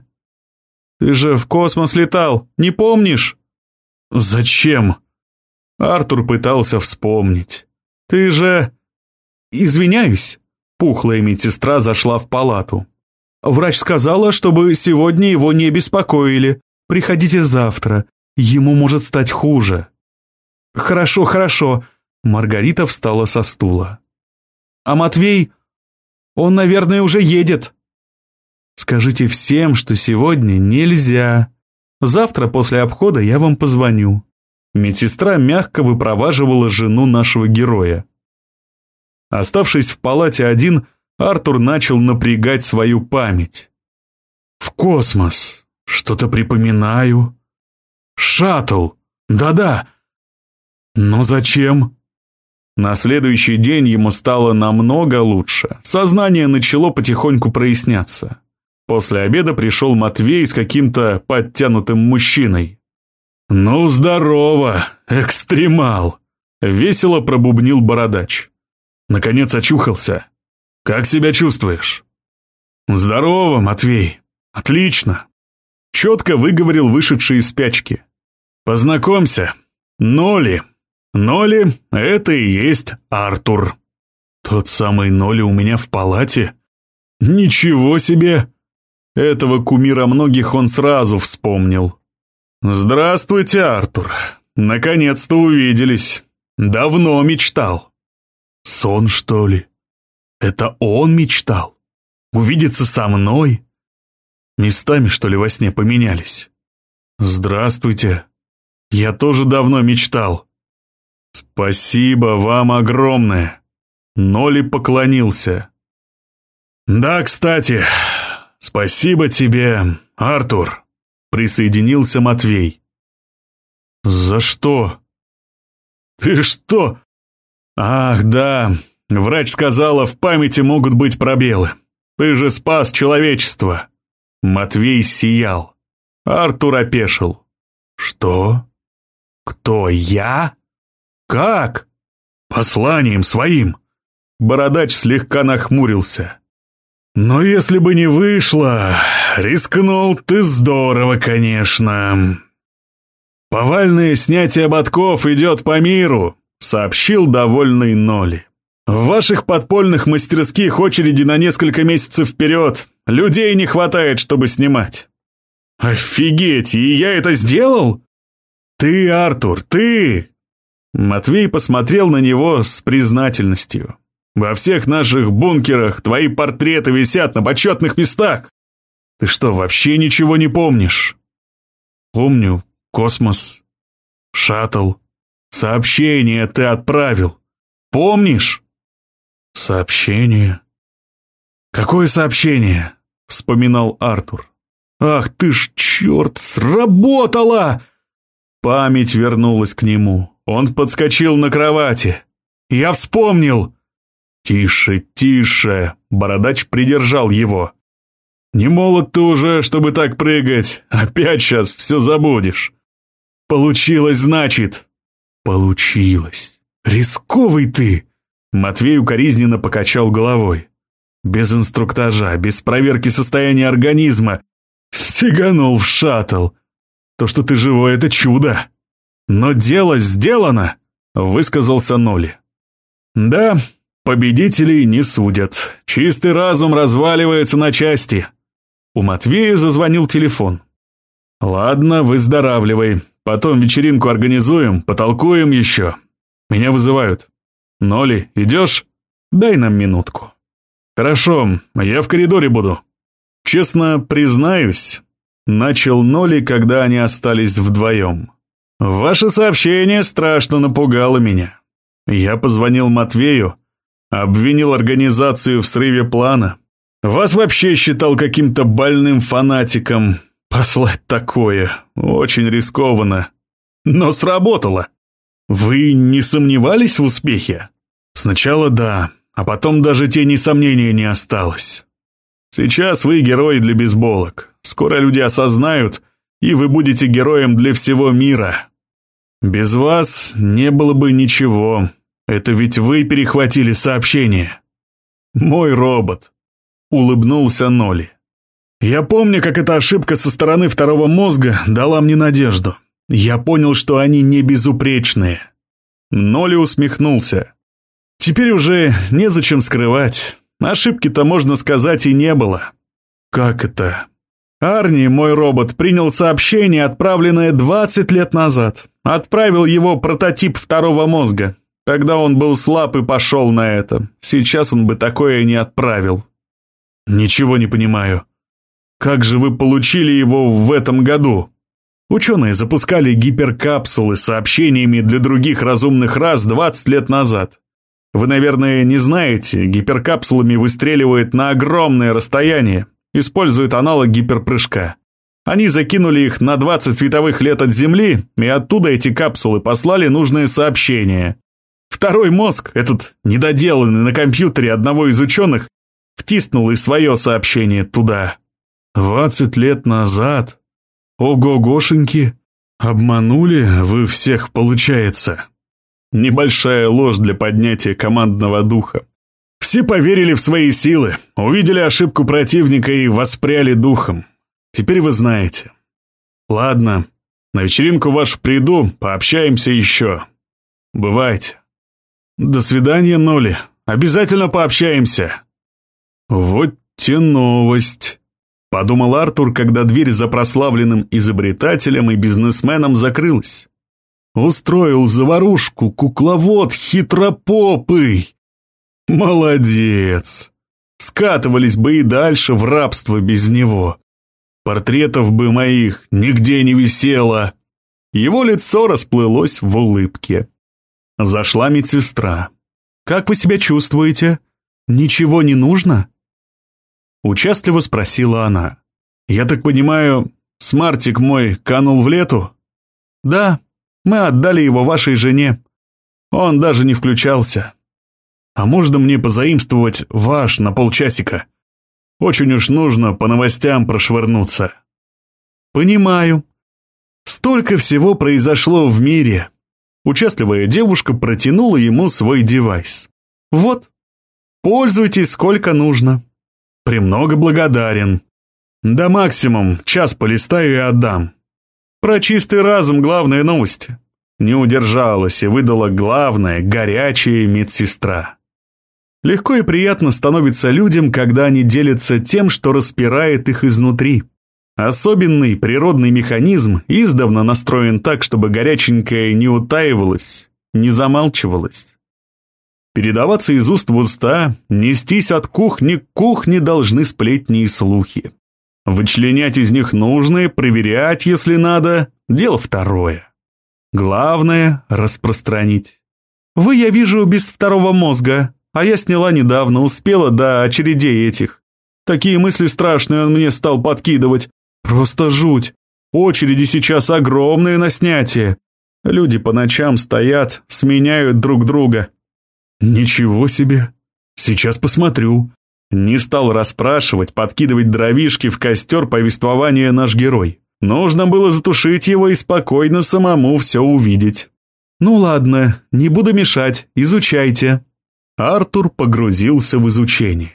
Ты же в космос летал, не помнишь? Зачем? Артур пытался вспомнить. Ты же... Извиняюсь. Пухлая медсестра зашла в палату. Врач сказала, чтобы сегодня его не беспокоили. Приходите завтра. Ему может стать хуже. Хорошо, хорошо. Маргарита встала со стула. А Матвей... Он, наверное, уже едет. Скажите всем, что сегодня нельзя. Завтра после обхода я вам позвоню. Медсестра мягко выпроваживала жену нашего героя. Оставшись в палате один, Артур начал напрягать свою память. В космос. Что-то припоминаю. Шаттл. Да-да. Но зачем? На следующий день ему стало намного лучше. Сознание начало потихоньку проясняться. После обеда пришел Матвей с каким-то подтянутым мужчиной. «Ну, здорово, экстремал!» — весело пробубнил бородач. Наконец очухался. «Как себя чувствуешь?» «Здорово, Матвей. Отлично!» Четко выговорил вышедший из спячки. «Познакомься. Ноли. Ноли — это и есть Артур. Тот самый Ноли у меня в палате? Ничего себе! Этого кумира многих он сразу вспомнил. Здравствуйте, Артур. Наконец-то увиделись. Давно мечтал. Сон, что ли? Это он мечтал? Увидеться со мной? Местами, что ли, во сне поменялись? Здравствуйте. Я тоже давно мечтал. «Спасибо вам огромное!» Ноли поклонился. «Да, кстати, спасибо тебе, Артур!» Присоединился Матвей. «За что?» «Ты что?» «Ах, да, врач сказала, в памяти могут быть пробелы. Ты же спас человечество!» Матвей сиял. Артур опешил. «Что? Кто, я?» «Как?» «Посланием своим!» Бородач слегка нахмурился. «Но если бы не вышло, рискнул ты здорово, конечно!» «Повальное снятие ободков идет по миру», — сообщил довольный Ноли. «В ваших подпольных мастерских очереди на несколько месяцев вперед. Людей не хватает, чтобы снимать». «Офигеть, и я это сделал?» «Ты, Артур, ты! Матвей посмотрел на него с признательностью. «Во всех наших бункерах твои портреты висят на почетных местах. Ты что, вообще ничего не помнишь?» «Помню. Космос. Шаттл. Сообщение ты отправил. Помнишь?» «Сообщение?» «Какое сообщение?» — вспоминал Артур. «Ах ты ж черт, сработало!» Память вернулась к нему. Он подскочил на кровати. «Я вспомнил!» «Тише, тише!» Бородач придержал его. «Не молод ты уже, чтобы так прыгать. Опять сейчас все забудешь». «Получилось, значит?» «Получилось. Рисковый ты!» Матвей укоризненно покачал головой. «Без инструктажа, без проверки состояния организма. Стеганул в шаттл. То, что ты живой, это чудо!» «Но дело сделано», — высказался Ноли. «Да, победителей не судят. Чистый разум разваливается на части». У Матвея зазвонил телефон. «Ладно, выздоравливай. Потом вечеринку организуем, потолкуем еще. Меня вызывают. Ноли, идешь? Дай нам минутку». «Хорошо, я в коридоре буду». «Честно признаюсь», — начал Ноли, когда они остались вдвоем. Ваше сообщение страшно напугало меня. Я позвонил Матвею, обвинил организацию в срыве плана. Вас вообще считал каким-то больным фанатиком. Послать такое очень рискованно. Но сработало. Вы не сомневались в успехе? Сначала да, а потом даже тени сомнения не осталось. Сейчас вы герой для бейсболок. Скоро люди осознают, и вы будете героем для всего мира. Без вас не было бы ничего. Это ведь вы перехватили сообщение. Мой робот. Улыбнулся Ноли. Я помню, как эта ошибка со стороны второго мозга дала мне надежду. Я понял, что они не безупречные. Ноли усмехнулся. Теперь уже незачем скрывать. Ошибки-то, можно сказать, и не было. Как это? Арни, мой робот, принял сообщение, отправленное 20 лет назад. Отправил его прототип второго мозга. Тогда он был слаб и пошел на это. Сейчас он бы такое не отправил. Ничего не понимаю. Как же вы получили его в этом году? Ученые запускали гиперкапсулы с сообщениями для других разумных рас 20 лет назад. Вы, наверное, не знаете, гиперкапсулами выстреливают на огромное расстояние, используют аналог гиперпрыжка. Они закинули их на 20 световых лет от Земли, и оттуда эти капсулы послали нужное сообщение. Второй мозг, этот недоделанный на компьютере одного из ученых, втиснул и свое сообщение туда. 20 лет назад? Ого-гошеньки! Обманули вы всех, получается. Небольшая ложь для поднятия командного духа. Все поверили в свои силы, увидели ошибку противника и воспряли духом. Теперь вы знаете. Ладно, на вечеринку вашу приду, пообщаемся еще. Бывайте. До свидания, Ноли. Обязательно пообщаемся. Вот те новость. Подумал Артур, когда дверь за прославленным изобретателем и бизнесменом закрылась. Устроил заварушку, кукловод хитропопый. Молодец. Скатывались бы и дальше в рабство без него. Портретов бы моих нигде не висело. Его лицо расплылось в улыбке. Зашла медсестра. «Как вы себя чувствуете? Ничего не нужно?» Участливо спросила она. «Я так понимаю, смартик мой канул в лету?» «Да, мы отдали его вашей жене. Он даже не включался. А можно мне позаимствовать ваш на полчасика? Очень уж нужно по новостям прошвырнуться». «Понимаю. Столько всего произошло в мире». Участливая девушка протянула ему свой девайс. «Вот, пользуйтесь сколько нужно. Премного благодарен. Да максимум час полистаю и отдам. Про чистый разум главная новость. Не удержалась и выдала главное, горячая медсестра. Легко и приятно становится людям, когда они делятся тем, что распирает их изнутри. Особенный природный механизм издавна настроен так, чтобы горяченькое не утаивалось, не замалчивалось. Передаваться из уст в уста, нестись от кухни к кухне должны сплетни и слухи. Вычленять из них нужные, проверять, если надо, дело второе. Главное — распространить. Вы, я вижу, без второго мозга, а я сняла недавно, успела до очередей этих. Такие мысли страшные он мне стал подкидывать. Просто жуть. Очереди сейчас огромные на снятие. Люди по ночам стоят, сменяют друг друга. Ничего себе. Сейчас посмотрю. Не стал расспрашивать, подкидывать дровишки в костер повествования наш герой. Нужно было затушить его и спокойно самому все увидеть. «Ну ладно, не буду мешать, изучайте». Артур погрузился в изучение.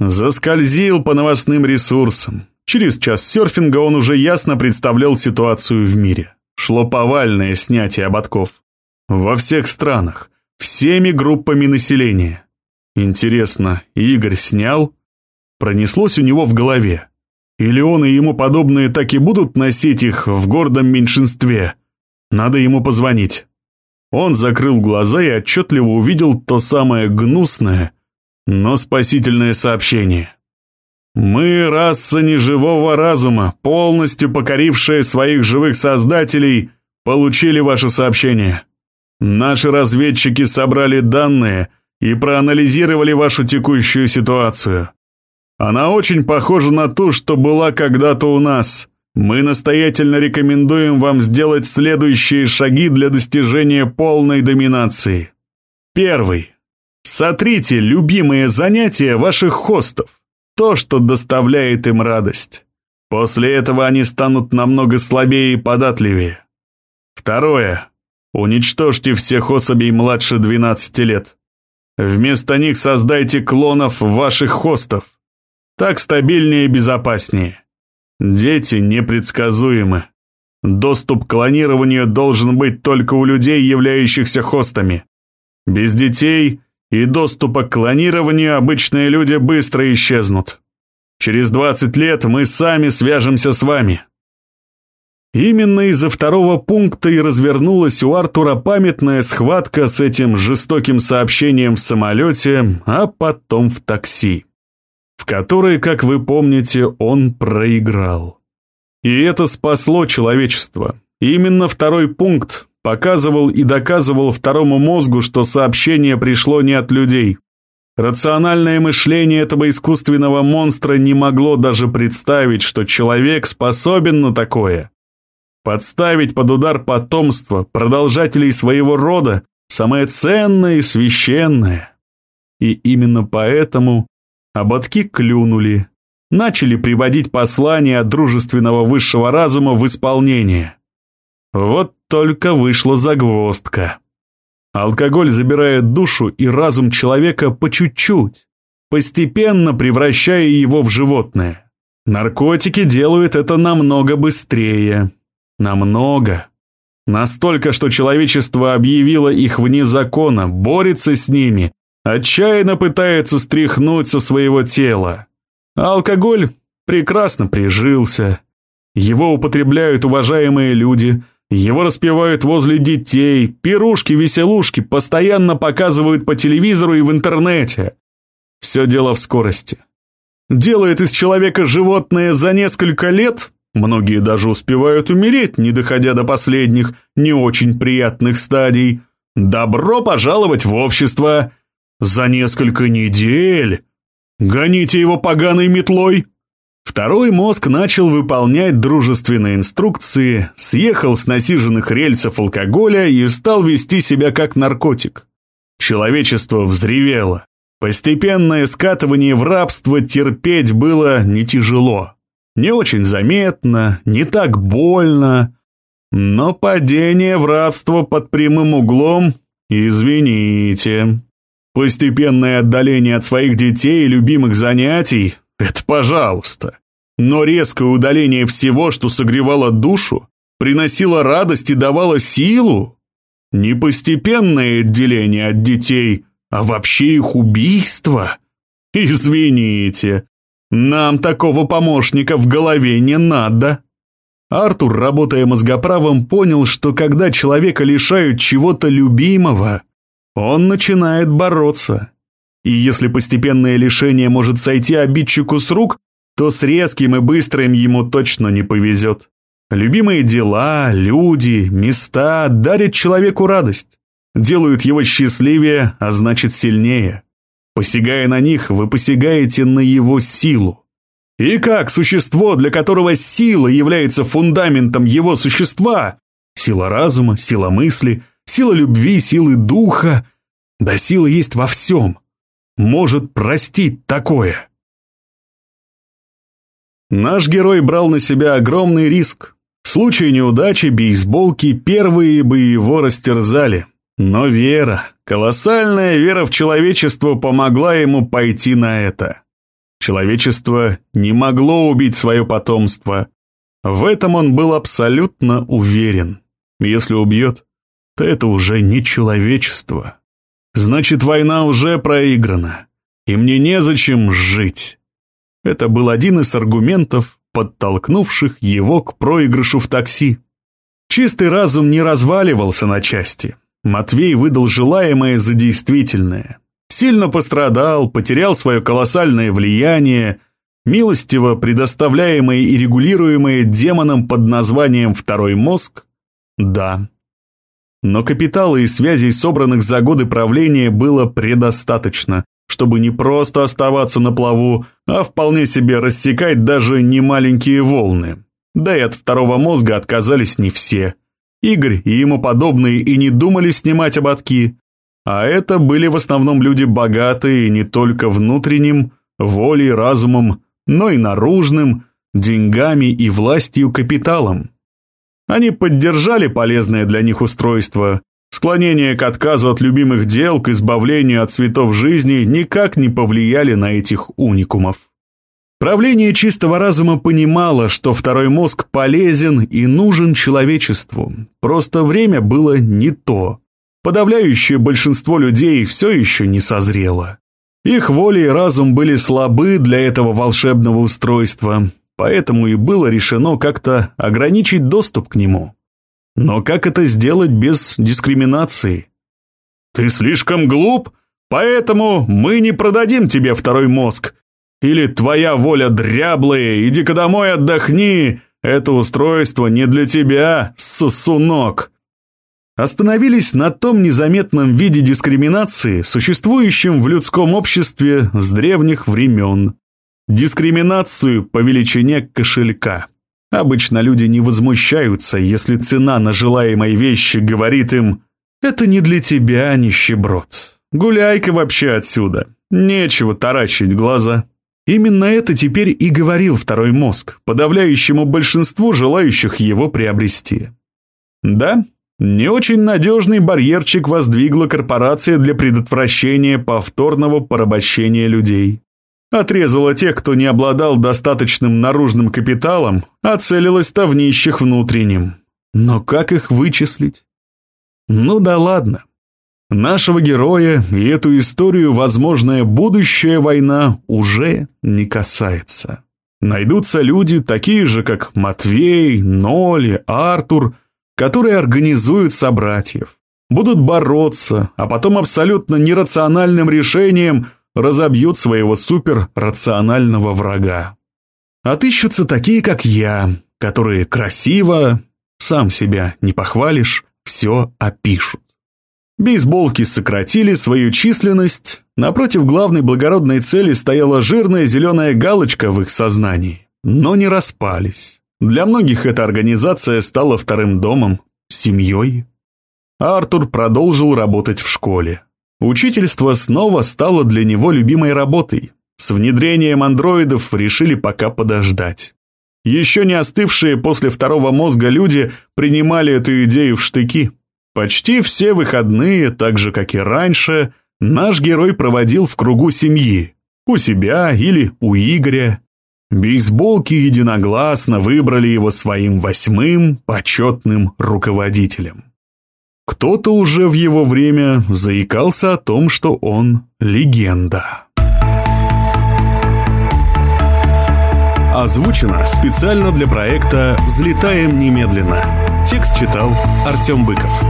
Заскользил по новостным ресурсам. Через час серфинга он уже ясно представлял ситуацию в мире. Шло повальное снятие ободков. Во всех странах, всеми группами населения. Интересно, Игорь снял? Пронеслось у него в голове. Или он и ему подобные так и будут носить их в гордом меньшинстве? Надо ему позвонить. Он закрыл глаза и отчетливо увидел то самое гнусное, но спасительное сообщение. «Мы, раса неживого разума, полностью покорившая своих живых создателей, получили ваше сообщение. Наши разведчики собрали данные и проанализировали вашу текущую ситуацию. Она очень похожа на ту, что была когда-то у нас. Мы настоятельно рекомендуем вам сделать следующие шаги для достижения полной доминации. Первый. Сотрите любимые занятия ваших хостов, то, что доставляет им радость. После этого они станут намного слабее и податливее. Второе. Уничтожьте всех особей младше 12 лет. Вместо них создайте клонов ваших хостов. Так стабильнее и безопаснее. Дети непредсказуемы. Доступ к клонированию должен быть только у людей, являющихся хостами. Без детей и доступа к клонированию обычные люди быстро исчезнут. Через 20 лет мы сами свяжемся с вами. Именно из-за второго пункта и развернулась у Артура памятная схватка с этим жестоким сообщением в самолете, а потом в такси, в которой, как вы помните, он проиграл. И это спасло человечество. Именно второй пункт показывал и доказывал второму мозгу, что сообщение пришло не от людей. Рациональное мышление этого искусственного монстра не могло даже представить, что человек способен на такое. Подставить под удар потомство, продолжателей своего рода, самое ценное и священное. И именно поэтому ободки клюнули, начали приводить послания от дружественного высшего разума в исполнение. Вот только вышла загвоздка. Алкоголь забирает душу и разум человека по чуть-чуть, постепенно превращая его в животное. Наркотики делают это намного быстрее. Намного. Настолько, что человечество объявило их вне закона, борется с ними, отчаянно пытается стряхнуть со своего тела. А алкоголь прекрасно прижился. Его употребляют уважаемые люди, его распевают возле детей, пирушки-веселушки постоянно показывают по телевизору и в интернете. Все дело в скорости. Делает из человека животное за несколько лет Многие даже успевают умереть, не доходя до последних, не очень приятных стадий. Добро пожаловать в общество! За несколько недель! Гоните его поганой метлой! Второй мозг начал выполнять дружественные инструкции, съехал с насиженных рельсов алкоголя и стал вести себя как наркотик. Человечество взревело. Постепенное скатывание в рабство терпеть было не тяжело. Не очень заметно, не так больно. Но падение в рабство под прямым углом, извините. Постепенное отдаление от своих детей и любимых занятий — это пожалуйста. Но резкое удаление всего, что согревало душу, приносило радость и давало силу. Не постепенное отделение от детей, а вообще их убийство. Извините, нам такого помощника в голове не надо. Артур, работая мозгоправом, понял, что когда человека лишают чего-то любимого, он начинает бороться. И если постепенное лишение может сойти обидчику с рук, то с резким и быстрым ему точно не повезет. Любимые дела, люди, места дарят человеку радость, делают его счастливее, а значит сильнее. Посягая на них, вы посягаете на его силу. И как существо, для которого сила является фундаментом его существа, сила разума, сила мысли, сила любви, силы духа, да сила есть во всем, может простить такое. Наш герой брал на себя огромный риск. В случае неудачи бейсболки первые бы его растерзали. Но вера, колоссальная вера в человечество помогла ему пойти на это. Человечество не могло убить свое потомство. В этом он был абсолютно уверен. Если убьет, то это уже не человечество. Значит, война уже проиграна, и мне незачем жить. Это был один из аргументов, подтолкнувших его к проигрышу в такси. Чистый разум не разваливался на части. Матвей выдал желаемое за действительное. Сильно пострадал, потерял свое колоссальное влияние, милостиво предоставляемое и регулируемое демоном под названием «второй мозг» – да. Но капитала и связей, собранных за годы правления, было предостаточно, чтобы не просто оставаться на плаву, а вполне себе рассекать даже немаленькие волны. Да и от второго мозга отказались не все – Игорь и ему подобные и не думали снимать ободки. А это были в основном люди богатые не только внутренним, волей, разумом, но и наружным, деньгами и властью капиталом. Они поддержали полезное для них устройство. Склонение к отказу от любимых дел, к избавлению от цветов жизни никак не повлияли на этих уникумов. Правление чистого разума понимало, что второй мозг полезен и нужен человечеству. Просто время было не то. Подавляющее большинство людей все еще не созрело. Их воля и разум были слабы для этого волшебного устройства, поэтому и было решено как-то ограничить доступ к нему. Но как это сделать без дискриминации? «Ты слишком глуп, поэтому мы не продадим тебе второй мозг. Или твоя воля дряблая, иди-ка домой отдохни, это устройство не для тебя, сосунок». Остановились на том незаметном виде дискриминации, существующем в людском обществе с древних времен. Дискриминацию по величине кошелька. Обычно люди не возмущаются, если цена на желаемой вещи говорит им «Это не для тебя, нищеброд. Гуляй-ка вообще отсюда. Нечего таращить глаза». Именно это теперь и говорил второй мозг, подавляющему большинству желающих его приобрести. Да, не очень надежный барьерчик воздвигла корпорация для предотвращения повторного порабощения людей. Отрезала тех, кто не обладал достаточным наружным капиталом, а целилась-то в нищих внутренним. Но как их вычислить? Ну да ладно. Нашего героя и эту историю возможная будущая война уже не касается. Найдутся люди, такие же, как Матвей, Ноли, Артур, которые организуют собратьев, будут бороться, а потом абсолютно нерациональным решением разобьют своего суперрационального врага. Отыщутся такие, как я, которые красиво, сам себя не похвалишь, все опишут. Бейсболки сократили свою численность, напротив главной благородной цели стояла жирная зеленая галочка в их сознании, но не распались. Для многих эта организация стала вторым домом, семьей. Артур продолжил работать в школе. Учительство снова стало для него любимой работой. С внедрением андроидов решили пока подождать. Еще не остывшие после второго мозга люди принимали эту идею в штыки. Почти все выходные, так же как и раньше, наш герой проводил в кругу семьи. У себя или у Игоря. Бейсболки единогласно выбрали его своим восьмым почетным руководителем. Кто-то уже в его время заикался о том, что он легенда. Озвучено специально для проекта «Взлетаем немедленно». Текст читал Артем Быков.